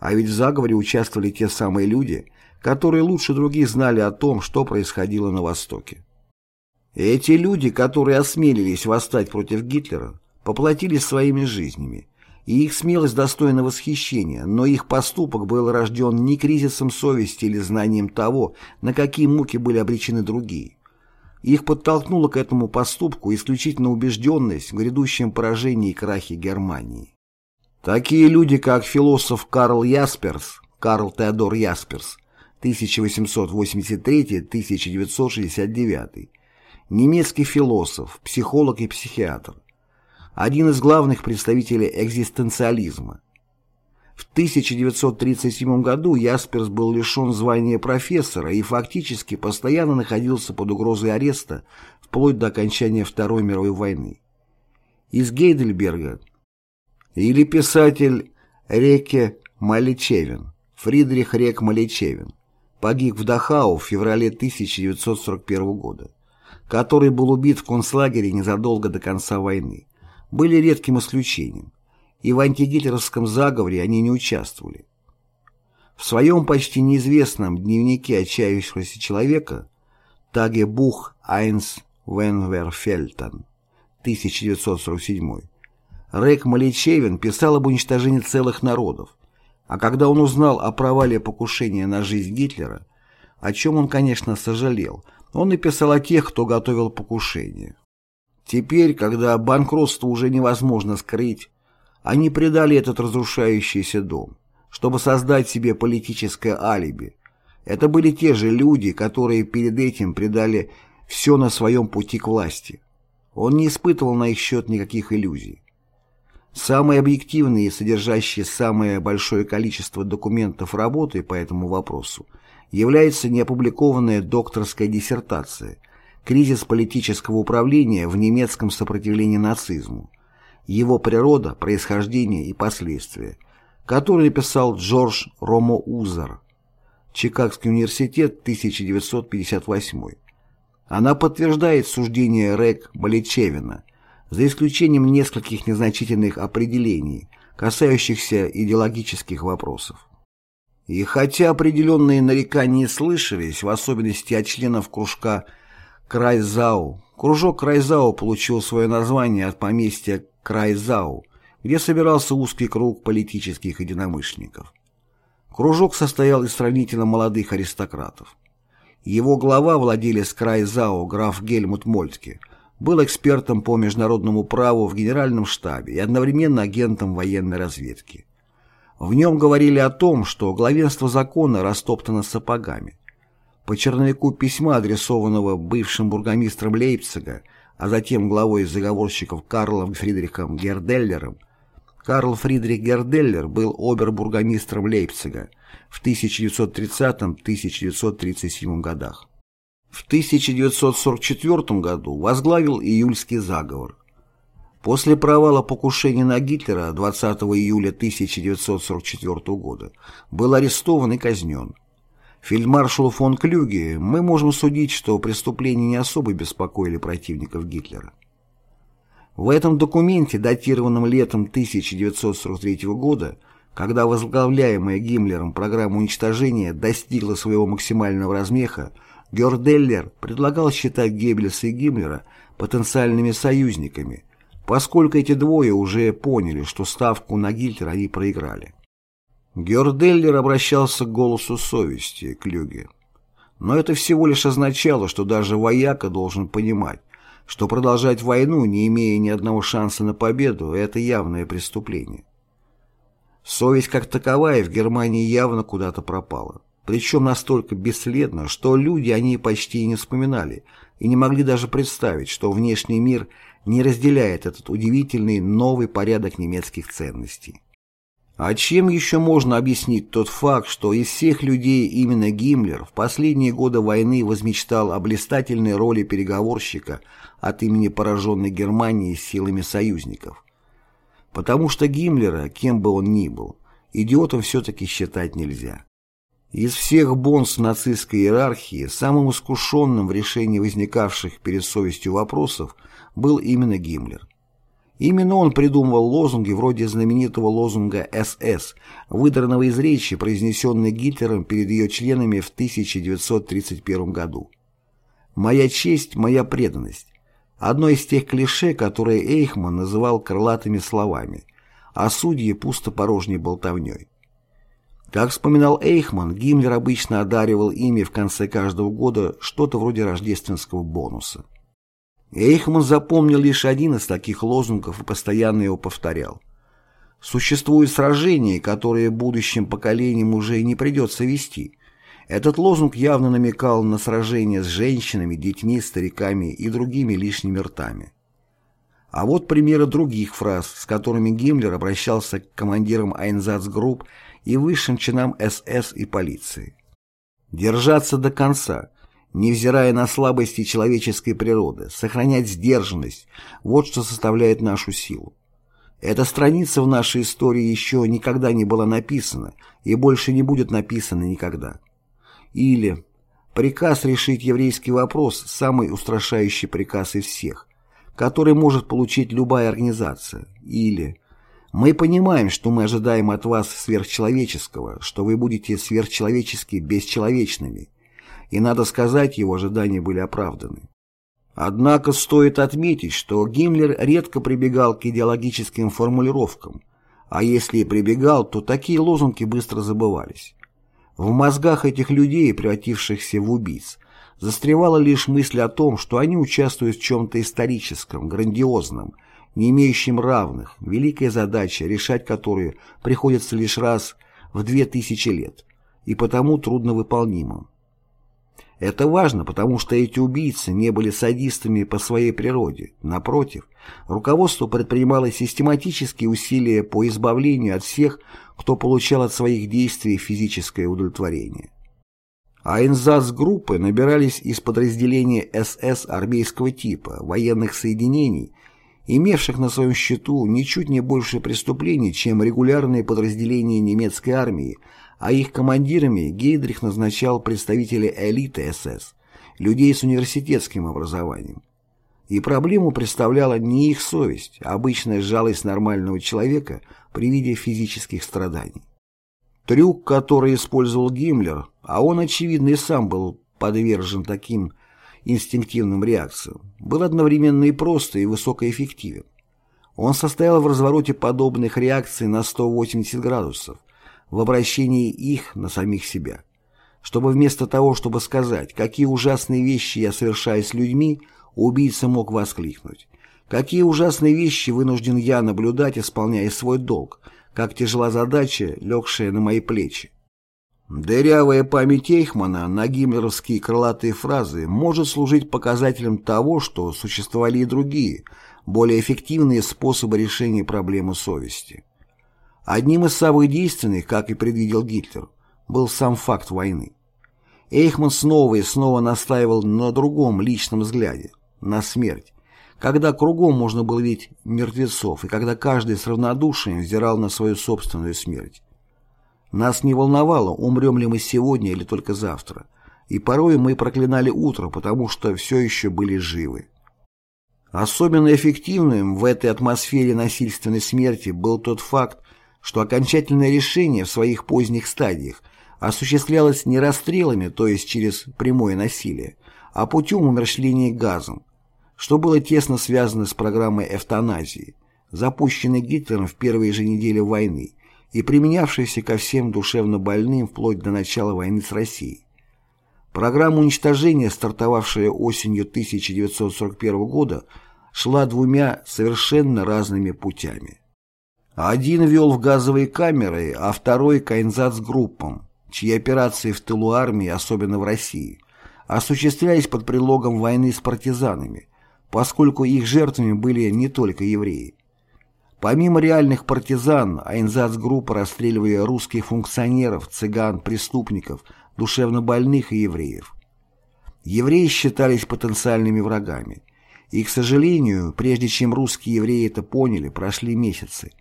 А ведь в заговоре участвовали те самые люди, которые лучше других знали о том, что происходило на Востоке. Эти люди, которые осмелились восстать против Гитлера, поплатились своими жизнями, и их смелость достойна восхищения, но их поступок был рожден не кризисом совести или знанием того, на какие муки были обречены другие. Их подтолкнула к этому поступку исключительно убежденность в грядущем поражении и крахе Германии. Такие люди, как философ Карл Ясперс, Карл Теодор Ясперс, 1883-1969, немецкий философ, психолог и психиатр, один из главных представителей экзистенциализма. В 1937 году Ясперс был лишен звания профессора и фактически постоянно находился под угрозой ареста вплоть до окончания Второй мировой войны. Из Гейдельберга или писатель Реке Маличевин, Фридрих Рек Маличевин, погиб в Дахау в феврале 1941 года, который был убит в концлагере незадолго до конца войны были редким исключением, и в антигитлеровском заговоре они не участвовали. В своем почти неизвестном дневнике отчаявшегося человека Таге Бух Айнс Венверфельтон 1947 Рек Маличевин писал об уничтожении целых народов, а когда он узнал о провале покушения на жизнь Гитлера, о чем он, конечно, сожалел, он написал о тех, кто готовил покушение. Теперь, когда банкротство уже невозможно скрыть, они предали этот разрушающийся дом, чтобы создать себе политическое алиби. Это были те же люди, которые перед этим предали все на своем пути к власти. Он не испытывал на их счет никаких иллюзий. Самые объективные и содержащие самое большое количество документов работы по этому вопросу является неопубликованная докторская диссертация – кризис политического управления в немецком сопротивлении нацизму, его природа, происхождение и последствия, который написал Джордж Ромо Узар, Чикагский университет, 1958. Она подтверждает суждение Рек Баличевина, за исключением нескольких незначительных определений, касающихся идеологических вопросов. И хотя определенные нарекания слышались, в особенности от членов кружка Крайзау. Кружок Крайзау получил свое название от поместья Крайзау, где собирался узкий круг политических единомышленников. Кружок состоял из сравнительно молодых аристократов. Его глава, владелец Крайзау, граф Гельмут Мольтке, был экспертом по международному праву в генеральном штабе и одновременно агентом военной разведки. В нем говорили о том, что главенство закона растоптано сапогами, по черновику письма, адресованного бывшим бургомистром Лейпцига, а затем главой заговорщиков Карлом Фридрихом Герделлером, Карл Фридрих Герделлер был обербургомистром Лейпцига в 1930-1937 годах. В 1944 году возглавил июльский заговор. После провала покушения на Гитлера 20 июля 1944 года был арестован и казнен. Фельдмаршалу фон Клюге мы можем судить, что преступления не особо беспокоили противников Гитлера. В этом документе, датированном летом 1943 года, когда возглавляемая Гиммлером программа уничтожения достигла своего максимального размеха, Герделлер предлагал считать Геббельса и Гиммлера потенциальными союзниками, поскольку эти двое уже поняли, что ставку на Гитлера они проиграли. Герделлер обращался к голосу совести, к Люге. Но это всего лишь означало, что даже вояка должен понимать, что продолжать войну, не имея ни одного шанса на победу, это явное преступление. Совесть как таковая в Германии явно куда-то пропала. Причем настолько бесследно, что люди о ней почти и не вспоминали и не могли даже представить, что внешний мир не разделяет этот удивительный новый порядок немецких ценностей. А чем еще можно объяснить тот факт, что из всех людей именно Гиммлер в последние годы войны возмечтал о блистательной роли переговорщика от имени пораженной Германии силами союзников? потому что Гиммлера, кем бы он ни был, идиотом все-таки считать нельзя. Из всех бонс нацистской иерархии самым искушенным в решении возникавших перед совестью вопросов был именно Гиммлер. Именно он придумывал лозунги вроде знаменитого лозунга «СС», выдранного из речи, произнесенной Гитлером перед ее членами в 1931 году. «Моя честь, моя преданность» – одно из тех клише, которые Эйхман называл крылатыми словами, а судьи – пустопорожней болтовней. Как вспоминал Эйхман, Гиммлер обычно одаривал ими в конце каждого года что-то вроде рождественского бонуса. Эйхман запомнил лишь один из таких лозунгов и постоянно его повторял. Существуют сражения, которые будущим поколениям уже не придется вести. Этот лозунг явно намекал на сражения с женщинами, детьми, стариками и другими лишними ртами. А вот примеры других фраз, с которыми Гиммлер обращался к командирам Айнзацгрупп и высшим чинам СС и полиции. Держаться до конца, невзирая на слабости человеческой природы, сохранять сдержанность – вот что составляет нашу силу. Эта страница в нашей истории еще никогда не была написана и больше не будет написана никогда. Или приказ решить еврейский вопрос – самый устрашающий приказ из всех, который может получить любая организация. Или мы понимаем, что мы ожидаем от вас сверхчеловеческого, что вы будете сверхчеловечески бесчеловечными. И надо сказать, его ожидания были оправданы. Однако стоит отметить, что Гиммлер редко прибегал к идеологическим формулировкам, а если и прибегал, то такие лозунги быстро забывались. В мозгах этих людей, превратившихся в убийц, застревала лишь мысль о том, что они участвуют в чем-то историческом, грандиозном, не имеющим равных, великая задача, решать которую приходится лишь раз в две тысячи лет, и потому трудновыполнимым. Это важно, потому что эти убийцы не были садистами по своей природе. Напротив, руководство предпринимало систематические усилия по избавлению от всех, кто получал от своих действий физическое удовлетворение. А группы набирались из подразделений СС армейского типа, военных соединений, имевших на своем счету ничуть не больше преступлений, чем регулярные подразделения немецкой армии, а их командирами Гейдрих назначал представителей элиты СС, людей с университетским образованием. И проблему представляла не их совесть, а обычная жалость нормального человека при виде физических страданий. Трюк, который использовал Гиммлер, а он, очевидно, и сам был подвержен таким инстинктивным реакциям, был одновременно и просто, и высокоэффективен. Он состоял в развороте подобных реакций на 180 градусов, в обращении их на самих себя. Чтобы вместо того, чтобы сказать, какие ужасные вещи я совершаю с людьми, убийца мог воскликнуть. Какие ужасные вещи вынужден я наблюдать, исполняя свой долг, как тяжела задача, легшая на мои плечи. Дырявая память Эйхмана на гиммлеровские крылатые фразы может служить показателем того, что существовали и другие, более эффективные способы решения проблемы совести. Одним из самых действенных, как и предвидел Гитлер, был сам факт войны. Эйхман снова и снова настаивал на другом личном взгляде, на смерть, когда кругом можно было видеть мертвецов и когда каждый с равнодушием взирал на свою собственную смерть. Нас не волновало, умрем ли мы сегодня или только завтра, и порой мы проклинали утро, потому что все еще были живы. Особенно эффективным в этой атмосфере насильственной смерти был тот факт, что окончательное решение в своих поздних стадиях осуществлялось не расстрелами, то есть через прямое насилие, а путем умерщвления газом, что было тесно связано с программой эвтаназии, запущенной Гитлером в первые же недели войны и применявшийся ко всем душевно больным вплоть до начала войны с Россией. Программа уничтожения, стартовавшая осенью 1941 года, шла двумя совершенно разными путями. Один вел в газовые камеры, а второй – к группам, чьи операции в тылу армии, особенно в России, осуществлялись под предлогом войны с партизанами, поскольку их жертвами были не только евреи. Помимо реальных партизан, Айнзацгруппа расстреливали русских функционеров, цыган, преступников, душевнобольных и евреев. Евреи считались потенциальными врагами. И, к сожалению, прежде чем русские евреи это поняли, прошли месяцы,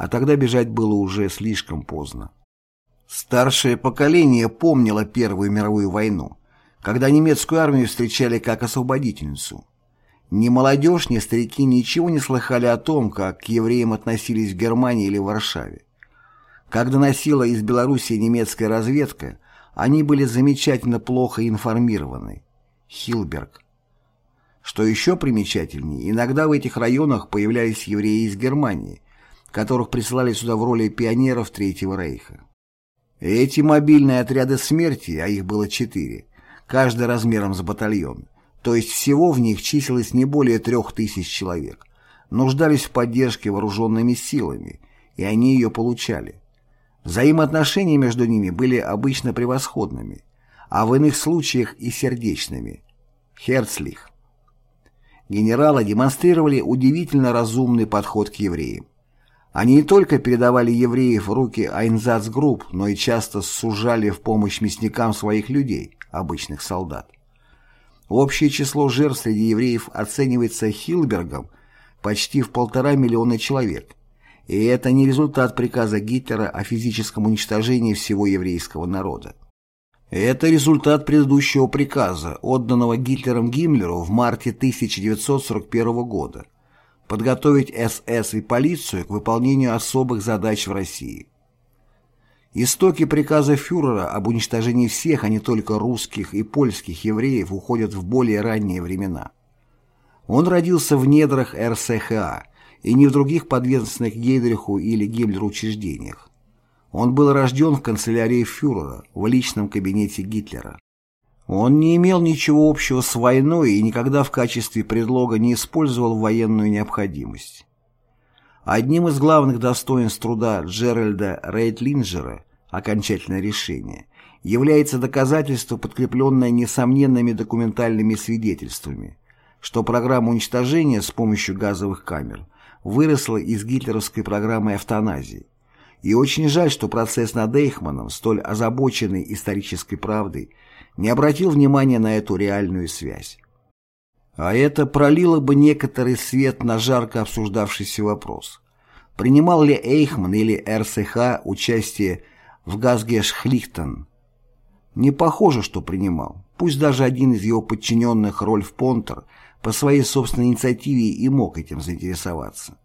а тогда бежать было уже слишком поздно. Старшее поколение помнило Первую мировую войну, когда немецкую армию встречали как освободительницу. Ни молодежь, ни старики ничего не слыхали о том, как к евреям относились в Германии или в Варшаве. Когда носила из Белоруссии немецкая разведка, они были замечательно плохо информированы. Хилберг. Что еще примечательнее, иногда в этих районах появлялись евреи из Германии, которых присылали сюда в роли пионеров Третьего Рейха. Эти мобильные отряды смерти, а их было четыре, каждый размером с батальон, то есть всего в них числилось не более трех тысяч человек, нуждались в поддержке вооруженными силами, и они ее получали. Взаимоотношения между ними были обычно превосходными, а в иных случаях и сердечными. Херцлих. Генералы демонстрировали удивительно разумный подход к евреям. Они не только передавали евреев в руки Айнзацгрупп, но и часто сужали в помощь мясникам своих людей, обычных солдат. Общее число жертв среди евреев оценивается Хилбергом почти в полтора миллиона человек. И это не результат приказа Гитлера о физическом уничтожении всего еврейского народа. Это результат предыдущего приказа, отданного Гитлером Гиммлеру в марте 1941 года, подготовить СС и полицию к выполнению особых задач в России. Истоки приказа фюрера об уничтожении всех, а не только русских и польских евреев, уходят в более ранние времена. Он родился в недрах РСХА и не в других подведомственных Гейдриху или Гиммлеру учреждениях. Он был рожден в канцелярии фюрера, в личном кабинете Гитлера. Он не имел ничего общего с войной и никогда в качестве предлога не использовал военную необходимость. Одним из главных достоинств труда Джеральда Рейтлинджера «Окончательное решение» является доказательство, подкрепленное несомненными документальными свидетельствами, что программа уничтожения с помощью газовых камер выросла из гитлеровской программы эвтаназии. И очень жаль, что процесс над Эйхманом, столь озабоченный исторической правдой, не обратил внимания на эту реальную связь. А это пролило бы некоторый свет на жарко обсуждавшийся вопрос. Принимал ли Эйхман или РСХ участие в Газгешхлихтен? Не похоже, что принимал. Пусть даже один из его подчиненных, Рольф Понтер, по своей собственной инициативе и мог этим заинтересоваться.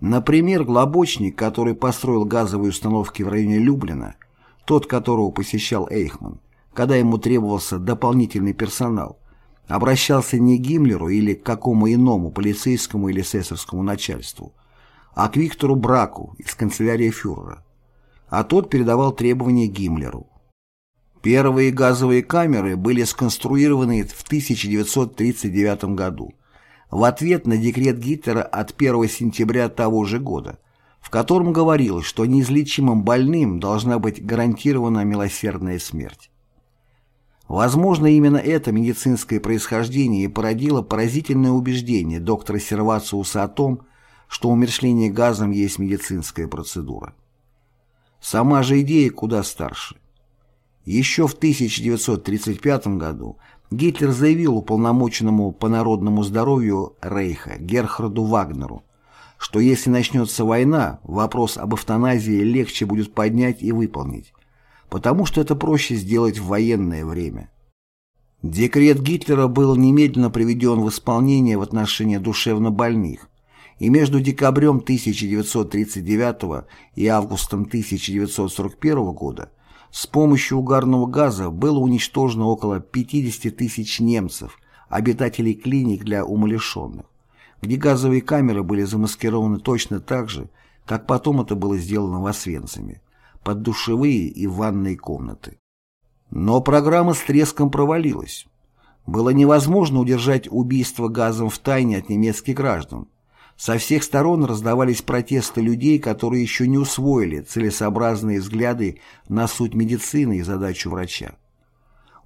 Например, Глобочник, который построил газовые установки в районе Люблина, тот, которого посещал Эйхман, когда ему требовался дополнительный персонал, обращался не к Гиммлеру или к какому иному полицейскому или эсэсовскому начальству, а к Виктору Браку из канцелярии фюрера, а тот передавал требования Гиммлеру. Первые газовые камеры были сконструированы в 1939 году, в ответ на декрет Гитлера от 1 сентября того же года, в котором говорилось, что неизлечимым больным должна быть гарантирована милосердная смерть. Возможно, именно это медицинское происхождение и породило поразительное убеждение доктора Сервациуса о том, что умершление газом есть медицинская процедура. Сама же идея куда старше. Еще в 1935 году Гитлер заявил уполномоченному по народному здоровью Рейха Герхарду Вагнеру, что если начнется война, вопрос об эвтаназии легче будет поднять и выполнить, потому что это проще сделать в военное время. Декрет Гитлера был немедленно приведен в исполнение в отношении душевнобольных, и между декабрем 1939 и августом 1941 года с помощью угарного газа было уничтожено около 50 тысяч немцев, обитателей клиник для умалишенных, где газовые камеры были замаскированы точно так же, как потом это было сделано в Освенциме, под душевые и ванные комнаты. Но программа с треском провалилась. Было невозможно удержать убийство газом в тайне от немецких граждан, со всех сторон раздавались протесты людей, которые еще не усвоили целесообразные взгляды на суть медицины и задачу врача.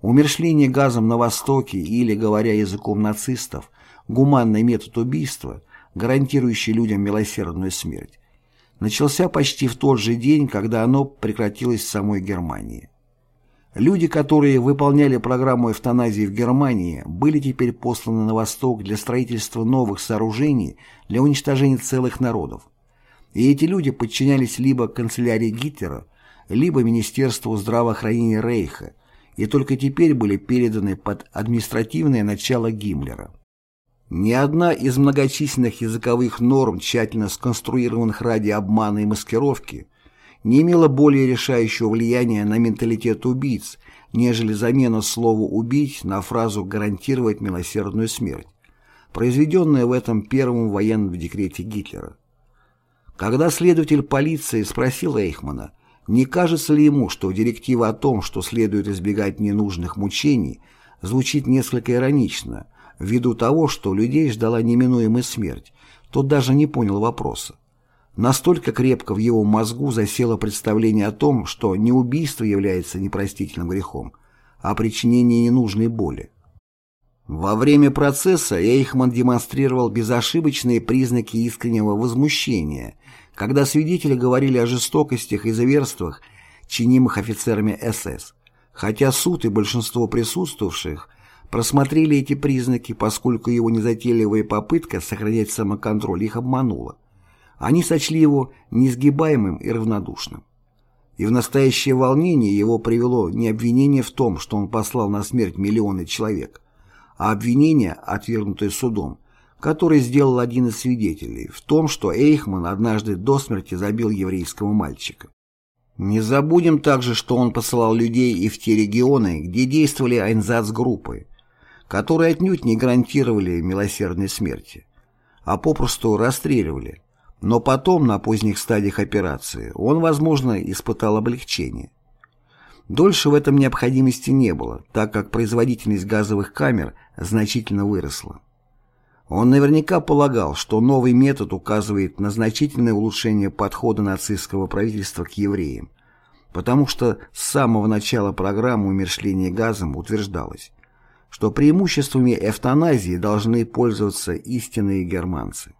Умершление газом на Востоке или, говоря языком нацистов, гуманный метод убийства, гарантирующий людям милосердную смерть, начался почти в тот же день, когда оно прекратилось в самой Германии. Люди, которые выполняли программу эвтаназии в Германии, были теперь посланы на восток для строительства новых сооружений для уничтожения целых народов. И эти люди подчинялись либо канцелярии Гитлера, либо Министерству здравоохранения Рейха, и только теперь были переданы под административное начало Гиммлера. Ни одна из многочисленных языковых норм, тщательно сконструированных ради обмана и маскировки, не имела более решающего влияния на менталитет убийц, нежели замена слова «убить» на фразу «гарантировать милосердную смерть», произведенная в этом первом военном декрете Гитлера. Когда следователь полиции спросил Эйхмана, не кажется ли ему, что директива о том, что следует избегать ненужных мучений, звучит несколько иронично, ввиду того, что людей ждала неминуемая смерть, тот даже не понял вопроса. Настолько крепко в его мозгу засело представление о том, что не убийство является непростительным грехом, а причинение ненужной боли. Во время процесса Эйхман демонстрировал безошибочные признаки искреннего возмущения, когда свидетели говорили о жестокостях и зверствах, чинимых офицерами СС, хотя суд и большинство присутствовавших просмотрели эти признаки, поскольку его незатейливая попытка сохранять самоконтроль их обманула. Они сочли его несгибаемым и равнодушным. И в настоящее волнение его привело не обвинение в том, что он послал на смерть миллионы человек, а обвинение, отвергнутое судом, который сделал один из свидетелей, в том, что Эйхман однажды до смерти забил еврейского мальчика. Не забудем также, что он посылал людей и в те регионы, где действовали айнзац-группы, которые отнюдь не гарантировали милосердной смерти, а попросту расстреливали, но потом, на поздних стадиях операции, он, возможно, испытал облегчение. Дольше в этом необходимости не было, так как производительность газовых камер значительно выросла. Он наверняка полагал, что новый метод указывает на значительное улучшение подхода нацистского правительства к евреям, потому что с самого начала программы умершления газом утверждалось, что преимуществами эвтаназии должны пользоваться истинные германцы.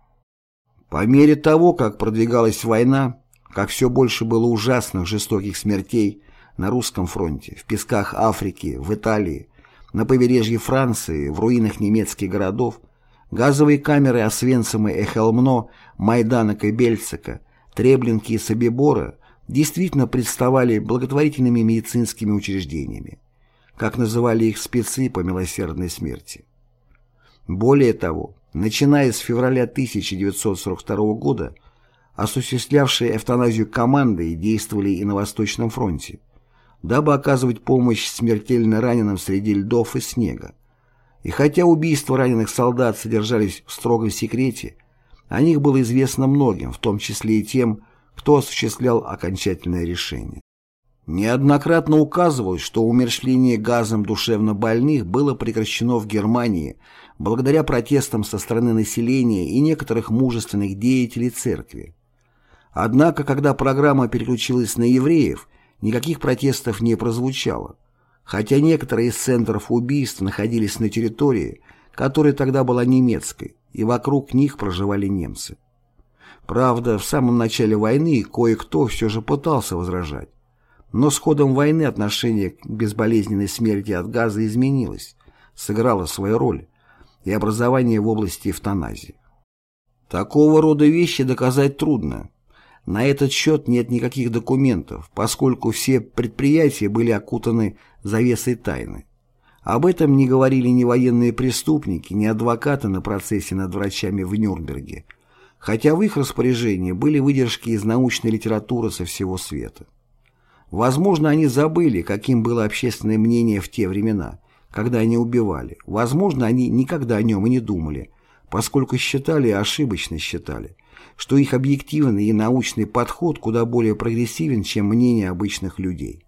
По мере того, как продвигалась война, как все больше было ужасных жестоких смертей на русском фронте, в песках Африки, в Италии, на побережье Франции, в руинах немецких городов, газовые камеры Освенцима и Хелмно, Майданока и Бельцика, Треблинки и Собибора действительно представали благотворительными медицинскими учреждениями, как называли их спецы по милосердной смерти. Более того, начиная с февраля 1942 года, осуществлявшие эвтаназию команды действовали и на Восточном фронте, дабы оказывать помощь смертельно раненым среди льдов и снега. И хотя убийства раненых солдат содержались в строгом секрете, о них было известно многим, в том числе и тем, кто осуществлял окончательное решение. Неоднократно указывалось, что умершление газом душевнобольных было прекращено в Германии благодаря протестам со стороны населения и некоторых мужественных деятелей церкви. Однако, когда программа переключилась на евреев, никаких протестов не прозвучало, хотя некоторые из центров убийств находились на территории, которая тогда была немецкой, и вокруг них проживали немцы. Правда, в самом начале войны кое-кто все же пытался возражать. Но с ходом войны отношение к безболезненной смерти от газа изменилось, сыграло свою роль, и образование в области эвтаназии. Такого рода вещи доказать трудно. На этот счет нет никаких документов, поскольку все предприятия были окутаны завесой тайны. Об этом не говорили ни военные преступники, ни адвокаты на процессе над врачами в Нюрнберге, хотя в их распоряжении были выдержки из научной литературы со всего света. Возможно, они забыли, каким было общественное мнение в те времена, когда они убивали. Возможно, они никогда о нем и не думали, поскольку считали, ошибочно считали, что их объективный и научный подход куда более прогрессивен, чем мнение обычных людей.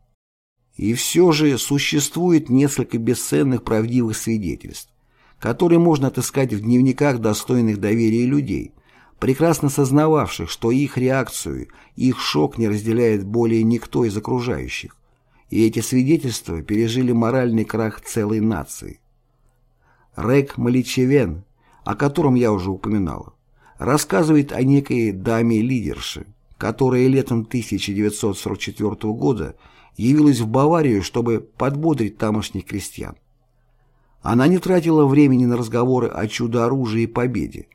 И все же существует несколько бесценных правдивых свидетельств, которые можно отыскать в дневниках достойных доверия людей, прекрасно сознававших, что их реакцию, их шок не разделяет более никто из окружающих. И эти свидетельства пережили моральный крах целой нации. Рек Маличевен, о котором я уже упоминал, рассказывает о некой даме-лидерше, которая летом 1944 года явилась в Баварию, чтобы подбодрить тамошних крестьян. Она не тратила времени на разговоры о чудо-оружии и победе,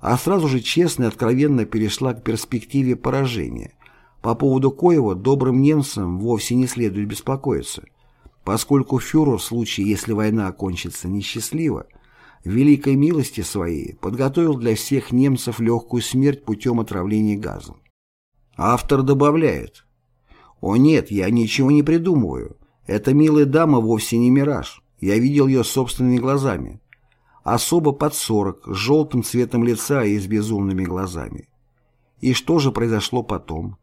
а сразу же честно и откровенно перешла к перспективе поражения, по поводу коего добрым немцам вовсе не следует беспокоиться, поскольку фюрер в случае, если война окончится несчастливо, великой милости своей подготовил для всех немцев легкую смерть путем отравления газом. Автор добавляет, «О нет, я ничего не придумываю. Эта милая дама вовсе не мираж. Я видел ее собственными глазами. Особо под сорок, с желтым цветом лица и с безумными глазами. И что же произошло потом?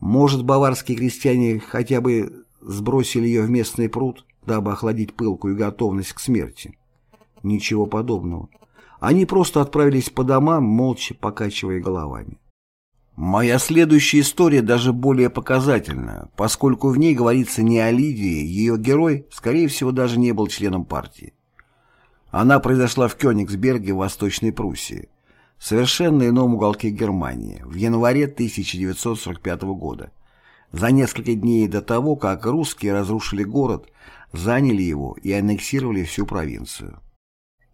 Может, баварские крестьяне хотя бы сбросили ее в местный пруд, дабы охладить пылкую готовность к смерти? Ничего подобного. Они просто отправились по домам, молча покачивая головами. Моя следующая история даже более показательна, поскольку в ней говорится не о Лидии, ее герой, скорее всего, даже не был членом партии. Она произошла в Кёнигсберге в Восточной Пруссии, совершенно ином уголке Германии, в январе 1945 года, за несколько дней до того, как русские разрушили город, заняли его и аннексировали всю провинцию.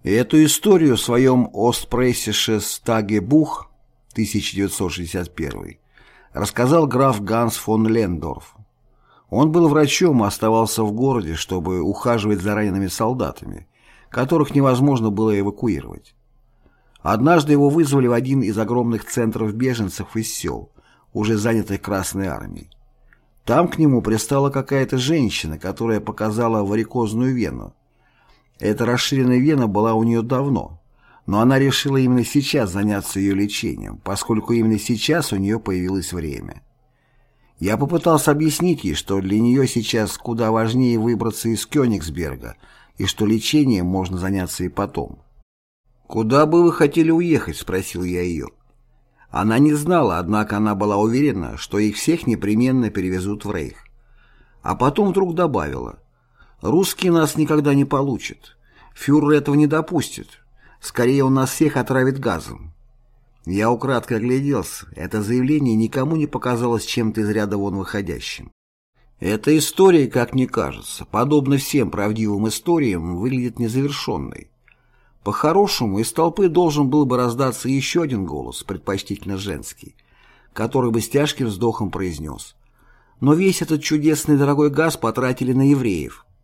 Эту историю в своем «Остпрессише Стагебух» 1961 рассказал граф Ганс фон Лендорф. Он был врачом и оставался в городе, чтобы ухаживать за ранеными солдатами, которых невозможно было эвакуировать. Однажды его вызвали в один из огромных центров беженцев из сел, уже занятых Красной Армией. Там к нему пристала какая-то женщина, которая показала варикозную вену. Эта расширенная вена была у нее давно, но она решила именно сейчас заняться ее лечением, поскольку именно сейчас у нее появилось время. Я попытался объяснить ей, что для нее сейчас куда важнее выбраться из Кёнигсберга и что лечением можно заняться и потом. «Куда бы вы хотели уехать?» – спросил я ее. Она не знала, однако она была уверена, что их всех непременно перевезут в Рейх. А потом вдруг добавила, «Русские нас никогда не получат. Фюрер этого не допустит. Скорее, он нас всех отравит газом. Я украдкой огляделся. Это заявление никому не показалось чем-то из ряда вон выходящим. Эта история, как мне кажется, подобно всем правдивым историям, выглядит незавершенной. По-хорошему, из толпы должен был бы раздаться еще один голос, предпочтительно женский, который бы с тяжким вздохом произнес. Но весь этот чудесный дорогой газ потратили на евреев.